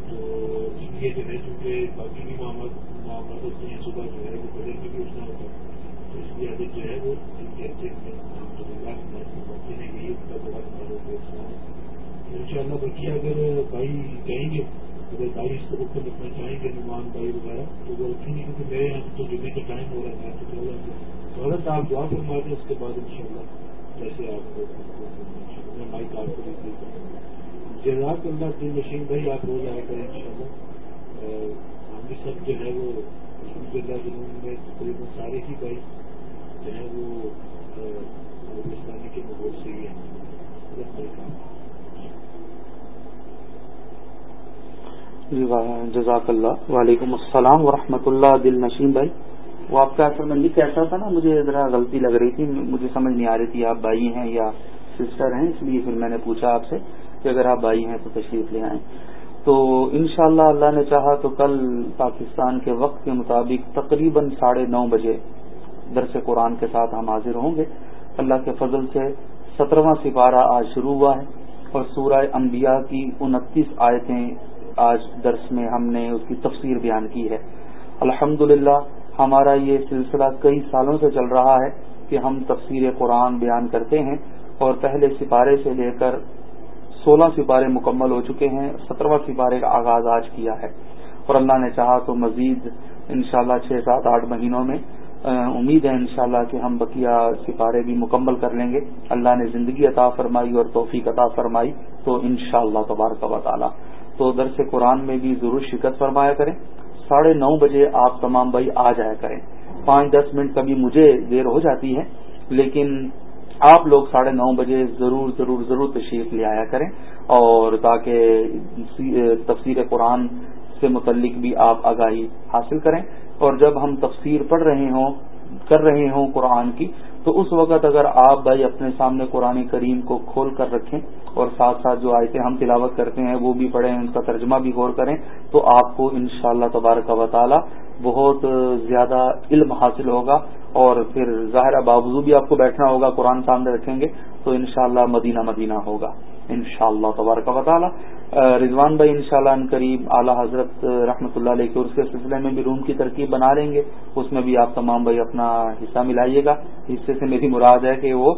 [SPEAKER 3] تو اس لیے جو ہے، چونکہ باقی بھی معاملات ہوتے ہیں، صبح جو ہے وہ بدل میں بھی اٹھنا ہوتا ہے۔ تو اس لیے جو ہے وہ دن کے اچھے الحمد للہ موقع نے یہی اس کا بڑا ہمارے اوپر ہے۔ ان شاء اللہ بچے اگر بھائی کہیں گے، اگر بھائی اس کو اوپر رکھنا چاہیں گے مہمان بھائی وغیرہ، تو وہ رکھیں گے، کیونکہ میرے یہاں تو جمعے کا ٹائم ہو رہا ہے، تو چل رہا حضرت آپ دعا فرما دیں اس کے بعد ان شاء اللہ جیسے آپ کو مائک آپ کو جزاک اللہ دل نشین بھائی، آپ روز آئے کریں ان شاء اللہ ہم بھی سب جو ہے وہ الحمد للہ جنہوں میں تقریباً سارے ہی بھائی جو ہے وہ اسلامی کے ماحول سے ہی
[SPEAKER 1] ہیں۔ جزاک اللہ، وعلیکم السلام ورحمۃ اللہ، دل نشین بھائی۔ وہ آپ کا اصل میں لکھ ایسا تھا نا، مجھے ذرا غلطی لگ رہی تھی، مجھے سمجھ نہیں آ رہی تھی آپ بھائی ہیں یا سسٹر ہیں، اس لیے پھر میں نے پوچھا آپ سے کہ اگر آپ بھائی ہیں تو تشریف لے آئیں۔ تو انشاءاللہ اللہ اللہ نے چاہا تو کل پاکستان کے وقت کے مطابق تقریباً ساڑھے نو بجے درس قرآن کے ساتھ ہم حاضر ہوں گے۔ اللہ کے فضل سے سترواں سپارہ آج شروع ہوا ہے اور سورہ انبیاء کی انتیس آیتیں آج درس میں ہم نے اس کی تفسیر بیان کی ہے۔ الحمد ہمارا یہ سلسلہ کئی سالوں سے چل رہا ہے کہ ہم تفسیر قرآن بیان کرتے ہیں اور پہلے سپارے سے لے کر سولہ سپارے مکمل ہو چکے ہیں، سترواں سپارے کا آغاز آج کیا ہے۔ اور اللہ نے چاہا تو مزید انشاءاللہ چھ سات آٹھ مہینوں میں امید ہے انشاءاللہ کہ ہم بقیہ سپارے بھی مکمل کر لیں گے۔ اللہ نے زندگی عطا فرمائی اور توفیق عطا فرمائی۔ تو انشاءاللہ شاء اللہ تبارک و تعالی، تو درس قرآن میں بھی ضرور شرکت فرمایا کریں۔ ساڑھے نو بجے آپ تمام بھائی آ جایا کریں۔ پانچ دس منٹ کبھی مجھے دیر ہو جاتی ہے، لیکن آپ لوگ ساڑھے نو بجے ضرور ضرور ضرور تشریف لے آیا کریں۔ اور تاکہ تفسیر قرآن سے متعلق بھی آپ آگاہی حاصل کریں۔ اور جب ہم تفسیر پڑھ رہے ہوں، کر رہے ہوں قرآن کی تو اس وقت اگر آپ بھائی اپنے سامنے قرآن کریم کو کھول کر رکھیں اور ساتھ ساتھ جو آیتیں ہم تلاوت کرتے ہیں وہ بھی پڑھیں، ان کا ترجمہ بھی غور کریں، تو آپ کو ان شاء اللہ تبارک و تعالی بہت زیادہ علم حاصل ہوگا اور پھر ظاہرہ باوضو بھی آپ کو بیٹھنا ہوگا، قرآن سامنے رکھیں گے، تو انشاءاللہ مدینہ مدینہ ہوگا۔ ان شاء اللہ تبارک و تعالی. رضوان بھائی ان شاء اللہ قریب اعلیٰ حضرت رحمۃ اللہ علیہ کے اس کے سلسلے میں بھی روم کی ترکیب بنا لیں گے. اس میں بھی آپ تمام بھائی اپنا حصہ ملائیے گا. حصے سے میری مراد ہے کہ وہ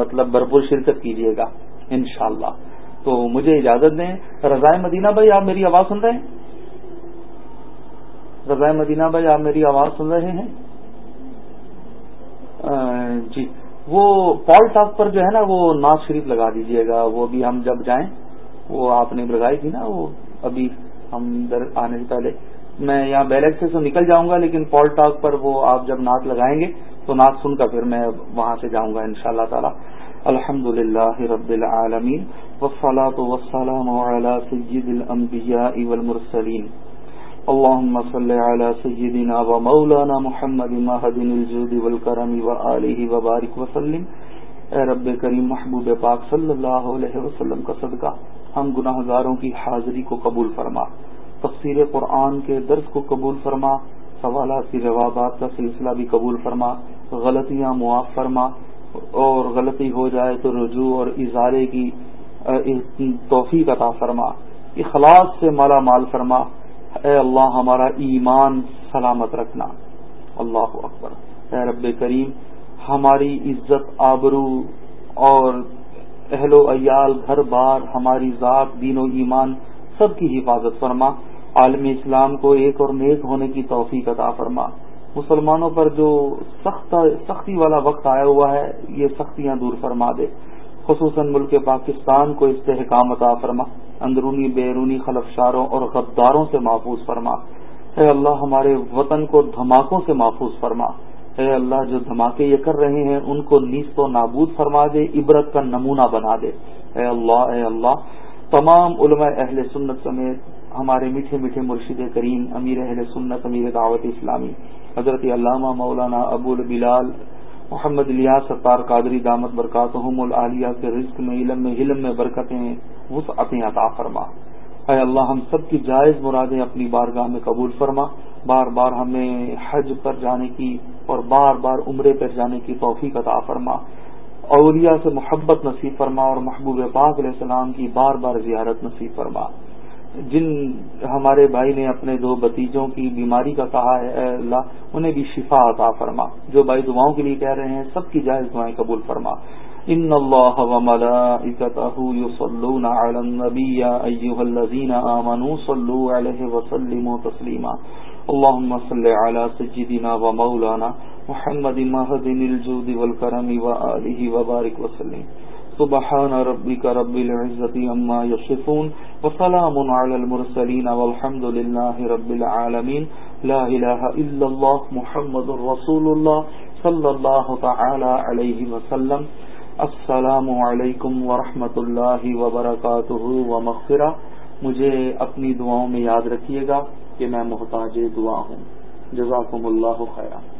[SPEAKER 1] مطلب بھرپور شرکت کیجیے گا ان تو مجھے اجازت دیں رضائے مدینہ بھائی آپ میری آواز سن رہے ہیں؟ رضائے مدینہ بھائی آپ میری آواز سن رہے ہیں؟ جی. وہ پال ٹاک پر جو ہے نا وہ ناز شریف لگا دیجیے گا۔ وہ بھی ہم جب جائیں، وہ آپ نے لگائی تھی نا، وہ ابھی ہم آنے سے پہلے۔ میں یہاں بیلٹ سے نکل جاؤں گا، لیکن پال ٹاک پر وہ آپ جب نعت لگائیں گے تو نعت سن کر پھر میں وہاں سے جاؤں گا ان شاء اللہ تعالی۔ الحمد للہ رب العالمین وسلاۃ وسلام سید الانبیاء والمرسلین۔ اللهم صل على سيدنا ومولانا محمد مهد الجود والكرم وآله وبارك وسلم. اے رب کریم محبوب پاک صلی اللہ علیہ وسلم کا صدقہ ہم گناہ گاروں کی حاضری کو قبول فرما، تفسیر قرآن کے درس کو قبول فرما، سوالات کی جوابات کا سلسلہ بھی قبول فرما، غلطیاں معاف فرما، اور غلطی ہو جائے تو رجوع اور اظہارے کی توفیق عطا فرما، اخلاص سے مالا مال فرما اے اللہ ہمارا ایمان سلامت رکھنا۔ اللہ اکبر۔ اے رب کریم، ہماری عزت، آبرو اور اہل و عیال، گھر بار، ہماری ذات، دین و ایمان سب کی حفاظت فرما۔ عالم اسلام کو ایک اور نیک ہونے کی توفیق عطا فرما۔ مسلمانوں پر جو سخت سختی والا وقت آیا ہوا ہے، یہ سختیاں دور فرما دے۔ خصوصاً ملک پاکستان کو استحکام عطا فرما، اندرونی، بیرونی خلفشاروں اور غداروں سے محفوظ فرما۔ اے اللہ، ہمارے وطن کو دھماکوں سے محفوظ فرما۔ اے اللہ، جو دھماکے یہ کر رہے ہیں، ان کو نیست و نابود فرما دے، عبرت کا نمونہ بنا دے۔ اے اللہ اے اللہ، تمام علماء اہل سنت سمیت ہمارے میٹھے میٹھے مرشد کریم، امیر اہل سنت، امیر دعوت اسلامی، حضرت علامہ مولانا ابو البلال محمد الیا ستار قادری دامت برکاتہم العالیہ کے رزق میں، علم میں علم میں برکتیں وسعتیں عطا فرما۔ اے اللہ، ہم سب کی جائز مرادیں اپنی بارگاہ میں قبول فرما۔ بار بار ہمیں حج پر جانے کی اور بار بار عمرے پر جانے کی توفیق عطا فرما۔ اولیاء سے محبت نصیب فرما اور محبوب پاک علیہ السلام کی بار بار زیارت نصیب فرما۔ جن ہمارے بھائی نے اپنے دو بتیجوں کی بیماری کا کہا ہے، اے اللہ، انہیں بھی شفا عطا فرما۔ جو بھائی دعاؤں کے لیے کہہ رہے ہیں، سب کی جائز دعائیں قبول فرما۔ ان اللہ يصلون على النبي ايها الذين امنوا صلوا عليه وسلموا تسليما اللهم صل على سيدنا ومولانا محمد مهد الجود والكرم واله وبارك وسلم۔ سبحان ربك رب العزة عما يصفون وسلام على المرسلين والحمد لله رب العالمين. لا إله إلا الله محمد رسول الله صلى الله تعالى عليه وسلم. السلام علیکم ورحمۃ اللہ وبرکاتہ و مغفرہ مجھے اپنی دعاؤں میں یاد رکھیے گا کہ میں محتاج دعا ہوں. جزاکم اللہ خیرہ